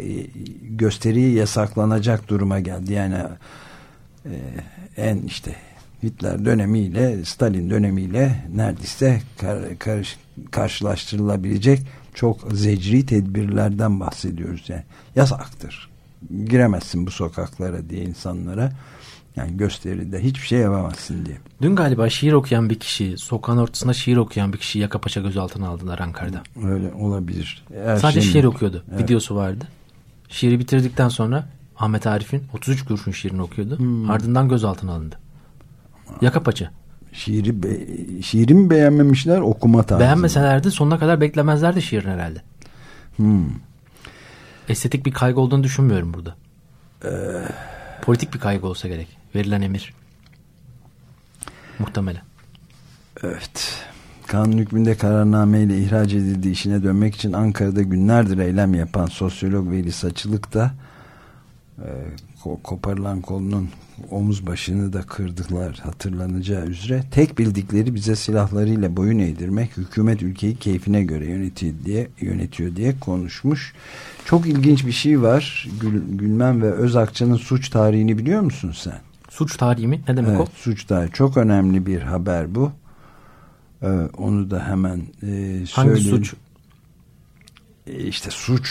gösteriyi yasaklanacak duruma geldi. Yani e, en işte Hitler dönemiyle Stalin dönemiyle neredeyse karşılaştırılabilecek çok zecri tedbirlerden bahsediyoruz. Yani yasaktır. Giremezsin bu sokaklara diye insanlara. Yani gösteride hiçbir şey yapamazsın diye. Dün galiba şiir okuyan bir kişi, sokağın ortasında şiir okuyan bir kişi yaka paça gözaltına aldılar Ankara'da. Öyle olabilir. Her Sadece şey şiir mümkün. okuyordu. Evet. Videosu vardı. Şiiri bitirdikten sonra Ahmet Arif'in 33 kurşun şiirini okuyordu. Hmm. Ardından gözaltına alındı. Yaka paça. Şiiri, be, şiiri mi beğenmemişler okuma tarzı. Beğenmeselerdi sonuna kadar beklemezlerdi şiirin herhalde. Hmm. Estetik bir kaygı olduğunu düşünmüyorum burada. Ee. Politik bir kaygı olsa gerek. Verilen emir. Muhtemelen. Evet. Kanun hükmünde kararnameyle ihraç edildiği işine dönmek için Ankara'da günlerdir eylem yapan sosyolog Veli Saçılık da e, ko- koparılan kolunun omuz başını da kırdılar hatırlanacağı üzere. Tek bildikleri bize silahlarıyla boyun eğdirmek, hükümet ülkeyi keyfine göre yönetiyor diye, yönetiyor diye konuşmuş. Çok ilginç bir şey var. Gül, Gülmen ve Özakçı'nın suç tarihini biliyor musun sen? Suç tarihi mi? Ne demek Evet, o? suç tarihi. Çok önemli bir haber bu. Ee, onu da hemen e, Hangi söyleyeyim. suç? E, işte suç.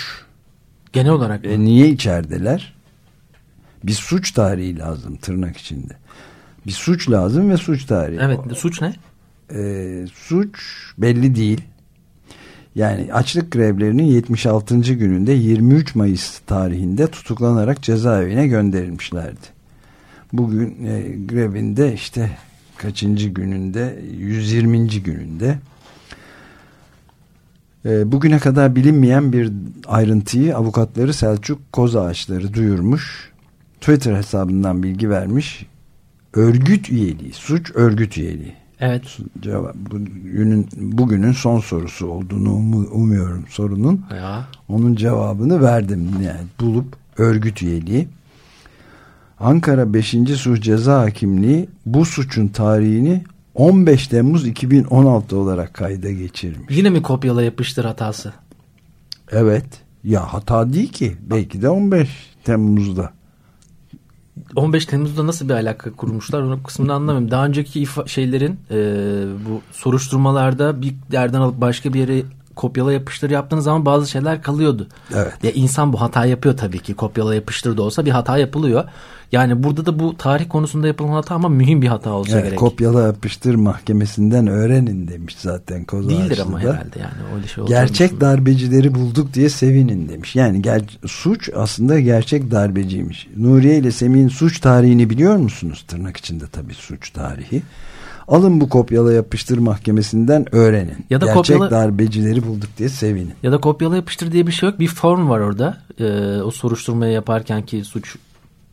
Genel olarak mı? E, niye içerideler? Bir suç tarihi lazım tırnak içinde. Bir suç lazım ve suç tarihi. Evet. Suç ne? E, suç belli değil. Yani açlık grevlerinin 76. gününde 23 Mayıs tarihinde tutuklanarak cezaevine gönderilmişlerdi. Bugün e, grevinde işte kaçıncı gününde 120. gününde e, bugüne kadar bilinmeyen bir ayrıntıyı avukatları Selçuk Kozağaçları duyurmuş. Twitter hesabından bilgi vermiş. Örgüt üyeliği, suç örgüt üyeliği Evet. cevap bugünün bugünün son sorusu olduğunu umu- umuyorum sorunun. Ya. Onun cevabını verdim yani bulup örgüt üyeliği. Ankara 5. Suç Ceza Hakimliği bu suçun tarihini 15 Temmuz 2016 olarak kayda geçirmiş. Yine mi kopyala yapıştır hatası? Evet. Ya hata değil ki. Belki de 15 Temmuz'da. 15 Temmuz'da nasıl bir alaka kurmuşlar onu kısmını anlamıyorum. Daha önceki şeylerin e, bu soruşturmalarda bir yerden alıp başka bir yere kopyala yapıştır yaptığınız zaman bazı şeyler kalıyordu. Evet. Ya insan bu hata yapıyor tabii ki. Kopyala yapıştır da olsa bir hata yapılıyor. Yani burada da bu tarih konusunda yapılan hata ama mühim bir hata olsa evet, gerek. Kopyala yapıştır mahkemesinden öğrenin demiş zaten Koza Değildir ama herhalde yani öyle şey Gerçek darbecileri bulduk diye sevinin demiş. Yani ger suç aslında gerçek darbeciymiş. Nuriye ile Semih'in suç tarihini biliyor musunuz? Tırnak içinde tabii suç tarihi. Alın bu kopyala yapıştır mahkemesinden öğrenin. Ya da Gerçek kopyala, darbecileri bulduk diye sevinin. Ya da kopyala yapıştır diye bir şey yok. Bir form var orada. Ee, o soruşturmayı yaparken ki suç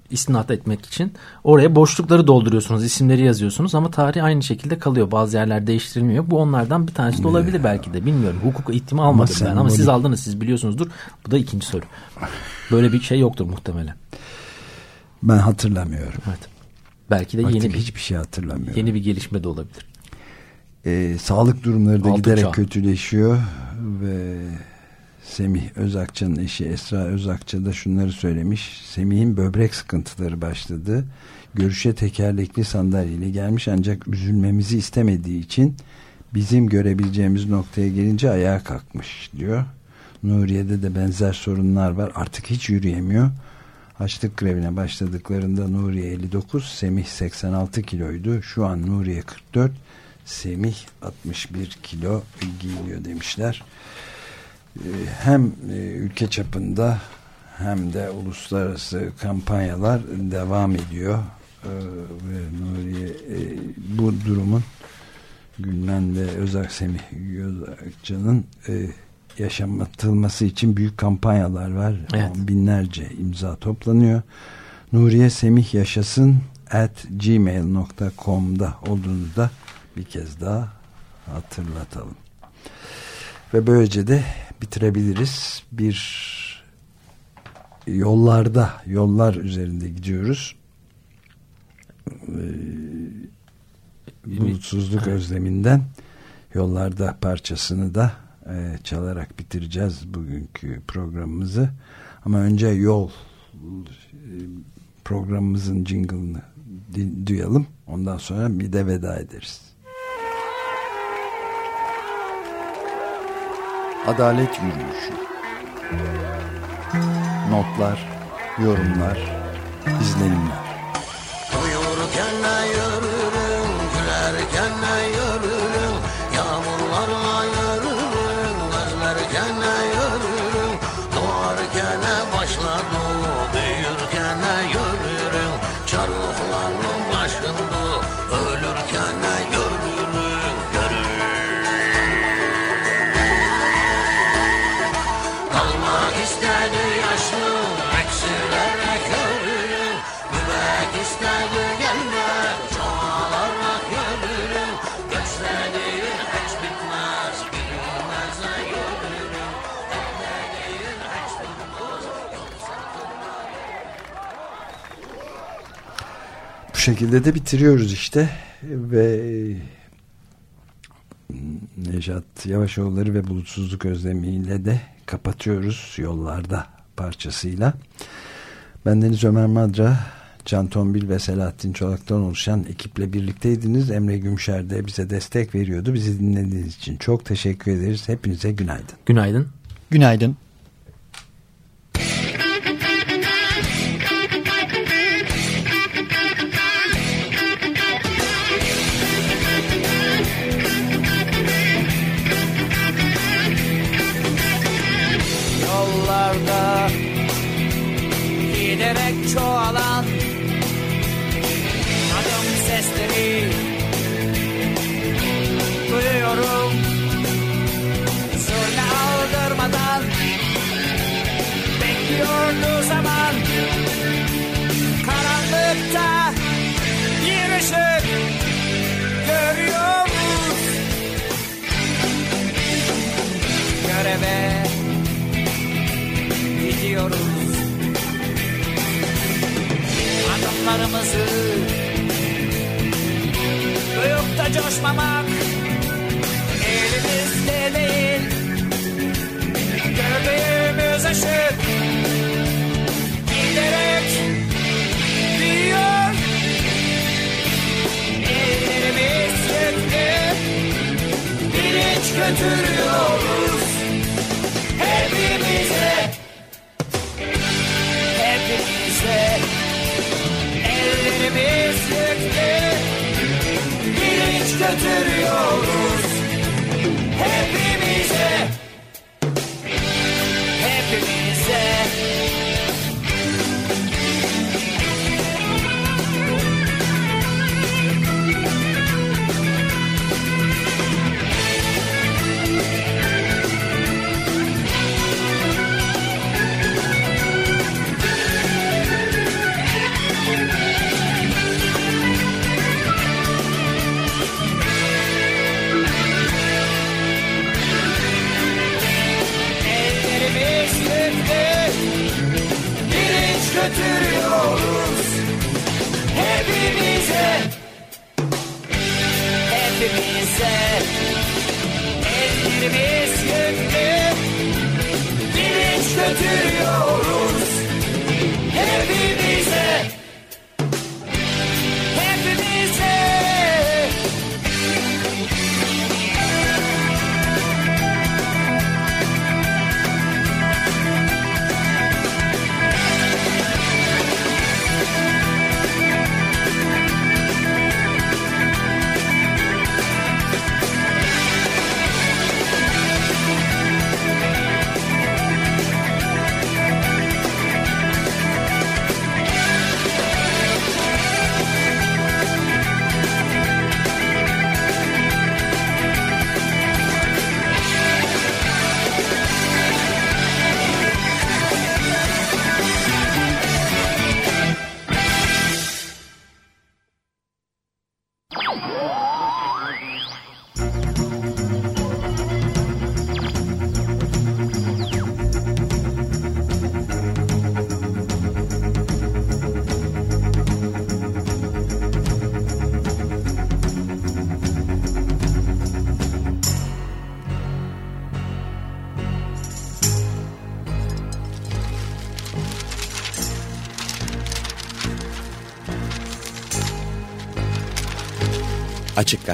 istinat etmek için. Oraya boşlukları dolduruyorsunuz, isimleri yazıyorsunuz ama tarih aynı şekilde kalıyor. Bazı yerler değiştirilmiyor. Bu onlardan bir tanesi de olabilir belki de. Bilmiyorum. Hukuk eğitimi almadım ama ben ama siz aldınız, siz biliyorsunuzdur. Bu da ikinci soru. Böyle bir şey yoktur muhtemelen. Ben hatırlamıyorum. Evet. Belki de Artık yeni bir hiçbir şey hatırlamıyorum. Yeni bir gelişme de olabilir. Ee, sağlık durumları da Altı giderek çağ. kötüleşiyor ve Semih Özakçı'nın eşi Esra Özakçı da şunları söylemiş. Semih'in böbrek sıkıntıları başladı. Görüşe tekerlekli sandalyeyle gelmiş ancak üzülmemizi istemediği için bizim görebileceğimiz noktaya gelince ayağa kalkmış diyor. Nuriye'de de benzer sorunlar var. Artık hiç yürüyemiyor. Açlık grevine başladıklarında Nuriye 59, Semih 86 kiloydu. Şu an Nuriye 44, Semih 61 kilo giyiliyor demişler. Ee, hem e, ülke çapında hem de uluslararası kampanyalar devam ediyor. Ee, ve Nuriye e, bu durumun Gülmen ve Özak Semih Özakcan'ın e, yaşamatılması için büyük kampanyalar var. Evet. Binlerce imza toplanıyor. Nuriye Semih yaşasın at gmail.com'da olduğunu da bir kez daha hatırlatalım. Ve böylece de bitirebiliriz. Bir yollarda, yollar üzerinde gidiyoruz. Ee, bulutsuzluk özleminden yollarda parçasını da e, çalarak bitireceğiz bugünkü programımızı. Ama önce yol e, programımızın jingle'ını duyalım. Ondan sonra bir de veda ederiz. Adalet Yürüyüşü Notlar, yorumlar, izlenimler şekilde de bitiriyoruz işte ve Nejat Yavaşoğulları ve Bulutsuzluk Özlemiyle de kapatıyoruz yollarda parçasıyla. Ben Deniz Ömer Madra, Can Tombil ve Selahattin Çolak'tan oluşan ekiple birlikteydiniz. Emre Gümşer de bize destek veriyordu. Bizi dinlediğiniz için çok teşekkür ederiz. Hepinize günaydın. Günaydın. Günaydın. Çoğalan adım sesleri duyuyorum Söyle aldırmadan bekliyordu zaman karanlıkta bir ışık görüyoruz. Göreve gidiyoruz arzularımızı Duyup da coşmamak elimizde değil. Gördüğümüz ışık giderek büyüyor. Ellerimiz yüklü bilinç götürüyoruz Bilinç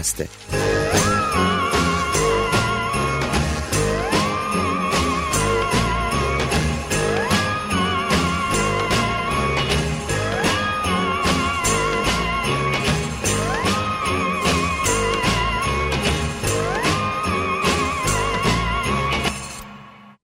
Açık Gazete